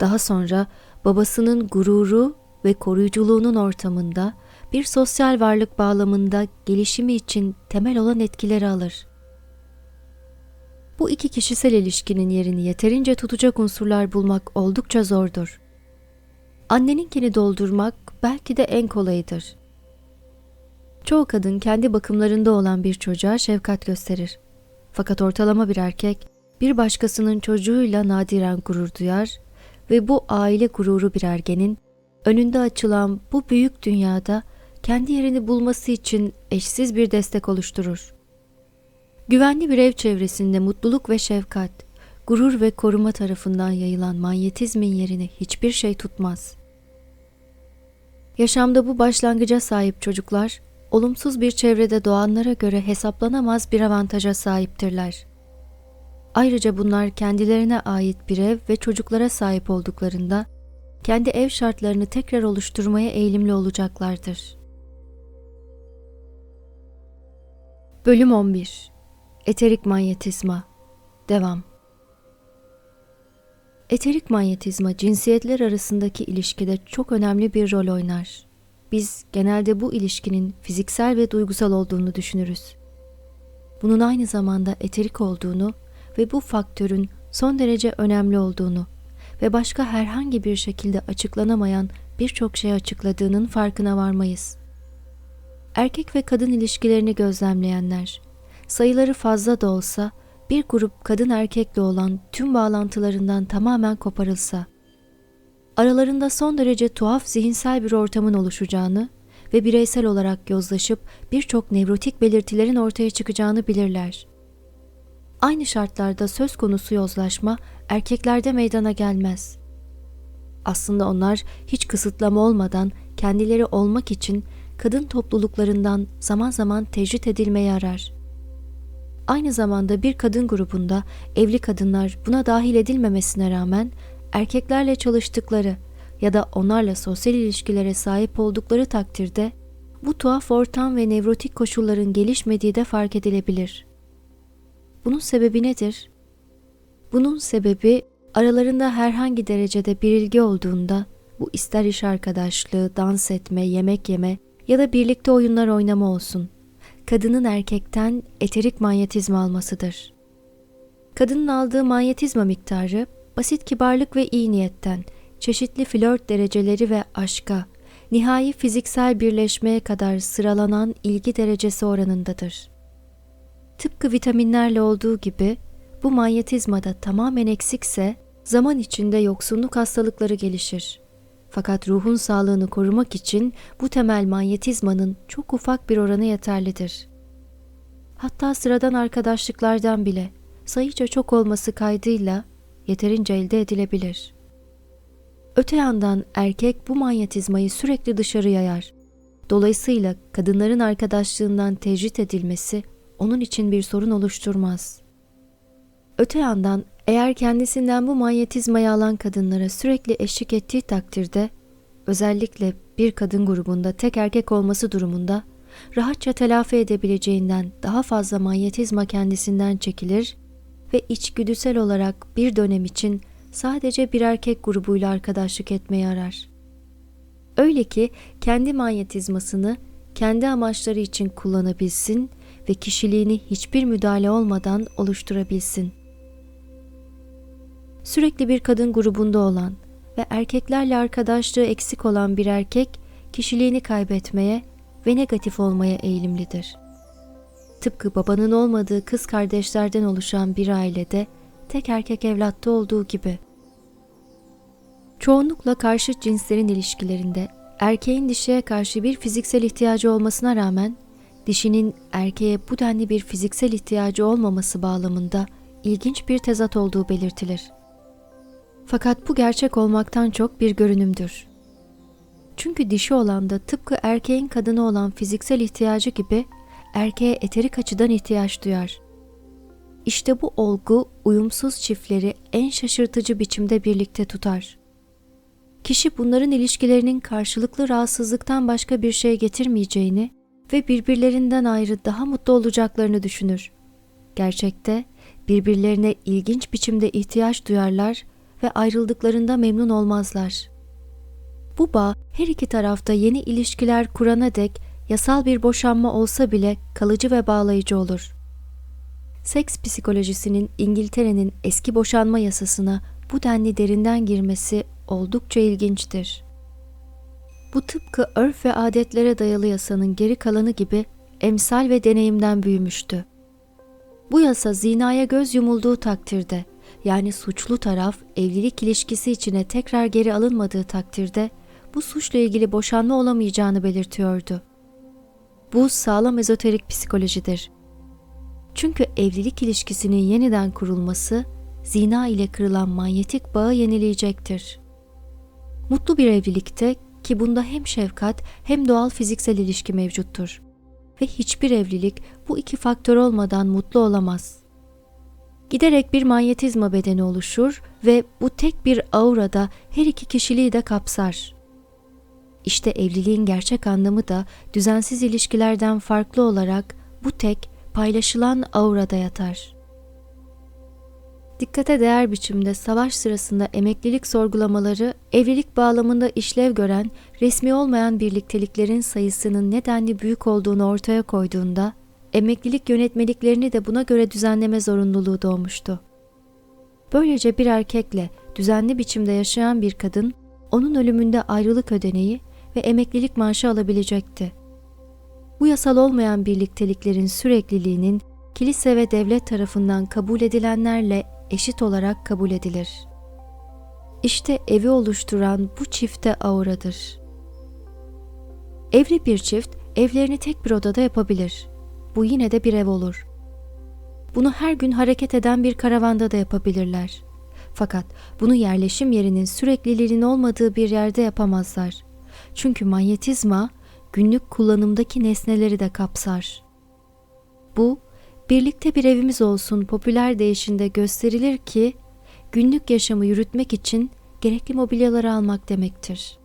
Daha sonra babasının gururu ve koruyuculuğunun ortamında bir sosyal varlık bağlamında gelişimi için temel olan etkileri alır. Bu iki kişisel ilişkinin yerini yeterince tutacak unsurlar bulmak oldukça zordur. Anneninkini doldurmak belki de en kolayıdır. Çoğu kadın kendi bakımlarında olan bir çocuğa şefkat gösterir. Fakat ortalama bir erkek bir başkasının çocuğuyla nadiren gurur duyar ve bu aile gururu bir ergenin önünde açılan bu büyük dünyada kendi yerini bulması için eşsiz bir destek oluşturur. Güvenli bir ev çevresinde mutluluk ve şefkat, gurur ve koruma tarafından yayılan manyetizmin yerini hiçbir şey tutmaz. Yaşamda bu başlangıca sahip çocuklar, olumsuz bir çevrede doğanlara göre hesaplanamaz bir avantaja sahiptirler. Ayrıca bunlar kendilerine ait bir ev ve çocuklara sahip olduklarında kendi ev şartlarını tekrar oluşturmaya eğilimli olacaklardır. Bölüm 11 Eterik manyetizma Devam Eterik manyetizma cinsiyetler arasındaki ilişkide çok önemli bir rol oynar. Biz genelde bu ilişkinin fiziksel ve duygusal olduğunu düşünürüz. Bunun aynı zamanda eterik olduğunu ve bu faktörün son derece önemli olduğunu ve başka herhangi bir şekilde açıklanamayan birçok şey açıkladığının farkına varmayız. Erkek ve kadın ilişkilerini gözlemleyenler, sayıları fazla da olsa bir grup kadın erkekle olan tüm bağlantılarından tamamen koparılsa, aralarında son derece tuhaf zihinsel bir ortamın oluşacağını ve bireysel olarak yozlaşıp birçok nevrotik belirtilerin ortaya çıkacağını bilirler. Aynı şartlarda söz konusu yozlaşma erkeklerde meydana gelmez. Aslında onlar hiç kısıtlama olmadan kendileri olmak için kadın topluluklarından zaman zaman tecrit edilmeyi arar. Aynı zamanda bir kadın grubunda evli kadınlar buna dahil edilmemesine rağmen erkeklerle çalıştıkları ya da onlarla sosyal ilişkilere sahip oldukları takdirde bu tuhaf ortam ve nevrotik koşulların gelişmediği de fark edilebilir. Bunun sebebi nedir? Bunun sebebi aralarında herhangi derecede bir ilgi olduğunda bu ister iş arkadaşlığı, dans etme, yemek yeme ya da birlikte oyunlar oynama olsun. Kadının erkekten eterik manyetizma almasıdır. Kadının aldığı manyetizma miktarı basit kibarlık ve iyi niyetten, çeşitli flört dereceleri ve aşka, nihai fiziksel birleşmeye kadar sıralanan ilgi derecesi oranındadır. Tıpkı vitaminlerle olduğu gibi bu manyetizmada tamamen eksikse zaman içinde yoksunluk hastalıkları gelişir. Fakat ruhun sağlığını korumak için bu temel manyetizmanın çok ufak bir oranı yeterlidir. Hatta sıradan arkadaşlıklardan bile sayıca çok olması kaydıyla yeterince elde edilebilir. Öte yandan erkek bu manyetizmayı sürekli dışarı yayar. Dolayısıyla kadınların arkadaşlığından tecrit edilmesi onun için bir sorun oluşturmaz. Öte yandan eğer kendisinden bu manyetizmayı alan kadınlara sürekli eşlik ettiği takdirde, özellikle bir kadın grubunda tek erkek olması durumunda rahatça telafi edebileceğinden daha fazla manyetizma kendisinden çekilir ve içgüdüsel olarak bir dönem için sadece bir erkek grubuyla arkadaşlık etmeyi arar. Öyle ki kendi manyetizmasını kendi amaçları için kullanabilsin ve kişiliğini hiçbir müdahale olmadan oluşturabilsin. Sürekli bir kadın grubunda olan ve erkeklerle arkadaşlığı eksik olan bir erkek kişiliğini kaybetmeye ve negatif olmaya eğilimlidir. Tıpkı babanın olmadığı kız kardeşlerden oluşan bir ailede tek erkek evlatta olduğu gibi. Çoğunlukla karşıt cinslerin ilişkilerinde erkeğin dişiye karşı bir fiziksel ihtiyacı olmasına rağmen dişinin erkeğe bu denli bir fiziksel ihtiyacı olmaması bağlamında ilginç bir tezat olduğu belirtilir. Fakat bu gerçek olmaktan çok bir görünümdür. Çünkü dişi olan da tıpkı erkeğin kadına olan fiziksel ihtiyacı gibi erkeğe eterik açıdan ihtiyaç duyar. İşte bu olgu uyumsuz çiftleri en şaşırtıcı biçimde birlikte tutar. Kişi bunların ilişkilerinin karşılıklı rahatsızlıktan başka bir şey getirmeyeceğini ve birbirlerinden ayrı daha mutlu olacaklarını düşünür. Gerçekte birbirlerine ilginç biçimde ihtiyaç duyarlar ve ayrıldıklarında memnun olmazlar. Bu bağ her iki tarafta yeni ilişkiler kurana dek yasal bir boşanma olsa bile kalıcı ve bağlayıcı olur. Seks psikolojisinin İngiltere'nin eski boşanma yasasına bu denli derinden girmesi oldukça ilginçtir. Bu tıpkı örf ve adetlere dayalı yasanın geri kalanı gibi emsal ve deneyimden büyümüştü. Bu yasa zinaya göz yumulduğu takdirde, yani suçlu taraf evlilik ilişkisi içine tekrar geri alınmadığı takdirde bu suçla ilgili boşanma olamayacağını belirtiyordu. Bu sağlam ezoterik psikolojidir. Çünkü evlilik ilişkisinin yeniden kurulması zina ile kırılan manyetik bağı yenileyecektir. Mutlu bir evlilikte ki bunda hem şefkat hem doğal fiziksel ilişki mevcuttur. Ve hiçbir evlilik bu iki faktör olmadan mutlu olamaz. Giderek bir manyetizma bedeni oluşur ve bu tek bir aurada her iki kişiliği de kapsar. İşte evliliğin gerçek anlamı da düzensiz ilişkilerden farklı olarak bu tek paylaşılan aurada yatar. Dikkate değer biçimde savaş sırasında emeklilik sorgulamaları evlilik bağlamında işlev gören resmi olmayan birlikteliklerin sayısının nedenli büyük olduğunu ortaya koyduğunda emeklilik yönetmeliklerini de buna göre düzenleme zorunluluğu doğmuştu. Böylece bir erkekle düzenli biçimde yaşayan bir kadın onun ölümünde ayrılık ödeneği ve emeklilik maaşı alabilecekti. Bu yasal olmayan birlikteliklerin sürekliliğinin kilise ve devlet tarafından kabul edilenlerle eşit olarak kabul edilir. İşte evi oluşturan bu çifte auradır. Evli bir çift evlerini tek bir odada yapabilir. Bu yine de bir ev olur. Bunu her gün hareket eden bir karavanda da yapabilirler. Fakat bunu yerleşim yerinin sürekliliğinin olmadığı bir yerde yapamazlar. Çünkü manyetizma günlük kullanımdaki nesneleri de kapsar. Bu, birlikte bir evimiz olsun popüler değişinde gösterilir ki günlük yaşamı yürütmek için gerekli mobilyaları almak demektir.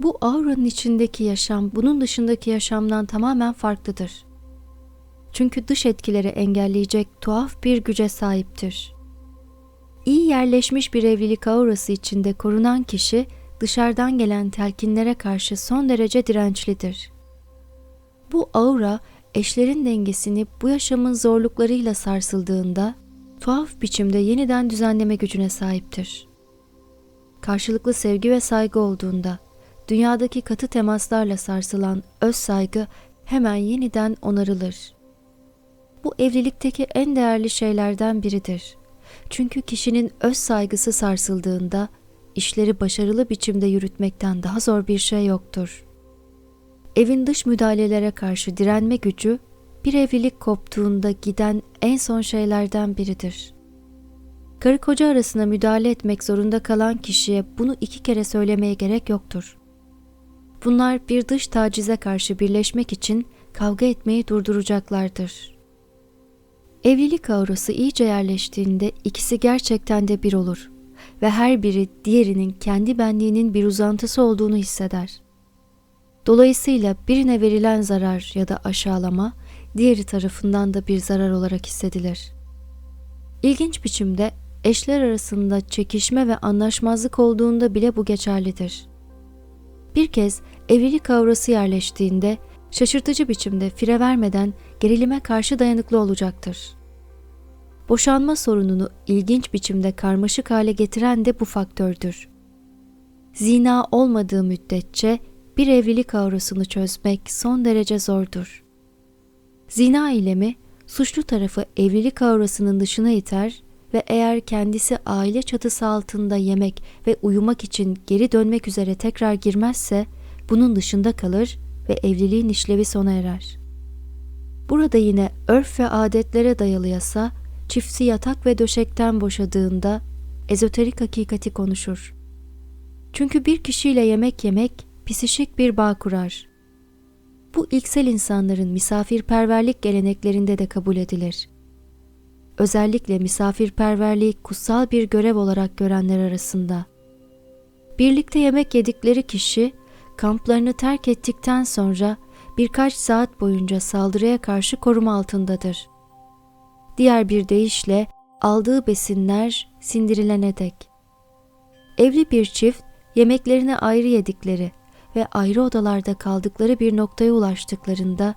Bu auranın içindeki yaşam bunun dışındaki yaşamdan tamamen farklıdır. Çünkü dış etkileri engelleyecek tuhaf bir güce sahiptir. İyi yerleşmiş bir evlilik aurası içinde korunan kişi dışarıdan gelen telkinlere karşı son derece dirençlidir. Bu aura eşlerin dengesini bu yaşamın zorluklarıyla sarsıldığında tuhaf biçimde yeniden düzenleme gücüne sahiptir. Karşılıklı sevgi ve saygı olduğunda dünyadaki katı temaslarla sarsılan öz saygı hemen yeniden onarılır. Bu evlilikteki en değerli şeylerden biridir. Çünkü kişinin öz saygısı sarsıldığında işleri başarılı biçimde yürütmekten daha zor bir şey yoktur. Evin dış müdahalelere karşı direnme gücü bir evlilik koptuğunda giden en son şeylerden biridir. Karı koca arasına müdahale etmek zorunda kalan kişiye bunu iki kere söylemeye gerek yoktur. Bunlar bir dış tacize karşı birleşmek için kavga etmeyi durduracaklardır. Evlilik aurası iyice yerleştiğinde ikisi gerçekten de bir olur ve her biri diğerinin kendi benliğinin bir uzantısı olduğunu hisseder. Dolayısıyla birine verilen zarar ya da aşağılama diğeri tarafından da bir zarar olarak hissedilir. İlginç biçimde eşler arasında çekişme ve anlaşmazlık olduğunda bile bu geçerlidir. Bir kez evlilik kavrası yerleştiğinde şaşırtıcı biçimde fire vermeden gerilime karşı dayanıklı olacaktır. Boşanma sorununu ilginç biçimde karmaşık hale getiren de bu faktördür. zina olmadığı müddetçe bir evlilik aurasını çözmek son derece zordur. Zina eylemi suçlu tarafı evlilik aurasının dışına iter ve eğer kendisi aile çatısı altında yemek ve uyumak için geri dönmek üzere tekrar girmezse bunun dışında kalır ve evliliğin işlevi sona erer. Burada yine örf ve adetlere dayalı yasa çifti yatak ve döşekten boşadığında ezoterik hakikati konuşur. Çünkü bir kişiyle yemek yemek pisişik bir bağ kurar. Bu ilksel insanların misafirperverlik geleneklerinde de kabul edilir. Özellikle misafirperverliği kutsal bir görev olarak görenler arasında. Birlikte yemek yedikleri kişi kamplarını terk ettikten sonra birkaç saat boyunca saldırıya karşı koruma altındadır. Diğer bir deyişle aldığı besinler sindirilene dek. Evli bir çift yemeklerini ayrı yedikleri ve ayrı odalarda kaldıkları bir noktaya ulaştıklarında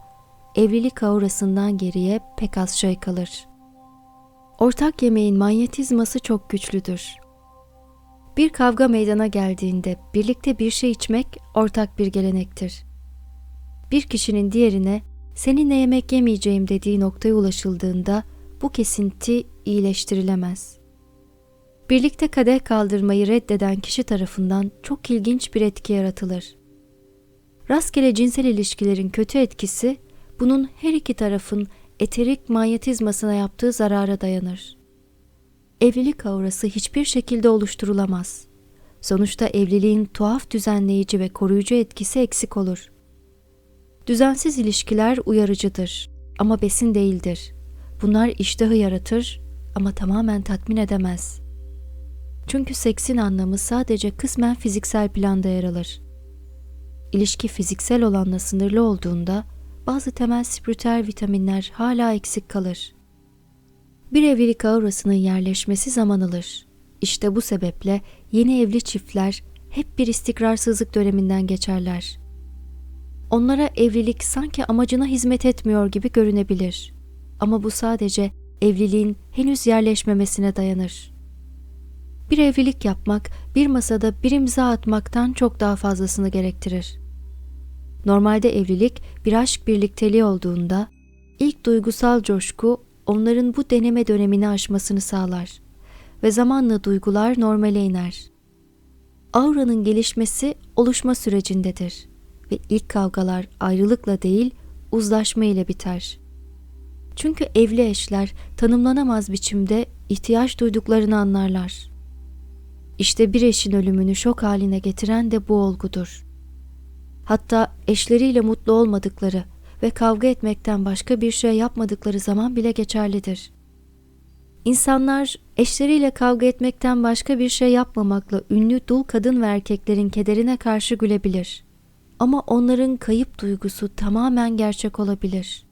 evlilik aurasından geriye pek az şey kalır. Ortak yemeğin manyetizması çok güçlüdür. Bir kavga meydana geldiğinde birlikte bir şey içmek ortak bir gelenektir. Bir kişinin diğerine seninle yemek yemeyeceğim dediği noktaya ulaşıldığında bu kesinti iyileştirilemez. Birlikte kadeh kaldırmayı reddeden kişi tarafından çok ilginç bir etki yaratılır. Rastgele cinsel ilişkilerin kötü etkisi bunun her iki tarafın eterik manyetizmasına yaptığı zarara dayanır. Evlilik aurası hiçbir şekilde oluşturulamaz. Sonuçta evliliğin tuhaf düzenleyici ve koruyucu etkisi eksik olur. Düzensiz ilişkiler uyarıcıdır ama besin değildir. Bunlar iştahı yaratır ama tamamen tatmin edemez. Çünkü seksin anlamı sadece kısmen fiziksel planda yer alır. İlişki fiziksel olanla sınırlı olduğunda bazı temel spiritüel vitaminler hala eksik kalır. Bir evlilik aurasının yerleşmesi zaman alır. İşte bu sebeple yeni evli çiftler hep bir istikrarsızlık döneminden geçerler. Onlara evlilik sanki amacına hizmet etmiyor gibi görünebilir. Ama bu sadece evliliğin henüz yerleşmemesine dayanır. Bir evlilik yapmak bir masada bir imza atmaktan çok daha fazlasını gerektirir. Normalde evlilik bir aşk birlikteliği olduğunda ilk duygusal coşku onların bu deneme dönemini aşmasını sağlar ve zamanla duygular normale iner. Auranın gelişmesi oluşma sürecindedir ve ilk kavgalar ayrılıkla değil uzlaşma ile biter. Çünkü evli eşler tanımlanamaz biçimde ihtiyaç duyduklarını anlarlar. İşte bir eşin ölümünü şok haline getiren de bu olgudur. Hatta eşleriyle mutlu olmadıkları ve kavga etmekten başka bir şey yapmadıkları zaman bile geçerlidir. İnsanlar eşleriyle kavga etmekten başka bir şey yapmamakla ünlü dul kadın ve erkeklerin kederine karşı gülebilir. Ama onların kayıp duygusu tamamen gerçek olabilir.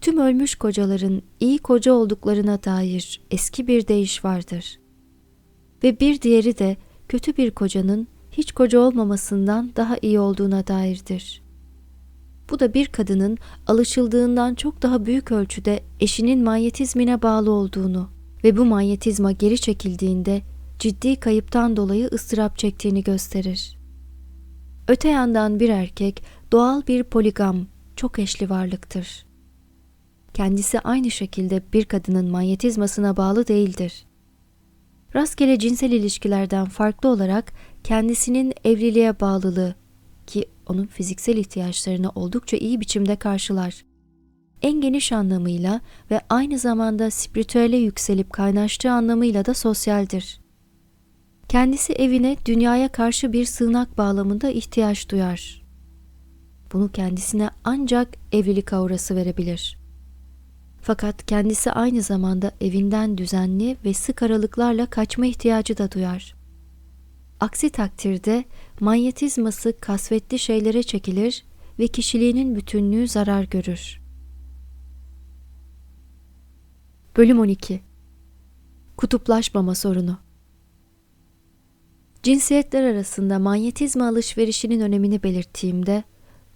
Tüm ölmüş kocaların iyi koca olduklarına dair eski bir deyiş vardır. Ve bir diğeri de kötü bir kocanın hiç koca olmamasından daha iyi olduğuna dairdir. Bu da bir kadının alışıldığından çok daha büyük ölçüde eşinin manyetizmine bağlı olduğunu ve bu manyetizma geri çekildiğinde ciddi kayıptan dolayı ıstırap çektiğini gösterir. Öte yandan bir erkek doğal bir poligam, çok eşli varlıktır. Kendisi aynı şekilde bir kadının manyetizmasına bağlı değildir. Rastgele cinsel ilişkilerden farklı olarak kendisinin evliliğe bağlılığı ki onun fiziksel ihtiyaçlarını oldukça iyi biçimde karşılar. En geniş anlamıyla ve aynı zamanda spiritüele yükselip kaynaştığı anlamıyla da sosyaldir. Kendisi evine dünyaya karşı bir sığınak bağlamında ihtiyaç duyar. Bunu kendisine ancak evlilik aurası verebilir. Fakat kendisi aynı zamanda evinden düzenli ve sık aralıklarla kaçma ihtiyacı da duyar. Aksi takdirde manyetizması kasvetli şeylere çekilir ve kişiliğinin bütünlüğü zarar görür. Bölüm 12 Kutuplaşmama sorunu Cinsiyetler arasında manyetizma alışverişinin önemini belirttiğimde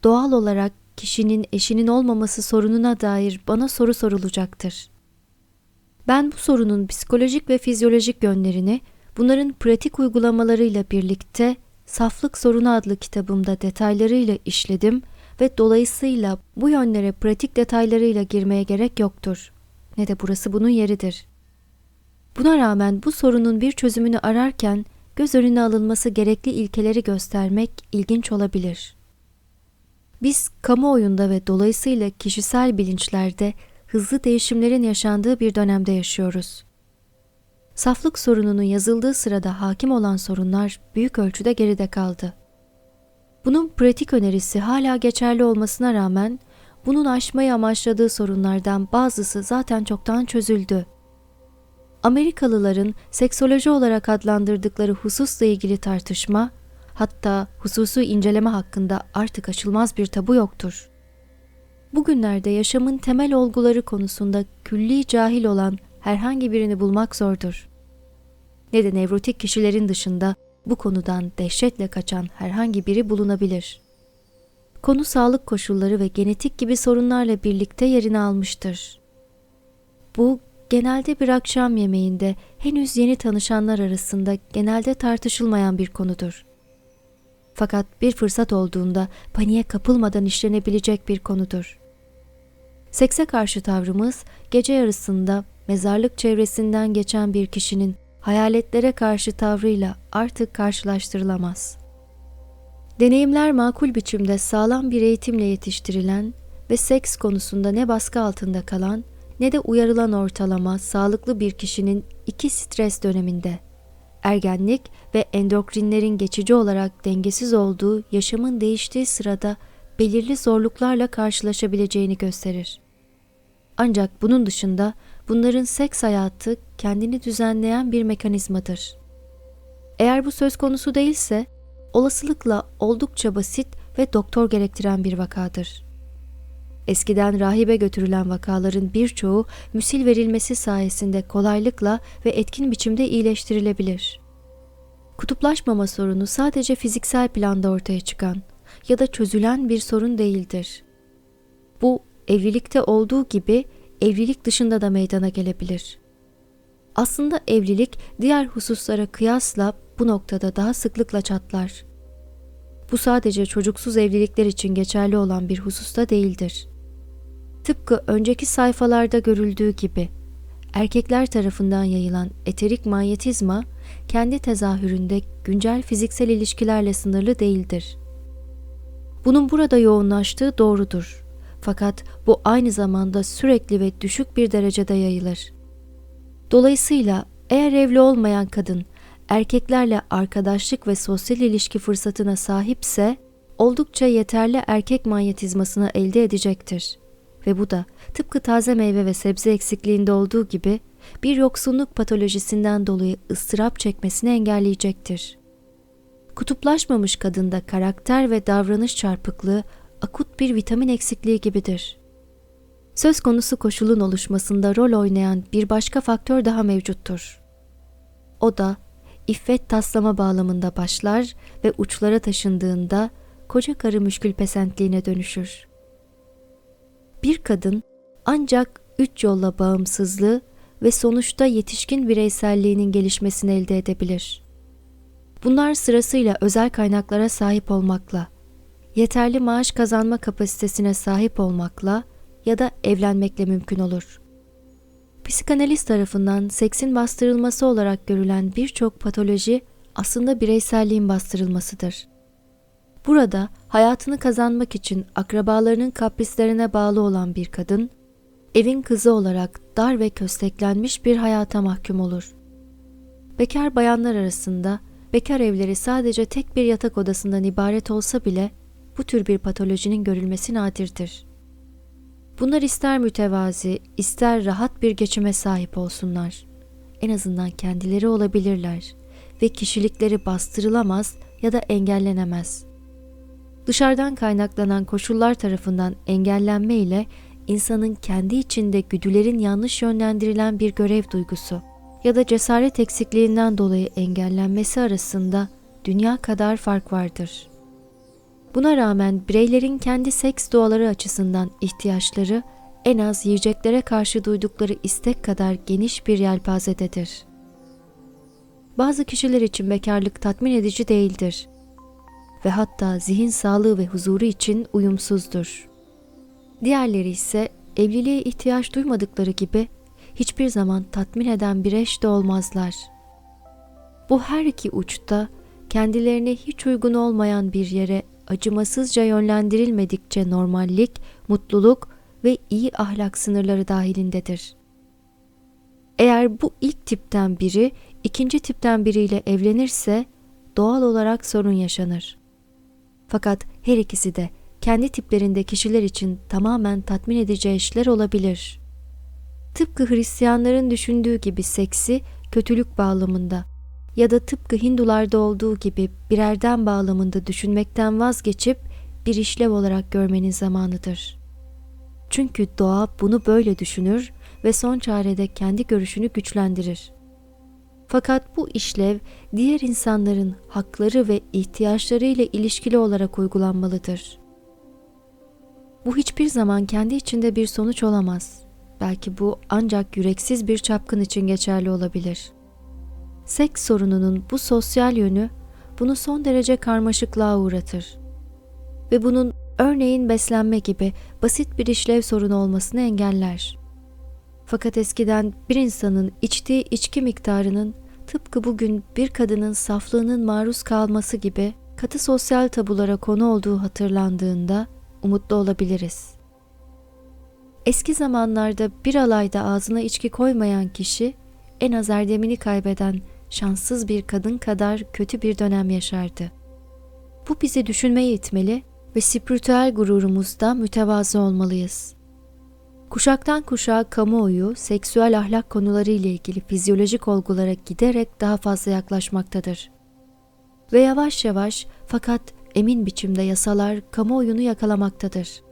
doğal olarak kişinin eşinin olmaması sorununa dair bana soru sorulacaktır. Ben bu sorunun psikolojik ve fizyolojik yönlerini Bunların pratik uygulamalarıyla birlikte Saflık Sorunu adlı kitabımda detaylarıyla işledim ve dolayısıyla bu yönlere pratik detaylarıyla girmeye gerek yoktur. Ne de burası bunun yeridir. Buna rağmen bu sorunun bir çözümünü ararken göz önüne alınması gerekli ilkeleri göstermek ilginç olabilir. Biz kamuoyunda ve dolayısıyla kişisel bilinçlerde hızlı değişimlerin yaşandığı bir dönemde yaşıyoruz. Saflık sorununun yazıldığı sırada hakim olan sorunlar büyük ölçüde geride kaldı. Bunun pratik önerisi hala geçerli olmasına rağmen bunun aşmayı amaçladığı sorunlardan bazısı zaten çoktan çözüldü. Amerikalıların seksoloji olarak adlandırdıkları hususla ilgili tartışma, hatta hususu inceleme hakkında artık aşılmaz bir tabu yoktur. Bugünlerde yaşamın temel olguları konusunda külli cahil olan herhangi birini bulmak zordur. Ne de nevrotik kişilerin dışında bu konudan dehşetle kaçan herhangi biri bulunabilir. Konu sağlık koşulları ve genetik gibi sorunlarla birlikte yerini almıştır. Bu genelde bir akşam yemeğinde henüz yeni tanışanlar arasında genelde tartışılmayan bir konudur. Fakat bir fırsat olduğunda paniğe kapılmadan işlenebilecek bir konudur. Sekse karşı tavrımız gece yarısında mezarlık çevresinden geçen bir kişinin hayaletlere karşı tavrıyla artık karşılaştırılamaz. Deneyimler makul biçimde sağlam bir eğitimle yetiştirilen ve seks konusunda ne baskı altında kalan ne de uyarılan ortalama sağlıklı bir kişinin iki stres döneminde ergenlik ve endokrinlerin geçici olarak dengesiz olduğu yaşamın değiştiği sırada belirli zorluklarla karşılaşabileceğini gösterir. Ancak bunun dışında bunların seks hayatı kendini düzenleyen bir mekanizmadır. Eğer bu söz konusu değilse olasılıkla oldukça basit ve doktor gerektiren bir vakadır. Eskiden rahibe götürülen vakaların birçoğu müsil verilmesi sayesinde kolaylıkla ve etkin biçimde iyileştirilebilir. Kutuplaşmama sorunu sadece fiziksel planda ortaya çıkan ya da çözülen bir sorun değildir. Bu evlilikte olduğu gibi evlilik dışında da meydana gelebilir. Aslında evlilik diğer hususlara kıyasla bu noktada daha sıklıkla çatlar. Bu sadece çocuksuz evlilikler için geçerli olan bir hususta değildir. Tıpkı önceki sayfalarda görüldüğü gibi erkekler tarafından yayılan eterik manyetizma kendi tezahüründe güncel fiziksel ilişkilerle sınırlı değildir. Bunun burada yoğunlaştığı doğrudur. Fakat bu aynı zamanda sürekli ve düşük bir derecede yayılır. Dolayısıyla eğer evli olmayan kadın erkeklerle arkadaşlık ve sosyal ilişki fırsatına sahipse oldukça yeterli erkek manyetizmasını elde edecektir. Ve bu da tıpkı taze meyve ve sebze eksikliğinde olduğu gibi bir yoksunluk patolojisinden dolayı ıstırap çekmesini engelleyecektir. Kutuplaşmamış kadında karakter ve davranış çarpıklığı akut bir vitamin eksikliği gibidir. Söz konusu koşulun oluşmasında rol oynayan bir başka faktör daha mevcuttur. O da iffet taslama bağlamında başlar ve uçlara taşındığında koca karı müşkül pesentliğine dönüşür. Bir kadın ancak üç yolla bağımsızlığı ve sonuçta yetişkin bireyselliğinin gelişmesini elde edebilir. Bunlar sırasıyla özel kaynaklara sahip olmakla, yeterli maaş kazanma kapasitesine sahip olmakla ya da evlenmekle mümkün olur. Psikanalist tarafından seksin bastırılması olarak görülen birçok patoloji aslında bireyselliğin bastırılmasıdır. Burada hayatını kazanmak için akrabalarının kaprislerine bağlı olan bir kadın, evin kızı olarak dar ve kösteklenmiş bir hayata mahkum olur. Bekar bayanlar arasında bekar evleri sadece tek bir yatak odasından ibaret olsa bile bu tür bir patolojinin görülmesi nadirdir. Bunlar ister mütevazi, ister rahat bir geçime sahip olsunlar. En azından kendileri olabilirler ve kişilikleri bastırılamaz ya da engellenemez. Dışarıdan kaynaklanan koşullar tarafından engellenme ile insanın kendi içinde güdülerin yanlış yönlendirilen bir görev duygusu ya da cesaret eksikliğinden dolayı engellenmesi arasında dünya kadar fark vardır.'' Buna rağmen bireylerin kendi seks doğaları açısından ihtiyaçları en az yiyeceklere karşı duydukları istek kadar geniş bir yelpazededir. Bazı kişiler için bekarlık tatmin edici değildir ve hatta zihin sağlığı ve huzuru için uyumsuzdur. Diğerleri ise evliliğe ihtiyaç duymadıkları gibi hiçbir zaman tatmin eden bir eş de olmazlar. Bu her iki uçta kendilerine hiç uygun olmayan bir yere acımasızca yönlendirilmedikçe normallik, mutluluk ve iyi ahlak sınırları dahilindedir. Eğer bu ilk tipten biri ikinci tipten biriyle evlenirse doğal olarak sorun yaşanır. Fakat her ikisi de kendi tiplerinde kişiler için tamamen tatmin edici eşler olabilir. Tıpkı Hristiyanların düşündüğü gibi seksi kötülük bağlamında ya da tıpkı Hindularda olduğu gibi birerden bağlamında düşünmekten vazgeçip bir işlev olarak görmenin zamanıdır. Çünkü doğa bunu böyle düşünür ve son çarede kendi görüşünü güçlendirir. Fakat bu işlev diğer insanların hakları ve ihtiyaçları ile ilişkili olarak uygulanmalıdır. Bu hiçbir zaman kendi içinde bir sonuç olamaz. Belki bu ancak yüreksiz bir çapkın için geçerli olabilir. Seks sorununun bu sosyal yönü bunu son derece karmaşıklığa uğratır. Ve bunun örneğin beslenme gibi basit bir işlev sorunu olmasını engeller. Fakat eskiden bir insanın içtiği içki miktarının tıpkı bugün bir kadının saflığının maruz kalması gibi katı sosyal tabulara konu olduğu hatırlandığında umutlu olabiliriz. Eski zamanlarda bir alayda ağzına içki koymayan kişi en az erdemini kaybeden şanssız bir kadın kadar kötü bir dönem yaşardı. Bu bizi düşünmeye itmeli ve spiritüel gururumuzda mütevazı olmalıyız. Kuşaktan kuşağa kamuoyu seksüel ahlak konuları ile ilgili fizyolojik olgulara giderek daha fazla yaklaşmaktadır. Ve yavaş yavaş fakat emin biçimde yasalar kamuoyunu yakalamaktadır.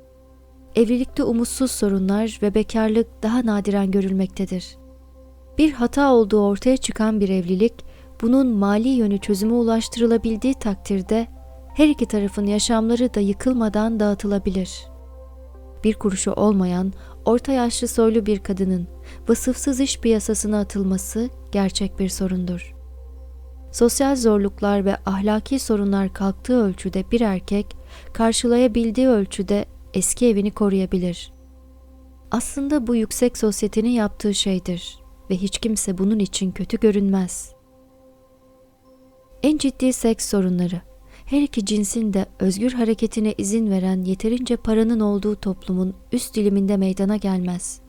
Evlilikte umutsuz sorunlar ve bekarlık daha nadiren görülmektedir. Bir hata olduğu ortaya çıkan bir evlilik, bunun mali yönü çözüme ulaştırılabildiği takdirde her iki tarafın yaşamları da yıkılmadan dağıtılabilir. Bir kuruşu olmayan, orta yaşlı soylu bir kadının vasıfsız iş piyasasına atılması gerçek bir sorundur. Sosyal zorluklar ve ahlaki sorunlar kalktığı ölçüde bir erkek, karşılayabildiği ölçüde eski evini koruyabilir. Aslında bu yüksek sosyetenin yaptığı şeydir ve hiç kimse bunun için kötü görünmez. En ciddi seks sorunları, her iki cinsin de özgür hareketine izin veren yeterince paranın olduğu toplumun üst diliminde meydana gelmez.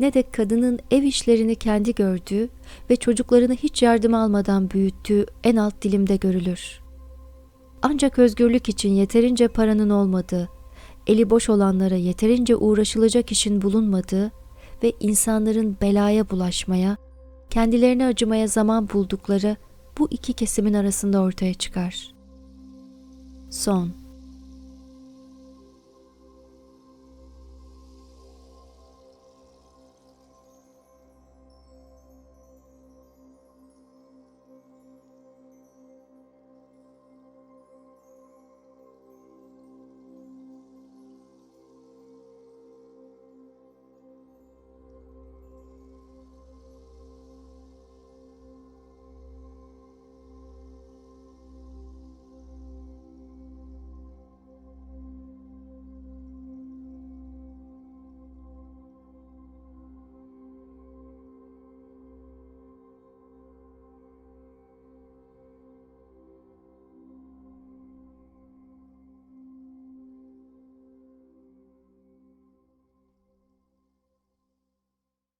Ne de kadının ev işlerini kendi gördüğü ve çocuklarını hiç yardım almadan büyüttüğü en alt dilimde görülür. Ancak özgürlük için yeterince paranın olmadığı, eli boş olanlara yeterince uğraşılacak işin bulunmadığı ve insanların belaya bulaşmaya, kendilerine acımaya zaman buldukları bu iki kesimin arasında ortaya çıkar. Son